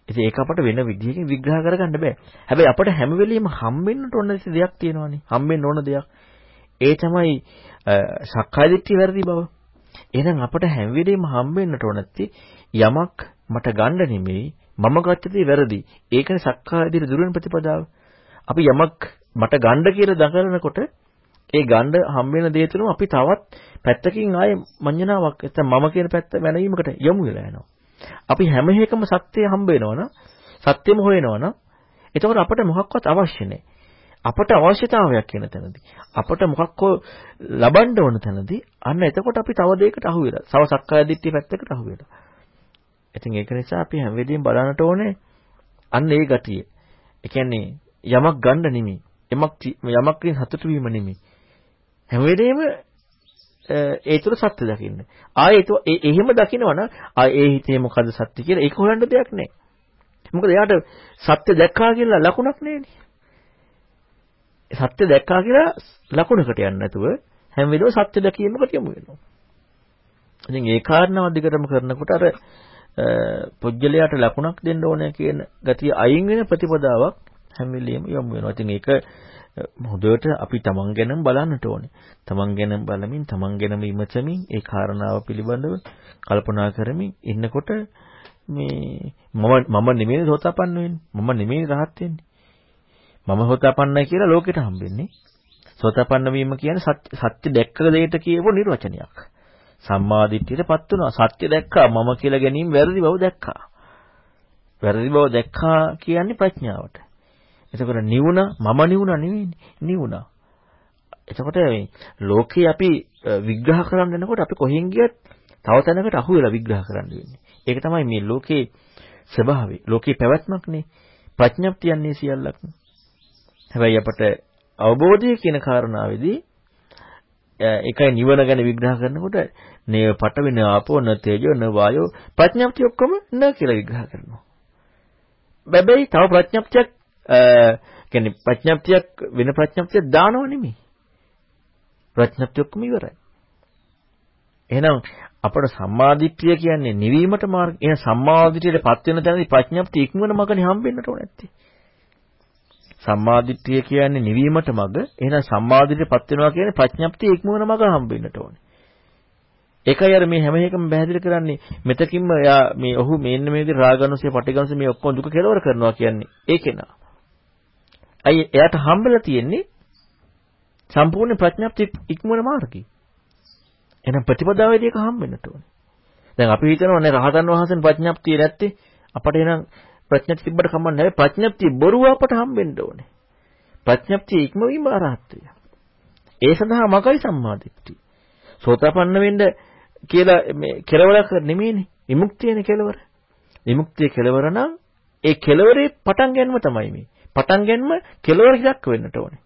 ඉතින් ඒක අපට වෙන විදිහකින් විග්‍රහ කරගන්න බෑ. හැබැයි අපට හැම වෙලෙම හම්බෙන්නට ඕන දෙයක් තියෙනවානේ. හම්බෙන්න ඕන දෙයක්. ඒ තමයි සක්කාය දිට්ඨිය වැරදි බව. එහෙනම් අපට හැම වෙලෙම හම්බෙන්නට ඕන යමක් මට ගන්න නෙමෙයි මම ගත්ත දේ වැරදි. ඒකනේ සක්කාය දිට්ඨිය දුරන ප්‍රතිපදාව. අපි යමක් මට ගන්න කියලා දඟලනකොට ඒ ගන්න හම්බ වෙන දේ තුනම අපි තවත් පැත්තකින් ආයේ මඤ්ඤණාවක් නැත්නම් මම කියන පැත්ත වැනවීමකට යමු වෙලා යනවා. අපි හැම එකම සත්‍යය හම්බ වෙනවනම් සත්‍යෙම හොයනවනම් එතකොට අපට මොකක්වත් අවශ්‍ය නැහැ. අපට අවශ්‍යතාවයක් කියන තැනදී අපට මොකක් හෝ ලබන්න ඕන තැනදී අන්න එතකොට අපි තව දෙයකට අහු වෙලා. සව සක්කාය දිට්ඨිය පැත්තකට අහු වෙලා. ඉතින් ඒක නිසා අපි හැම වෙලෙම බලන්නට ඕනේ අන්න ඒ ගතිය. ඒ කියන්නේ යමක් ගන්න නෙමෙයි. යමක් යමක්කින් සතුටු වීම නෙමෙයි. හැම වෙලේම ඒ තුර සත්‍ය දකින්න. ආයේ ඒ එහෙම දකිනවනම් ආ ඒ හිතේ මොකද සත්‍ය කියලා ඒක හොයන්න දෙයක් නැහැ. මොකද එයාට සත්‍ය දැක්කා කියලා ලකුණක් නැහැනේ. සත්‍ය දැක්කා කියලා ලකුණකට යන්නේ නැතුව හැම වෙලේම සත්‍ය දැකීමකට යමු වෙනවා. ඉතින් ඒ කාරණාව දිගටම කරනකොට අර පුජ්‍යලයට ලකුණක් දෙන්න ඕනේ කියන ගතිය අයින් වෙන ප්‍රතිපදාවක් හැම වෙලෙම යොමු වෙනවා. ඉතින් ඒක හොඳට අපි තමන් ගැනම බලන්නට ඕනේ. තමන් ගැන බලමින් තමන් ගැනම විමසමින් ඒ කාරණාව පිළිබඳව කල්පනා කරමින් ඉන්නකොට මේ මම මම නෙමෙයි සෝතාපන්න වෙන්නේ. මම නෙමෙයි රහත් වෙන්නේ. මම සෝතාපන්නයි කියලා ලෝකෙට හම්බෙන්නේ. සෝතාපන්න වීම කියන්නේ සත්‍ය දැක්ක දෙයට කියපු නිර්වචනයක්. සම්මාදිට්ඨියටපත් වුණා. සත්‍ය දැක්කා මම කියලා ගැනීම වැරදි බව දැක්කා. වැරදි බව දැක්කා කියන්නේ ප්‍රඥාවට. එතකොට නිවුණ මම නිවුණ නෙවෙයිනේ. නිවුණා. එතකොට මේ ලෝකේ අපි විග්‍රහ කරන්න යනකොට අපි කොහෙන් ගියත් තව තැනකට අහු වෙලා විග්‍රහ කරන්න වෙන්නේ. ඒක තමයි මේ ලෝකේ ස්වභාවය. ලෝකේ පැවැත්මක්නේ. ප්‍රඥප්තියන්නේ සියල්ලක්ම. හැබැයි අපට අවබෝධය කියන කාරණාවේදී ඒකයි නිවන ගැන විග්‍රහ කරනකොට නේව පට වෙන ආපෝ න තේජෝ න වායෝ ප්‍රඥප්ති ඔක්කොම න කියලා විග්‍රහ කරනවා. බැබැයි තව ප්‍රඥප්තියක් කියන්නේ ප්‍රඥප්තියක් වෙන ප්‍රඥප්තියක් දානව නෙමෙයි. ප්‍රඥප්තිය ඔක්කොම ඉවරයි. එහෙනම් අපට සම්මාදිට්ඨිය කියන්නේ නිවීමට මාර්ගය. එහෙනම් සම්මාදිට්ඨියටපත් වෙන තැනදී ප්‍රඥප්තිය ඉක්මවන මගනේ හම්බෙන්නට ඕනේ නැත්තේ. සම්මාදිට්ඨිය කියන්නේ නිවීමට මග. එහෙනම් සම්මාදිට්ඨියටපත් වෙනවා කියන්නේ ප්‍රඥප්තිය ඉක්මවන මග හම්බෙන්නට ඕනේ. ඒකයි අර මේ හැම එකම පැහැදිලි කරන්නේ මෙතකින්ම එයා මේ ඔහු මේන්න මේ විදිහට රාගනුසය පටිඝනුසය මේ ඔක්කොම දුක කෙලවර කරනවා කියන්නේ ඒකේනා. අයි එයාට හම්බෙලා තියෙන්නේ සම්පූර්ණ ප්‍රඥප්ති ඉක්මවන මාර්ගය. එහෙනම් ප්‍රතිපදාවේදී ඒක හම්බෙන්නට ඕනේ. දැන් අපි හිතනවා නේ රහතන් වහන්සේන ප්‍රඥප්තිය නැත්තේ අපට එහෙනම් ප්‍රඥප්තිය තිබ්බට කමක් නැහැ. ප්‍රඥප්තිය බොරුව අපට හම්බෙන්න ඕනේ. ප්‍රඥප්තිය ඉක්මවීම අරහත්ත්වය. ඒ සඳහා මගයි සම්මාදිට්ඨිය. සෝතාපන්න වෙන්න කියලා මේ කෙලවරක් නෙමෙයිනේ. විමුක්තියනේ කෙලවර. විමුක්තිය කෙලවර නම් ඒ කෙලවරේ පටන් ගැනීම තමයි මේ. පටන් ගැනීම කෙලවර ඉලක්ක වෙන්නට ඕනේ.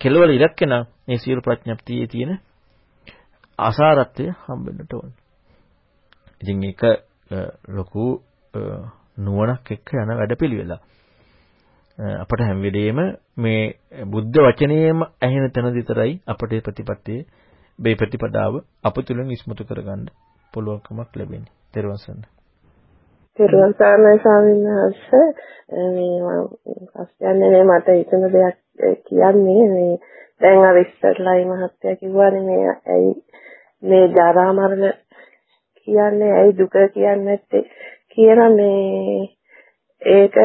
කෙලවර ඉලක්ක නම් මේ සියලු ප්‍රඥප්තියේ තියෙන අසාරත්වය හම්බෙන්නට ඕනේ. ඉතින් ඒක ලොකු නුවණක් එක්ක යන වැඩපිළිවෙල. අපට හැම වෙලෙම මේ බුද්ධ වචනේම ඇහෙන තැන විතරයි අපට ප්‍රතිපත්තියේ මේ ප්‍රතිපදාව අප තුලින් ඉස්මතු කරගන්න පුළුවන්කමක් ලැබෙන්නේ. ත්වන් සරණ. ත්වන් සරණ ස්වාමීන් වහන්සේ. මේ මම අස්යන්නේ මට හිතන දෙයක් කියන්නේ මේ දැන් අර ඉස්සරලයි මහත්තයා කිව්වානේ මේ ඇයි මේ ජරා මරණ කියන්නේ ඇයි දුක කියන්නේ නැත්තේ කියලා මේ ඒක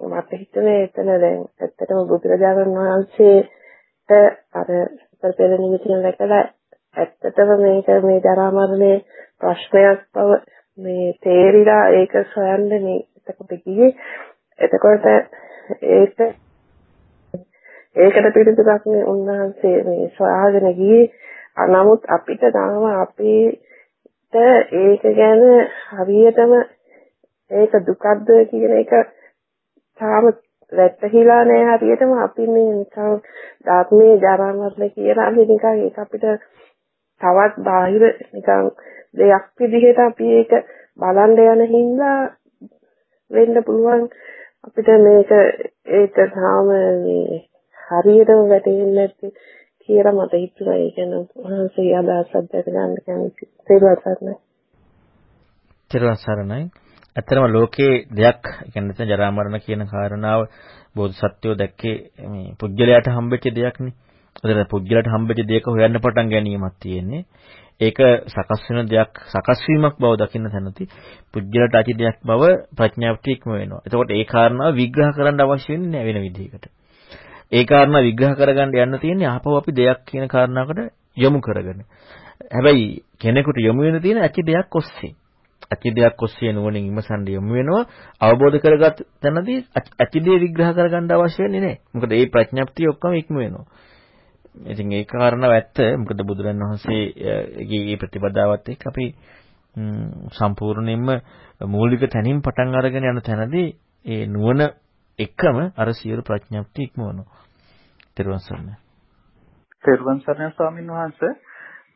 මට හිතුනේ එතන දැන් ඇත්තටම බුදුරජාණන් වහන්සේට අර සතර පෙර නිමිතියෙන් දැකලා ඇත්තටම මේක මේ ජරා මරණේ ප්‍රශ්නයක් බව මේ තේරිලා ඒක සොයන්න මේ එතකොට ගියේ. එතකොට ඒක ඒකට පිළිතුරක් මේ උන්වහන්සේ මේ සොයාගෙන ගියේ. නමුත් අපිට තාම අපිට ඒක ගැන හරියටම ඒක දුකක්ද කියන එක තාම වැටහිලා නැහැ හරියටම. අපි මේ නිකන් ධාත්මයේ ජරා මරණ කියලා අපි නිකන් ඒක අපිට තවත් බාහිර නිකන් දෙයක් විදිහට අපි ඒක බලන්න යන හින්දා වෙන්න පුළුවන් අපිට මේක ඒක තාම මේ හරියටම වැටහෙන්නේ නැති කියලා මට හිතුණා ඒ කියන්නේ වහන්සේ අදහසක් දැක ගන්න කැමති. තේරුම් ගන්නයි. තේරුම් සරණයි. ඇත්තටම ලෝකේ දෙයක් කියන්නේ නැත්නම් ජරා මරණ කියන කාරණාව බෝධිසත්වෝ දැක්කේ මේ පුජ්‍යලයට හම්බෙච්ච දෙයක්නේ. ඒතර පුජ්‍යලයට හම්බෙච්ච දෙයක හොයන්න පටන් ගැනීමක් තියෙන්නේ. ඒක සකස් වෙන දෙයක් සකස් වීමක් බව දකින්න තැනදී පුජ්‍යලට ඇති දෙයක් බව ප්‍රඥාප්තියක්ම වෙනවා. එතකොට ඒ කාරණාව විග්‍රහ කරන්න අවශ්‍ය වෙන්නේ නැහැ වෙන විදිහකට. ඒ කාරණා විග්‍රහ කරගන්න යන්න තියෙන්නේ ආපහු අපි දෙයක් කියන කාරණාවකට යොමු කරගෙන. හැබැයි කෙනෙකුට යොමු වෙන තියෙන ඇති දෙයක් ඔස්සේ. ඇති දෙයක් ඔස්සේ නුවණින් විමසන්න යොමු වෙනවා අවබෝධ කරගත් තැනදී ඇති දේ විග්‍රහ කරගන්න අවශ්‍ය වෙන්නේ නැහැ. මොකද මේ ප්‍රඥප්තිය ඔක්කොම ඉක්ම වෙනවා. ඉතින් ඒ කාරණාව ඇත්ත. මොකද බුදුරන් වහන්සේගේ මේ ප්‍රතිපදාවත් එක්ක අපි සම්පූර්ණයෙන්ම මූලික තැනින් පටන් අරගෙන යන තැනදී ඒ නුවණ එකම අර සියලු ප්‍රඥප්ති ඉක්මවනවා. තෙරුවන් සරණයි. තෙරුවන් සරණයි ස්වාමීන් වහන්සේ.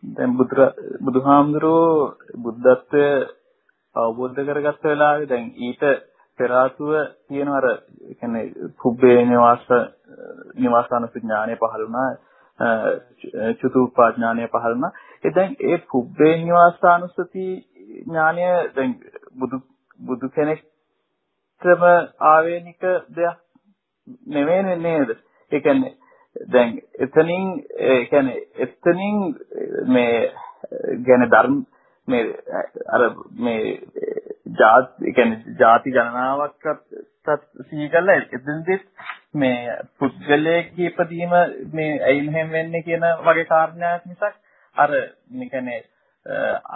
දැන් බුදුර බුදුහාමුදුරෝ බුද්ධත්වය අවබෝධ කරගත්ත වෙලාවේ දැන් ඊට පෙර ආතුව කියන අර කියන්නේ පුබ්බේ නිවාස නිවාසාන ඥානය පහළ වුණා චතුප්පා ඥානය පහළ වුණා ඒ දැන් ඒ පුබ්බේ නිවාසානුසති ඥානය දැන් බුදු බුදු කෙනෙක්ටම ආවේනික දෙයක් නෙවෙයි නේද? ඒ කියන්නේ දැන් එතනින් ඒ කියන්නේ එතනින් මේ කියන්නේ ධර්ම මේ අර මේ ජාති කියන්නේ ಜಾති ගණනාවක්වත් සිහි කරලා එතනදිත් මේ පුද්ගලයේ ඉපදීම මේ ඇයි මෙහෙම වෙන්නේ කියන වගේ කාරණයක් මිසක් අර මේ කියන්නේ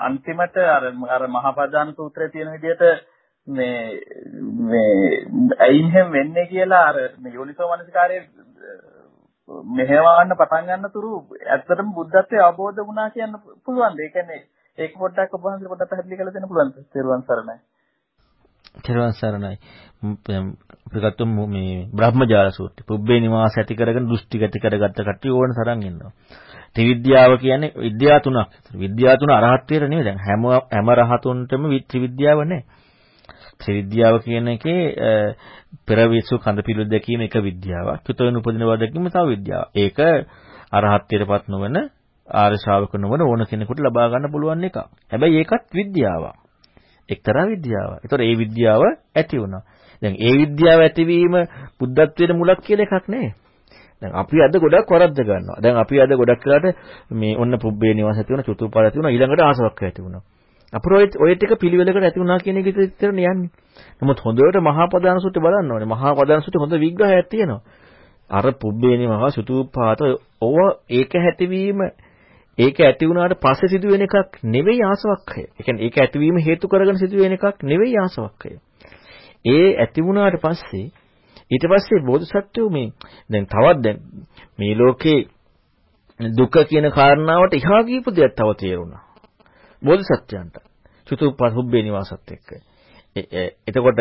අන්තිමට අර අර මහපදාන සූත්‍රයේ තියෙන විදිහට මේ මේ ඇයි මෙහෙම වෙන්නේ කියලා අර මේ යෝනිසෝ මනසිකාරයේ මෙහෙවන්න පටන් ගන්න තුරු ඇත්තටම බුද්ධත්වයේ අවබෝධ වුණා කියන්න පුළුවන්. ඒ කියන්නේ ඒක පොඩ්ඩක් ඔබ වහන්සේ පොඩ්ඩක් පැහැදිලි කරලා දෙන්න පුළුවන්ද? තෙරුවන් සරණයි. තෙරුවන් සරණයි. අපි ගත්තොත් මේ බ්‍රහ්මජාල සූත්‍රය. පුබ්බේ නිවාස ඇති කරගෙන දෘෂ්ටි ගති කරගත්ත කට්ටිය ඕන තරම් ඉන්නවා. ත්‍රිවිද්‍යාව කියන්නේ විද්‍යා තුනක්. විද්‍යා තුන අරහත්ත්වයට නෙවෙයි. දැන් හැම හැම රහතුන්ටම ත්‍රිවිද්‍යාව නැහැ. ත්‍රිවිද්‍යාව කියන එකේ පෙරවිසු කඳ පිළිවෙල දැකීම එක විද්‍යාවක්. චුතවෙන උපදින බව දැකීම තව විද්‍යාවක්. ඒක අරහත්ත්වයටපත් නොවන ආර්ය ශ්‍රාවක නොවන ඕන කෙනෙකුට ලබා ගන්න පුළුවන් එකක්. හැබැයි ඒකත් විද්‍යාවක්. එක්තරා විද්‍යාවක්. ඒතකොට ඒ විද්‍යාව ඇති වුණා. දැන් ඒ විද්‍යාව ඇතිවීම බුද්ධත්වයට මුලක් කියලා එකක් නෙවෙයි. දැන් අපි අද ගොඩක් වරද්ද ගන්නවා. දැන් අපි අද ගොඩක් වෙලාට මේ ඔන්න පුබ්බේ නිවාස ඇති වුණා, චතුපාල ඇති වුණා, ඊළඟට ආසවක් ඇති වුණා. අපර ඔය ටික පිළිවෙලකට ඇති වුණා කියන එක විතරනේ යන්නේ. නමුත් හොඳට මහා පදාන සූත්‍රය බලන්න ඕනේ. මහා පදාන සූත්‍රය හොඳ විග්‍රහයක් තියෙනවා. අර පුබ්බේ නිවාස, චතුපාත ඔව ඒක හැතිවීම ඒක ඇති වුණාට පස්සේ සිදුවෙන එකක් නෙවෙයි ආසවක්ඛය. ඒ කියන්නේ ඒක ඇතිවීම හේතු කරගෙන සිදුවෙන එකක් නෙවෙයි ආසවක්ඛය. ඒ ඇති වුණාට පස්සේ ඊට පස්සේ බෝධිසත්වෝ මේ දැන් තවත් දැන් මේ ලෝකේ දුක කියන කාරණාවට එහා ගියපු දෙයක් තව තේරුණා. බෝධිසත්වයන්ට. චතුප්පත් හුබ්බේ නිවාසත් එක්ක. එතකොට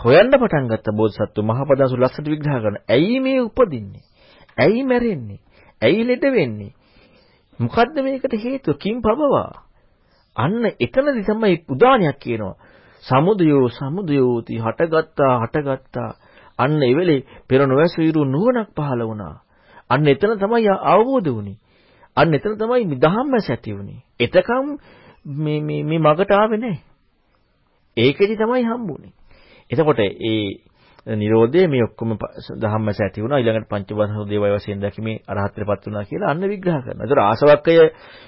හොයන්න පටන් ගත්ත බෝධිසත්ව මහපදාසු ලස්සට විග්‍රහ කරන. ඇයි මේ උපදින්නේ? ඇයි මැරෙන්නේ? ඇයි ලෙඩ වෙන්නේ? මොකද්ද මේකට හේතුව? කිම් පබවා. අන්න එතනදි තමයි උදානයක් කියනවා. සමුදයෝ සමුදයෝති හටගත්තා හටගත්තා. අන්න ඒ වෙලේ පෙර නොවැසීරු නුවණක් පහළ වුණා. අන්න එතන තමයි අවබෝධ වුනේ. අන්න එතන තමයි ධම්මස ඇති වුනේ. එතකම් මේ මේ මේ මගට ආවේ නැහැ. ඒකෙදි තමයි හම්බුනේ. එතකොට ඒ නිරෝධය මේ ඔක්කොම ධම්මස ඇති වුණා ඊළඟට පංචවස්තු දේවය වශයෙන් දැකීමේ අරහත්ත්වයටපත් වුණා කියලා අන්න විග්‍රහ කරනවා. ඒතර ආසවක්කය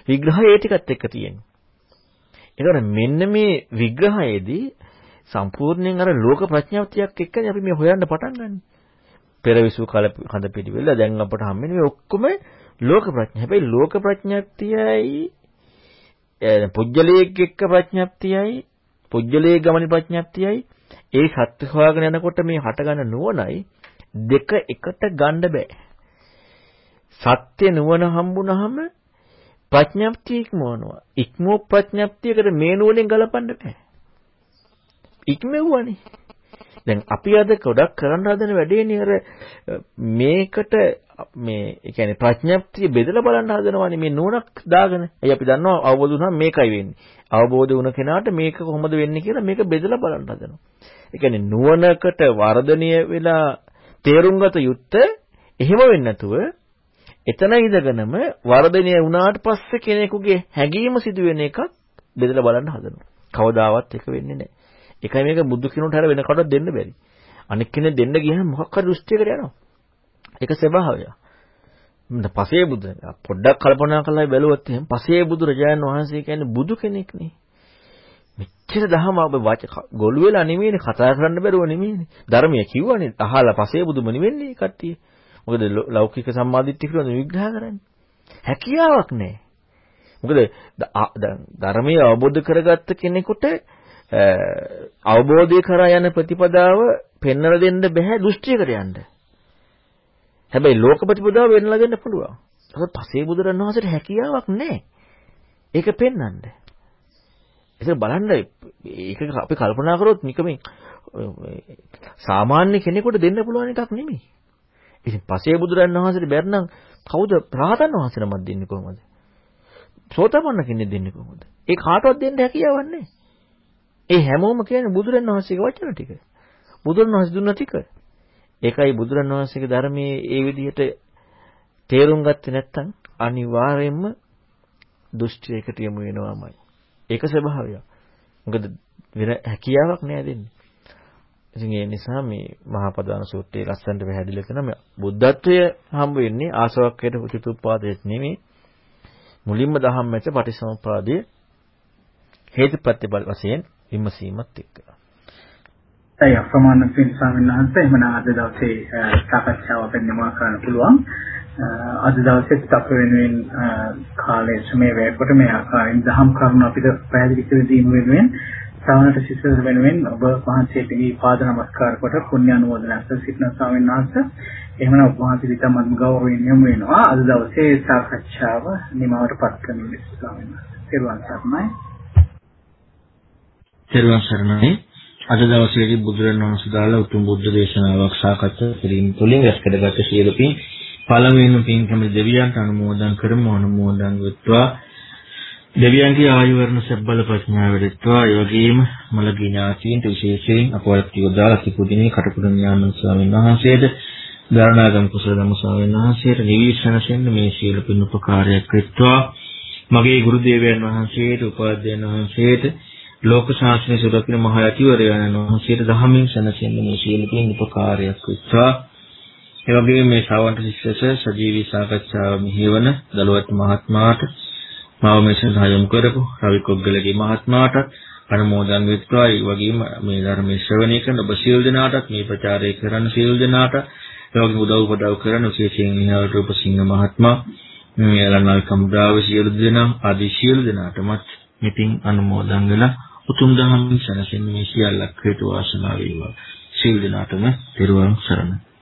විග්‍රහය ඒ ටිකත් එක්ක තියෙනවා. ඒතර මෙන්න මේ විග්‍රහයේදී සම්පූර්ණයෙන් අර ලෝක ප්‍රඥාවතියක් එක්කනේ අපි මේ හොයන්න පටන් ගන්න. පෙරවිසු කල කඳ පිළිවෙල දැන් අපට හම්බෙන්නේ මේ ඔක්කොම ලෝක ප්‍රඥා. හැබැයි ලෝක ප්‍රඥාප්තියයි පුජ්‍යලයේක් එක්ක ප්‍රඥාප්තියයි පුජ්‍යලයේ ගමන ප්‍රඥාප්තියයි ඒ සත්‍ය හොයාගෙන යනකොට මේ හටගන්න නුවණයි දෙක එකට ගන්න බෑ. සත්‍ය නුවණ හම්බුනහම ප්‍රඥප්තිය ඉක්මවනවා. ඉක්මෝ ප්‍රඥප්තියකට මේ නුවණෙන් ගලපන්න බෑ. ඉක්මෙව්වනේ. දැන් අපි අද ගොඩක් කරන්න හදන වැඩේනේ අර මේකට මේ ඒ කියන්නේ ප්‍රඥප්තිය බෙදලා බලන්න හදනවානේ මේ නුවණක් දාගෙන. එයි අපි දන්නවා අවබෝධ වුණාම මේකයි වෙන්නේ. අවබෝධ වුණ කෙනාට මේක කොහොමද වෙන්නේ කියලා මේක බෙදලා බලන්න හදනවා. ඒ කියන්නේ නුවණකට වර්ධනය වෙලා තේරුම් ගත යුත්තේ එහෙම වෙන්නේ නැතුව එතන ඉඳගෙනම වර්ධනය වුණාට පස්සේ කෙනෙකුගේ හැඟීම සිදුවෙන එකක් බෙදලා බලන්න හදනවා. කවදාවත් ඒක වෙන්නේ නැහැ. ඒකයි මේක බුදු කිනුට හැර වෙන කවුරුත් දෙන්න බැරි. අනික් කෙනෙක් දෙන්න ගියහම මොකක් හරි දෘෂ්ටියකට යනවා. ඒක ස්වභාවය. පසේ බුදු පොඩ්ඩක් කල්පනා කරලා බැලුවොත් එහෙනම් පසේ බුදු රජායන් වහන්සේ කියන්නේ බුදු කෙනෙක් නේ. මෙච්චර දහම ඔබ වාච ගොළු වෙලා නෙමෙයිනේ කතා කරන්න බැරුව නෙමෙයිනේ. ධර්මය කිව්වනේ අහලා පසේ බුදුම නෙවෙන්නේ කට්ටිය. මොකද ලෞකික සම්මාදිට්ඨිය කියලා විග්‍රහ කරන්නේ. හැකියාවක් නැහැ. මොකද ධර්මය අවබෝධ කරගත්ත කෙනෙකුට අවබෝධය කරා යන ප්‍රතිපදාව පෙන්වලා දෙන්න බෑ දෘෂ්ටියකට යන්න. හැබැයි ලෝක ප්‍රතිපදාව වෙන්නලා දෙන්න පුළුවන්. ඒක පසේ බුදුරණවහන්සේට හැකියාවක් නැහැ. ඒක පෙන්වන්න. ඒක බලන්න ඒක අපි කල්පනා කරොත් නිකමෙන් සාමාන්‍ය කෙනෙකුට දෙන්න පුළුවන් එකක් නෙමෙයි. ඉතින් පසේ බුදුරන් වහන්සේට බැරනම් කවුද රහතන් වහන්සේ නමක් දෙන්නේ කොහොමද? සෝතපන්න කෙනෙක් දෙන්නේ කොහොමද? ඒ කාටවත් දෙන්න හැකියාවක් නැහැ. ඒ හැමෝම කියන්නේ බුදුරන් වහන්සේගේ වචන ටික. බුදුරන් වහන්සේ දුන්න ටික. ඒකයි බුදුරන් වහන්සේගේ ධර්මයේ ඒ විදිහට තේරුම් ගත්තේ නැත්නම් අනිවාර්යයෙන්ම දෘෂ්ටියකට යමු වෙනවාමයි. ඒක ස්වභාවය. මොකද වෙන හැකියාවක් නෑ දෙන්නේ. ඉතින් ඒ නිසා මේ මහා පදාන සූත්‍රයේ ලස්සනට පැහැදිලි කරන මේ බුද්ධත්වය හම්බ වෙන්නේ ආසවක්කයට උචිතුප්පාදයට නෙමෙයි. මුලින්ම දහම් මැච පටිසමුපාදයේ හේතුප්‍රත්‍යබල වශයෙන් විමසීමත් එක්ක. ඒ අප්‍රමාණ පින් ස්වාමීන් වහන්සේ එහෙමනම් අද දවසේ සාකච්ඡාව පෙන්වන්න කරන්න පුළුවන්. අද දවසේත් අප වෙනුවෙන් කාලයේ සමය වැයකොට මේ ආකාරයෙන් දහම් කරුණු අපිට පැහැදිලි කර දීම වෙනුවෙන් ශ්‍රවණට ශිෂ්‍ය වෙනුවෙන් ඔබ වහන්සේට මේ පාද නමස්කාර කොට පුණ්‍ය අනුමෝදනා කර සිටින ස්වාමීන් වහන්සේ එහෙමනම් ඔබ වහන්සේට තමන් ගෞරවයෙන් යොමු වෙනවා අද දවසේ සාකච්ඡාව නිමවට පත් කරන ලෙස ස්වාමීන් වහන්සේ. ත්වන් සරණයි. ත්වන් සරණයි. අද දවසේදී බුදුරණවහන්සේ දාලා උතුම් බුද්ධ දේශනාවක් සාකච්ඡා කිරීම තුළින් රැස්කඩගත් සියලු පින් පළමුවෙන්ම පින් කැමති දෙවියන්ට අනුමෝදන් කරමු. අනුමෝදන් වෙත්වා. දෙවියන්ගේ ආයු වර්ණ සබ්බල ප්‍රඥාව වෙත්වා. ඒ වගේම මලගී ඥාතීන්ට විශේෂයෙන් අපවත් යොදාලා සිපුදිනේ කටුකුරු ඥාන ස්වාමීන් වහන්සේට ධර්ණාගම කුසල ධම්ම ස්වාමීන් වහන්සේට නිවිසනසෙන් මේ සීල පින් උපකාරයක් වෙත්වා. මගේ ගුරු දේවයන් වහන්සේට උපාධ්‍යයන් වහන්සේට ලෝක ශාස්ත්‍රය සුරකින්න මහ යතිවරයන් වහන්සේට දහමින් සනසෙන් මේ සීල පින් උපකාරයක් වෙත්වා. ඒ වගේම මේ ශ්‍රවණ ශිෂ්‍යස සජීවී සාකච්ඡාව මෙහෙවන දලුවත් මහත්මයාට මාව මේ සහායම් කරපු රවි කොග්ගලගේ මහත්මයාට අනුමෝදන් වෙත්වා. ඒ වගේම මේ ධර්මයේ ශ්‍රවණය කරන ඔබ සියලු දෙනාටත් මේ ප්‍රචාරය කරන සියලු දෙනාට ඒ වගේම උදව් උපදව් කරන විශේෂයෙන් නිහාවට රූපසිංහ මහත්මයා මේ ලන්නල් කම්බ්‍රාව සියලු දෙනා ආදී සියලු දෙනාටමත් මෙතින් අනුමෝදන් වෙලා උතුම් දහම් සැනසෙන්නේ සියල්ලක් හේතු වාසනා වේවා. සියලු දෙනාටම පෙරවන් සරණයි.